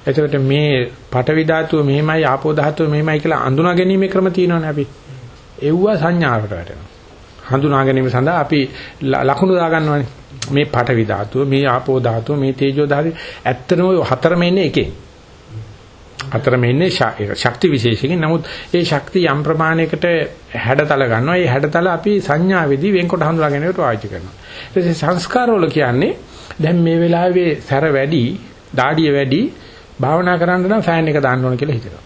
එතකොට මේ පඨවි ධාතුව මෙහෙමයි ආපෝ ධාතුව මෙහෙමයි කියලා අඳුනා ගැනීමේ ක්‍රම තියෙනවනේ අපි. එව්ව සංඥාවට වැටෙනවා. හඳුනා ගැනීම සඳහා අපි ලකුණු දාගන්නවානේ. මේ පඨවි ධාතුව, මේ ආපෝ ධාතුව, මේ තේජෝ ධාතුව ඇත්තම ඔය හතරම ඉන්නේ එකේ. හතරම ඉන්නේ ශක්ති විශේෂකින්. නමුත් ඒ ශක්ති යම් ප්‍රමාණයකට හැඩතල ගන්නවා. ඒ හැඩතල අපි සංඥාවේදී වෙන්කොට හඳුනා ගැනීමට පාවිච්චි කරනවා. ඊට පස්සේ සංස්කාරවල කියන්නේ දැන් මේ වෙලාවේ සැර වැඩි, දාඩිය වැඩි භාවනා කරන්න නම් ෆෑන් එක දාන්න ඕන කියලා හිතෙනවා.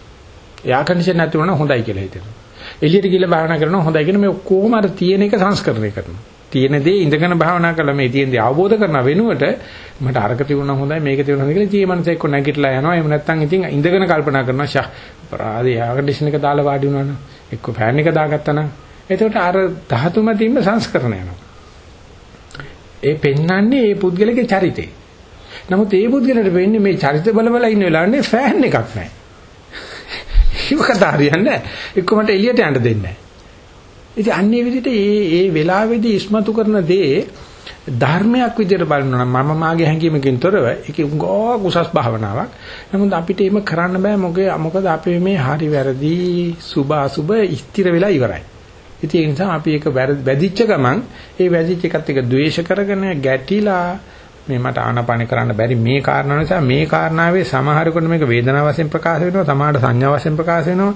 එයා කන්ඩිෂන් නැති වුණා හොඳයි කියලා හිතෙනවා. එළියට ගිහලා භාවනා කරනවා හොඳයි කියන මේ ඔක්කොම අර තියෙන එක සංස්කරණය කරනවා. තියෙන දේ ඉඳගෙන භාවනා කළා මේ තියෙන දේ අවබෝධ කරන වෙනුවට මට අරක තිබුණා හොඳයි මේක තිබුණා හොඳයි කියලා ජීවමනස එක්ක නැගිටලා යනවා. එහෙම නැත්නම් ඉතින් ඉඳගෙන කල්පනා කරනවා ෂා අපරාධය එයා කන්ඩිෂන් එක දාලා වාඩි වුණා නම් එක්ක ෆෑන් එක දාගත්තා නම් එතකොට අර ධාතු මතින්ම සංස්කරණය යනවා. ඒ පෙන්වන්නේ ඒ පුද්ගලගේ චරිතේ. නමුත් ඒ පුද්ගලට වෙන්නේ මේ චරිත බල බල ඉන්න වෙලාවනේ ෆෑන් එකක් නැහැ. <laughs> ඒක කතා හරියන්නේ එක්ක මට එළියට යන්න දෙන්නේ නැහැ. ඉතින් අන්නේ විදිහට මේ මේ වෙලාවේදී ඉස්මතු කරන දේ ධර්මයක් විදිහට බලනවා නම් මම මාගේ හැඟීමකින් තොරව ඒක උගෝ කුසස් භාවනාවක්. නමුත් අපිට එහෙම කරන්න බෑ මොකද මොකද අපි මේ හරි වැරදි සුභ අසුභ ස්ථිර වෙලා ඉවරයි. ඉතින් ඒ නිසා අපි ඒක වැදිච්ච ගමන් ඒ වැදිච්ච එකත් එක ද්වේෂ කරගෙන ගැටිලා මේ මට ආනාපාන කරන්න බැරි මේ කාරණා නිසා මේ කාරණාවේ සමහරකට මේක වේදනාව වශයෙන් ප්‍රකාශ වෙනවා සමහරට සංඥා වශයෙන් ප්‍රකාශ වෙනවා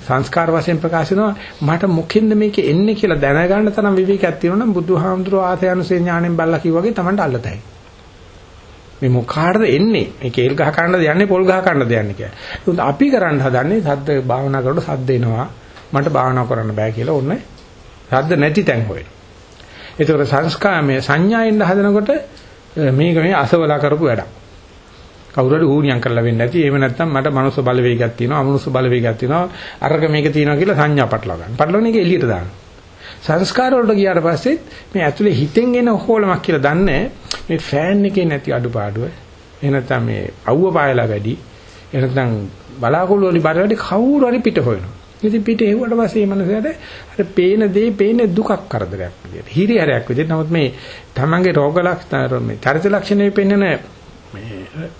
සංස්කාර වශයෙන් ප්‍රකාශ වෙනවා. මට මොකෙන්ද මේක එන්නේ කියලා දැනගන්න තරම් විවේකයක් තියෙනවා නම් බුදුහාමුදුරුවෝ ආසයනුසේ ඥාණයෙන් බල්ලා කිව්වා වගේ Tamanට අල්ලතයි. මේ මොකාටද එන්නේ? මේ කේල් ගහ ගන්නද යන්නේ පොල් ගහ ගන්නද යන්නේ කියලා. අපි කරන්න හදන්නේ සද්ද භාවනා කරනකොට සද්ද එනවා. මට භාවනා කරන්න බෑ කියලා ඕනේ සද්ද නැති තැන් හොයන. ඒතකොට සංස්කාරමේ සංඥාෙන් හදනකොට මේක මේ අසවලා කරපු වැඩක්. කවුරු හරි ඌණියම් කරලා වෙන්නේ නැති. එහෙම නැත්නම් මට මනුස්ස බලවේගයක් තියෙනවා, අමනුස්ස බලවේගයක් තියෙනවා. අරක මේක තියෙනවා කියලා සංඥා පටලවා ගන්න. පටලවන එක එළියට දාන්න. සංස්කාර වලට ගියාට පස්සේ මේ ඇතුලේ හිතෙන් එන හෝලමක් කියලා දන්නේ මේ ෆෑන් එකේ නැති අඩුපාඩුව. එහෙනම් මේ අවුව පායලා වැඩි. එහෙනම් බලාකුළු වලින් බර වැඩි කවුරු හරි පිට හොයනවා. ඉතින් පිට එව්වට පස්සේ මේ මනසට අර පේන දේ පේන දුකක් කරදරයක් විදියට. හිරිහැරයක් විදියට. නමුත් මේ තමන්ගේ රෝග ලක්ෂණ මේ චරිත ලක්ෂණේ පෙන්වන මේ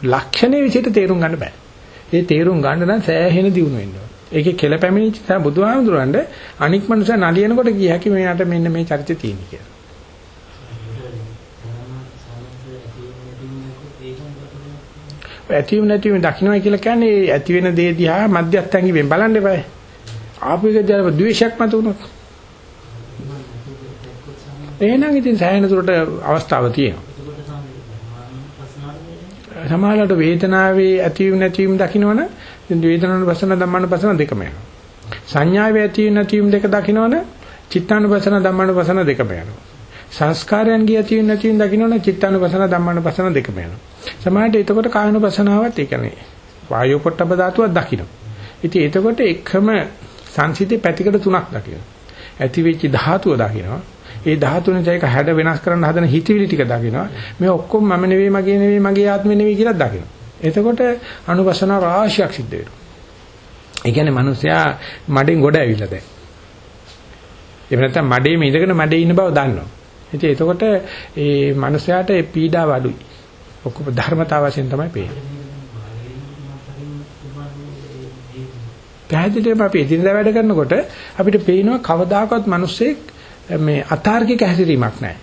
ලක්ෂණේ විදියට තේරුම් ගන්න බෑ. ඒ තේරුම් ගන්න නම් සෑහෙන දියුණු වෙන්න ඕන. ඒකේ කෙල පැමිණිච්ච තමයි බුදුහාමුදුරන්ට අනික් මනුස්සය නලියනකොට කිය හැකි මෙයාට මෙන්න මේ චරිතය තියෙන කියලා. ඇතිවෙන නැතිවෙන දකින්නයි කියලා කියන්නේ ඇති වෙන දේ දිහා මධ්‍යස්ථංගියෙන් බලන්න එපායි. ආපු එක දැරව ද්වේෂයක් මත උනොත් එහෙනම් ඉතින් සෑහෙන දුරට අවස්ථාව තියෙනවා. එතකොට සාමාන්‍ය ධර්මානුපස්සනාවේ සමහරවිට වේදනාවේ ඇතිවීම නැතිවීම දකින්නවනේ වේදනානුපස්සන ධම්මානුපස්සන දෙකම යනවා. සංඥාවේ ඇතිවීම නැතිවීම දෙක දකින්නවනේ චිත්තානුපස්සන ධම්මානුපස්සන දෙකම යනවා. සංස්කාරයන්ගේ ඇතිවීම නැතිවීම දකින්නවනේ චිත්තානුපස්සන ධම්මානුපස්සන දෙකම යනවා. සමහරවිට එතකොට කායනුපස්සනාවත් ඒ කියන්නේ වායෝ පොට්ටබ ධාතුවක් දකින්න. ඉතින් එතකොට එකම සංසිතේ පැතිකඩ තුනක් දකින්න. ඇති වෙච්ච ධාතුව දකින්නවා. ඒ ධාතුනේ ජයක හැඩ වෙනස් කරන්න හදන හිතවිලි ටික දකින්නවා. මේ ඔක්කොම මම නෙවෙයි මගේ නෙවෙයි මගේ ආත්මෙ නෙවෙයි කියලා දකින්නවා. එතකොට අනුපස්සන රාශියක් සිද්ධ වෙනවා. ඒ කියන්නේ මිනිසයා මඩෙන් ගොඩ ඇවිල්ලා දැන්. එහෙම නැත්නම් මඩේම ඉඳගෙන මඩේ ඉන්න බව දන්නවා. ඉතින් එතකොට ඒ මිනිසයාට ඒ පීඩාව අඩුයි. ඔක්කොම ධර්මතාව වශයෙන් තමයි පේන්නේ. පැහැදිලිවම අපි එදිනදා වැඩ කරනකොට අපිට පේනවා කවදාකවත් මිනිස්සෙක් මේ අතාර්කික හැසිරීමක් නැහැ.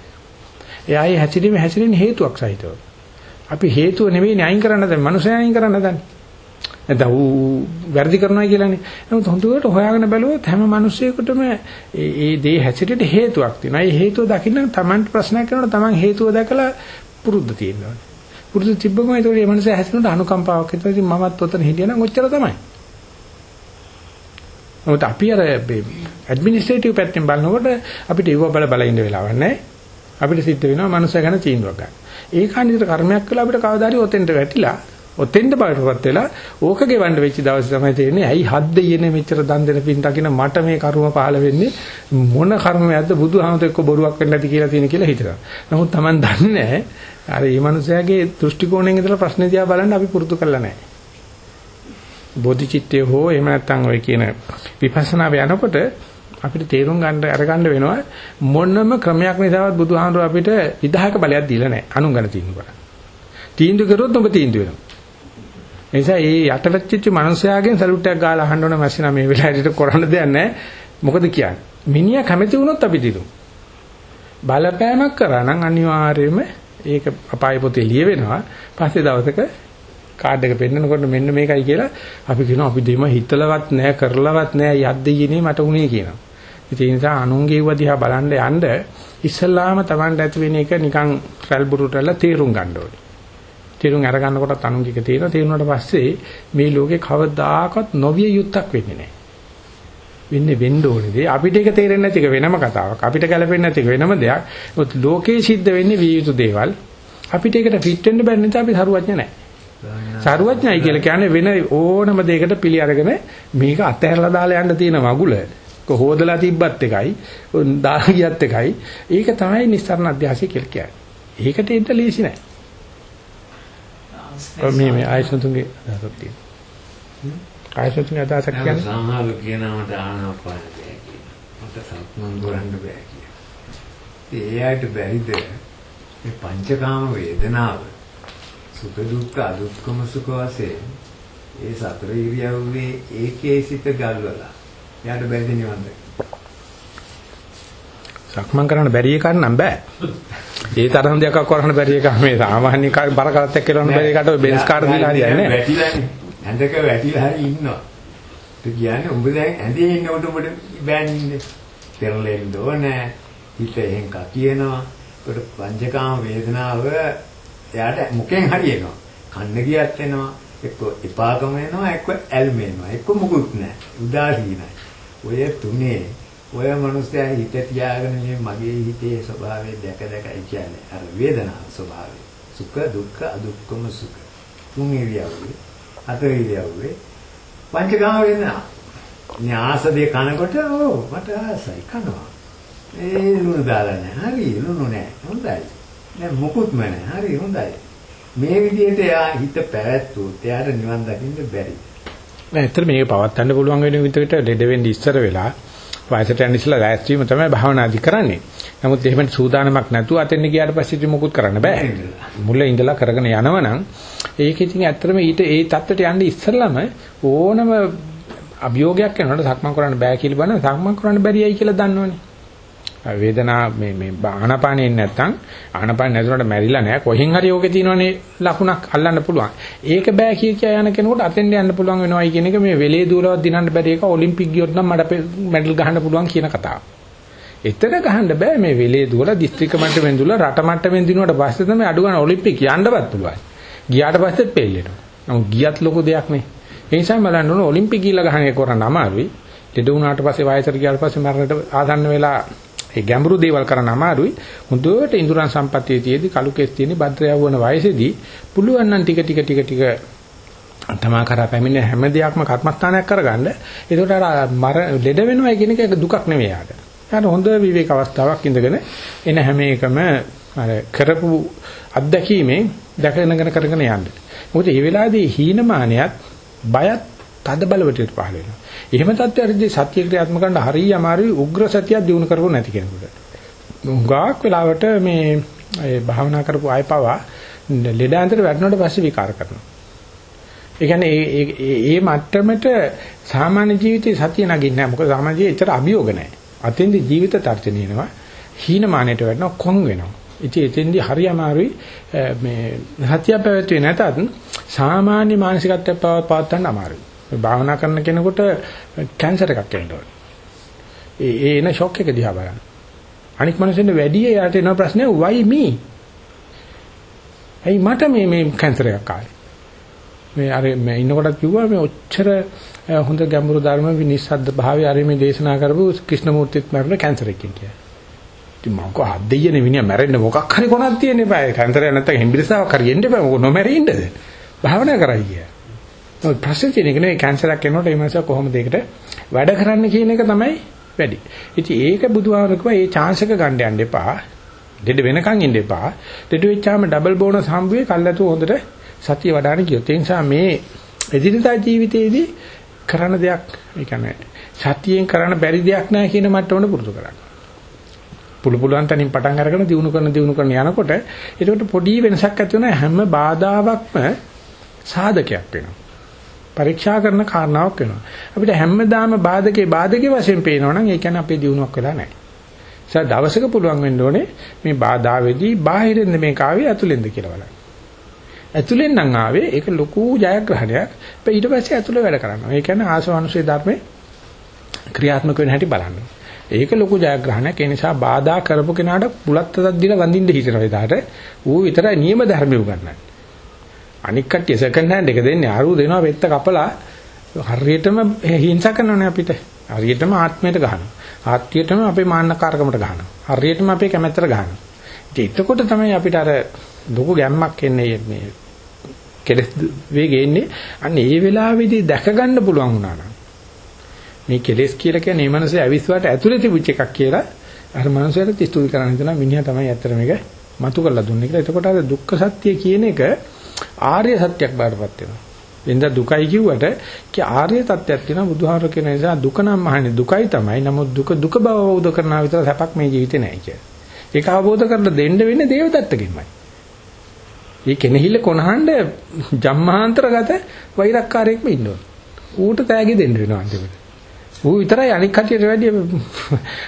එයා ඒ හැසිරීම හැසිරෙන හේතුවක් සහිතව. අපි හේතුව නෙවෙයි අයින් කරන්න දැන් මිනිස්සයා අයින් කරන්න දැන්. නැත්නම් ඌ වැරදි කරනවා කියලානේ. නමුත් හොඳට හොයාගෙන බැලුවොත් හැම මිනිස්සෙකුටම මේ ඒ දේ හැසිරෙට හේතුවක් තියෙනවා. ඒ හේතුව දකින්න Tamanට ප්‍රශ්නයක් කරනකොට Taman හේතුව දැකලා පුරුද්ද තියෙනවා. පුරුදු තිබ්බම ඒක ඒ මනුස්සයා හැසිරෙනට අනුකම්පාවක් හිතලා ඉතින් මමත් ඔතන හිටියනම් ඔච්චර තමයි. නමුත් අපි අර ඇඩ්මිනිස්ට්‍රේටිව් පැත්තෙන් බලනකොට අපිට ඒව බල බල ඉන්න වෙලාවක් නැහැ. අපිට සිද්ධ වෙනවා මනුස්සය ගැන තීන්දුවක් ගන්න. ඒ කාණිතර කර්මයක් කළා අපිට කවදාරි ඔතෙන්ට වැටිලා ඔතෙන්ට බයටපත් වෙලා ඕක ගෙවන්න වෙච්ච දවසේ තමයි තේරෙන්නේ ඇයි හත් දෙයියනේ මෙච්චර දන් දෙන පින් දකින්න මට මේ කර්ම පහළ වෙන්නේ මොන කර්මයක්ද බුදුහාමත එක්ක බොරුවක් වෙන්නේ නැති කියලා තියෙන කියලා හිතනවා. නමුත් Taman දන්නේ නැහැ. අර මේ මනුස්සයාගේ දෘෂ්ටි කෝණයෙන් ඉඳලා ප්‍රශ්න දිහා බලන්න අපි පුරුදු කරලා නැහැ. බෝධිචිත්තය හෝ එහෙම නැත්නම් ඔය කියන විපස්සනාව යනකොට අපිට තේරුම් ගන්න අරගන්න වෙනවා මොනම ක්‍රමයක් නිසාවත් බුදුහාමුදුර අපිට විදායක බලයක් දීලා නැහැ අනුංගන තීන්දුව කරා. තීන්දුව කරොත් ඔබ තීන්දුව වෙනවා. ඒ නිසා මේ යටවැච්චිච්ච මිනිස්යාගෙන් සලුට් එකක් ගාලා අහන්න ඕන මැසිනා මේ වෙලාවට කරන්න දෙයක් නැහැ. මොකද කියන්නේ? මිනිහා කැමති වුණොත් අපි දිනු. බලපෑමක් කරා නම් අනිවාර්යයෙන්ම ඒක අපාය පොතේ ලියවෙනවා. පස්සේ දවසක කාඩ් එක පෙන්නකොට මෙන්න මේකයි කියලා අපි කියනවා අපි දෙම හිතලවත් නැහැ කරලවත් නැහැ යද්දීනේ මට උනේ කියනවා. ඒ නිසා අනුන්ගේ වදිහා බලන්න යන්න ඉස්සල්ලාම Tamanට ඇති වෙන එක නිකන් රැල්බුරුටල තීරුම් ගන්න ඕනේ. තීරුම් අරගන්න කොටත් අනුන්ගික තියෙනවා. තීරුණාට පස්සේ මේ ලෝකේ කවදාකවත් නොවිය යුත්තක් වෙන්නේ නැහැ. වෙන්නේ වෙන්න ඕනේ දේ. අපිට ඒක තේරෙන්නේ නැති එක වෙනම කතාවක්. අපිට ගැලපෙන්නේ නැති එක වෙනම දෙයක්. ඒත් ලෝකේ සිද්ධ වෙන්නේ විය යුතු දේවල්. අපිට ඒකට ෆිට වෙන්න බැරි නිසා අපි සරුවඥ නැහැ. සරුවඥයි කියලා කියන්නේ වෙන ඕනම දෙයකට පිළි අරගෙන මේක අතහැරලා දාලා යන්න තියෙන මගුල. කොහොදලා තිබ්බත් එකයි, දාලා ගියත් එකයි. ඒක තමයි නිස්සාරණ අධ්‍යාසය කියලා කියන්නේ. ඒකට එන්න ලීසි නැහැ. මේ මේ ආයසතුන්ගේ අදහසක් තියෙනවා. ආයසතුන්ගේ අදහසක් කියන්නේ සමහරව කියනවට ආනාපාන බෑ කියන. මට සක්මන් කරන්න බෑ කියන. ඒ ඇයිට බැරිද මේ පංචකාම වේදනාව සුඛ දුක්ඛ අදුක්ඛම සුඛ වශයෙන් ඒ සතර ඉරියව්වේ ඒකේ සිට ගල්වලා එයාට බැඳෙ නිවන්. සක්මන් කරන්න බැරි එකක් නම් බෑ. ඒ තරම් දෙයක් කරන්න බැරි එකක් මේ සාමාන්‍ය බර කරත්තක් කරන්න බැරි එකට බෙන්ස් කාර් දීලා හරියන්නේ නැහැ. වැටිලානේ. ඇඳක වැටිලා හරි ඉන්නවා. ඒ කියන්නේ උඹ දැන් ඇඳේ ඉන්නකොට උඹට බෑනින්නේ. පෙරලෙන්න ඕනේ. හිත එහෙන් කකියනවා. ඒකට පංචකාම වේදනාව එයාට මුකෙන් හරි එනවා. කන්න ගියත් එනවා. එක්ක එපාකම එනවා, එක්ක ඇල්ම එනවා. එක්ක මුකුත් නැහැ. උදාසීනයි. ඔය තුනේ ඔය මනුස්සයා හිත තියාගෙන මේ මගේ හිතේ ස්වභාවය දැක දැකයි කියන්නේ. අර වේදනාව ස්වභාවය. සුඛ දුක්ඛ අදුක්ඛම සුඛ. තුන් ඉරියව්වේ හතර ඉරියව්වේ පංචකාම වේදනා. න්යාස දෙක කනකොට ඕ මට ආසයි කනවා. ඒ ලුණු දාලා නැහැ. හරි ලුණු නැහැ. හොඳයි. නෑ මොකුත්ම නැහැ. හරි හොඳයි. මේ විදිහට එයා හිත පැවැත්වුවොත් එයාට නිවන් දකින්න බැරි. නෑ ඇත්තට මේක පවත්වන්න පුළුවන් වෙන විදිහට ලෙඩ වෙන්න ඉස්සර වෙලා වයසට යන ඉස්සලා ලෑස්තිවීම තමයි භාවනාදි කරන්නේ. නමුත් එහෙම සූදානමක් නැතුව අතෙන් ගියාට පස්සේ මොකුත් කරන්න බෑ. මුල ඉඳලා කරගෙන යනවනම් ඒක ඉතින් ඇත්තටම ඊට ඒ தත්තට යන්න ඉස්සරළම ඕනම අභියෝගයක් කරනකොට සක්මන් කරන්න බෑ කියලා බලන සක්මන් කරන්න බැරියයි කියලා දන්නවනේ. වේදනා මේ මේ ආනපානෙ නැත්තම් ආනපාන නැතුනට මැරිලා නැහැ කොහෙන් හරි ඕකේ තියෙනවනේ ලකුණක් අල්ලන්න පුළුවන් ඒක බෑ කිය කිය යන කෙනෙකුට අතෙන්ට යන්න පුළුවන් වෙනවයි කියන එක මේ වෙලේ දూరවත් දිනන්න බැරි එක ඔලිම්පික් ගියොත් නම් මට මෙඩල් ගහන්න පුළුවන් කියන කතාව එතන ගහන්න බෑ මේ වෙලේ දුවලා දිස්ත්‍රික්ක මට්ටමින් දුවලා රට මට්ටමින් දිනුවට පස්සේ තමයි අඩු ගන්න ඔලිම්පික් යන්නවත් පුළුවන්. ගියාට පස්සේ පෙල්ලෙනවා. නමුත් ගියත් ලොකු දෙයක් නේ. ඒ නිසා බලන්න ඕන ඔලිම්පික් ගිහලා ගහන එක කරන්න අමාරුයි. ලෙඩ වුණාට පස්සේ වයසට ගියාට පස්සේ මරණයට ආසන්න වෙලා ඒ ගැඹුරු දේවල් කරන්න අමාරුයි. හොඳට ඉඳුරන් සම්පත්තිය තියේදී කලු කෙස් තියෙන භද්‍ර යවවන වයසේදී පුළුවන් නම් ටික ටික ටික ටික තමා කරා පැමිණ හැම දෙයක්ම කර්මස්ථානයක් කරගන්න. ඒකට අර මර ලෙඩ වෙනවා කියන එක දුකක් නෙවෙයි යාට. යාට හොඳ විවේක අවස්ථාවක් ඉඳගෙන එන හැම එකම අර කරපු අත්දැකීමෙන් දැකගෙන කරගෙන යන්න. මොකද මේ වෙලාවේදී හීනමානයත් බයත් තද බලවටට පහළ වෙනවා. එහෙම තත්ත්වයකදී සත්‍ය ක්‍රියාත්මක කරන්න හරිය අමාරුයි උග්‍ර සතියක් දිනු කරපො නැති කෙනෙකුට. උගාක් වෙලාවට මේ ඒ භාවනා කරපු අයපවා ලෙඩ ඇඳට වැටෙනකොට පස්සේ විකාර කරනවා. ඒ කියන්නේ ඒ ඒ මට්ටමට සාමාන්‍ය ජීවිතේ සතිය නගින්නේ නැහැ. මොකද සාමාන්‍ය ජීවිතේ ඇත්තට අභියෝග නැහැ. අතෙන්දි ජීවිත තර්ජනීයනවා. හීනමානයට වැටෙනවා කොන් වෙනවා. ඉතින් එතෙන්දි හරි අමාරුයි මේ සතිය පැවැත්වුවේ නැතත් සාමාන්‍ය මානසිකත්වයක් පවත් ගන්න අමාරුයි. භාවනා කරන කෙනෙකුට කැන්සර් එකක් එන්න ඕනේ. ඒ ඒ එන ෂොක් එක දිහා බලන්න. අනික් මිනිස්සුන්ට වැඩි යාට එන ප්‍රශ්නේ why me? ඇයි මට මේ මේ කැන්සර් එකක් ආවේ? මේ අර මේ ඉන්නකොටත් කිව්වා මේ ඔච්චර හොඳ ගැඹුරු ධර්ම විනිස්සද්ද භාවය අර මේ දේශනා කරපු ක්‍රිෂ්ණමූර්තිත් මරණ කැන්සර් එකකින් කියලා. ඉතින් මම කෝ හදෙයනේ මිනිහා මැරෙන්න මොකක් හරි කොනක් තියෙන්න එපා. කැන්සර් එක නැත්තම් හෙම්බිරිසාවක් හරි එන්න එපා. මොකෝ නොමැරෙ ඉන්නද? භාවනා කරයි කිය. ඔය ප්‍රශ්නේ තියෙන එක නේ කැන්සර් එකක් එනකොට ඒ මාස කොහොමද ඒකට වැඩ කරන්න කියන එක තමයි වැඩි. ඉතින් ඒක බුදුහාමරකවා මේ chance එක ගන්න යන්න එපා. දෙඩ වෙනකන් ඉන්න එපා. දෙඩ වෙච්චාම ඩබල් බෝනස් හම්බුවේ කල්ලාතු හොඳට සතිය වඩාන කියොත් ඒ නිසා මේ එදිනදා ජීවිතයේදී කරන දෙයක් ඒ කියන්නේ සතියෙන් කරන්න බැරි දෙයක් නැහැ කියන මට්ටමන පුරුදු කරන්න. පුළු පුළුවන් තනින් පටන් අරගෙන දිනු කරන දිනු කරන යනකොට ඒකට පොඩි වෙනසක් ඇති වෙන හැම බාධාවක්ම සාධකයක් වෙනවා. පරීක්ෂා කරන කාරණාවක් වෙනවා. අපිට හැමදාම බාධකේ බාධකේ වශයෙන් පේනවනම් ඒ කියන්නේ අපේ දිනුවක් වෙලා නැහැ. ඒ දවසක පුළුවන් වෙන්න ඕනේ මේ බාධාවේදී බාහිරින්ද මේක ආවේ ඇතුළෙන්ද කියලා බලන්න. ඇතුළෙන් නම් ආවේ ඒක ලොකු ජයග්‍රහණයක්. ඊට පස්සේ ඇතුළේ වැඩ කරනවා. ඒ කියන්නේ ආසවනුසේ ධර්මේ ක්‍රියාත්මක වෙන හැටි බලන්න. ඒක ලොකු ජයග්‍රහණයක්. ඒ නිසා බාධා කරපු කෙනාට පුලත් අතක් දීලා වඳින්න හිතනවා එදාට. ඌ විතරයි නියම ධර්මය උගන්වන්නේ. අනික් කට්ටිය සෙකන්ඩ් හෑන්ඩ් එක දෙන්නේ අරු දෙනවා වෙත්ත කපලා හරියටම හිංසා කරනවනේ අපිට. හරියටම ආත්මයට ගහනවා. ආත්මියටම අපේ මාන්නකාරකමට ගහනවා. හරියටම අපේ කැමැත්තට ගහනවා. ඉතින් එතකොට තමයි අපිට අර ලොකු ගැම්මක් එන්නේ මේ කෙලස් වේගෙ එන්නේ. අන්න ඒ වෙලාවේදී දැක ගන්න පුළුවන් වුණා නම් මේ කෙලස් කියලා කියන්නේ මේ මනසේ අවිස්වාට ඇතුලේ තිබුච්ච එකක් කියලා අර මනසට ස්තුති කරන්න හිතනවා මිනිහා තමයි ඇත්තට මේක මතු කරලා දුන්නේ කියලා. එතකොට අර දුක්ඛ සත්‍ය කියන එක ආර්ය සත්‍යයක් බාටපත් වෙනවා. එඳ දුකයි කිව්වට කී ආර්ය තත්ත්වයක් තියෙනවා බුදුහාමර කියන නිසා දුක නම් මහන්නේ දුකයි තමයි. නමුත් දුක දුක බව අවබෝධ කරනා විතර සැපක් මේ ජීවිතේ නැහැ කියලා. ඒක අවබෝධ කරලා දෙන්න වෙන්නේ දේවදත්තගෙමයි. මේ කෙනෙහිල්ල කොනහඬ ජම්මාන්තරගත වෛරක්කාරයෙක්ම ඉන්නවා. ඌට තෑගි දෙන්න වෙනවා අන්තිමට. ඌ විතරයි අනික් කටියට වැඩිය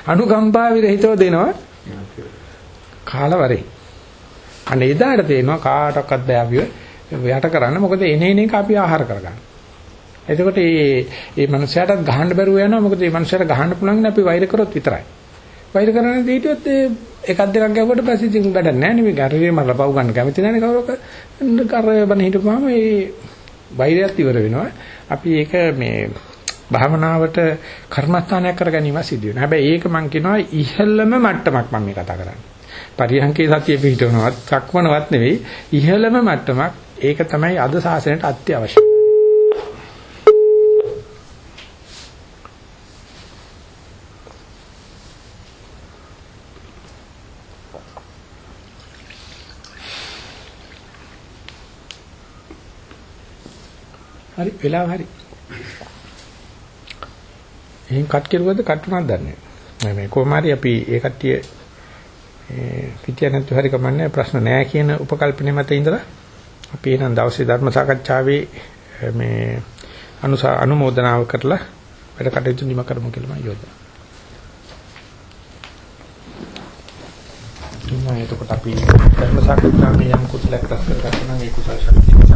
අනුකම්පා විරහිතව දෙනවා. කාලවරේ. අනේ එදාට තේනවා කාටවත් බෑ අපිව යට කරන්න මොකද එනේන එක අපි ආහාර කරගන්න. එතකොට මේ මේ මනුස්සයාටත් ගහන්න බැරුව යනවා මොකද මේ මනුස්සයාට ගහන්න පුළුවන් නේ අපි වෛර කරොත් විතරයි. වෛර කරන්නේ දීටියොත් එකක් දෙකක් ගැව්වට පස්සේ ඉතින් වැඩක් නැහැ නේ මේ ගර්වයේ මරලා පව් ගන්න කැමති නැහැ නේ කවුරක කර බන හිටපුවාම මේ වෛරයත් ඉවර වෙනවා. අපි ඒක මේ භාවනාවට කර්මස්ථානයක් කරගැනීම සිදු වෙනවා. හැබැයි ඒක මම කියනවා ඉහළම මට්ටමක් මම මේ කතා කරන්නේ. පරිහංකේ සතිය පිහිටවනවත් සක්මනවත් නෙවෙයි ඉහළම මට්ටමක් ඒක තමයි අද සාසනයට අත්‍යවශ්‍ය. හරි වෙලාව හරි. එහෙන් කට් කෙරුවද කට් උනක් දන්නේ නැහැ. මේ කොහොම හරි අපි ඒ කට්ටිය පිටිය නැතු හරි කමන්නේ ප්‍රශ්න නැහැ කියන උපකල්පනය මත ඉඳලා අපි එනම් දවසේ ධර්ම සාකච්ඡාවේ මේ අනුසා අනුමෝදනාව කරලා වැඩ කටයුතු නිම කරමු කියලා මම යෝජනා. ඉතින් එතකොට අපි ධර්ම සාකච්ඡාවේ යම් කුසලයක් රැස් කරගන්න නම් ඒ කුසල ශක්තිය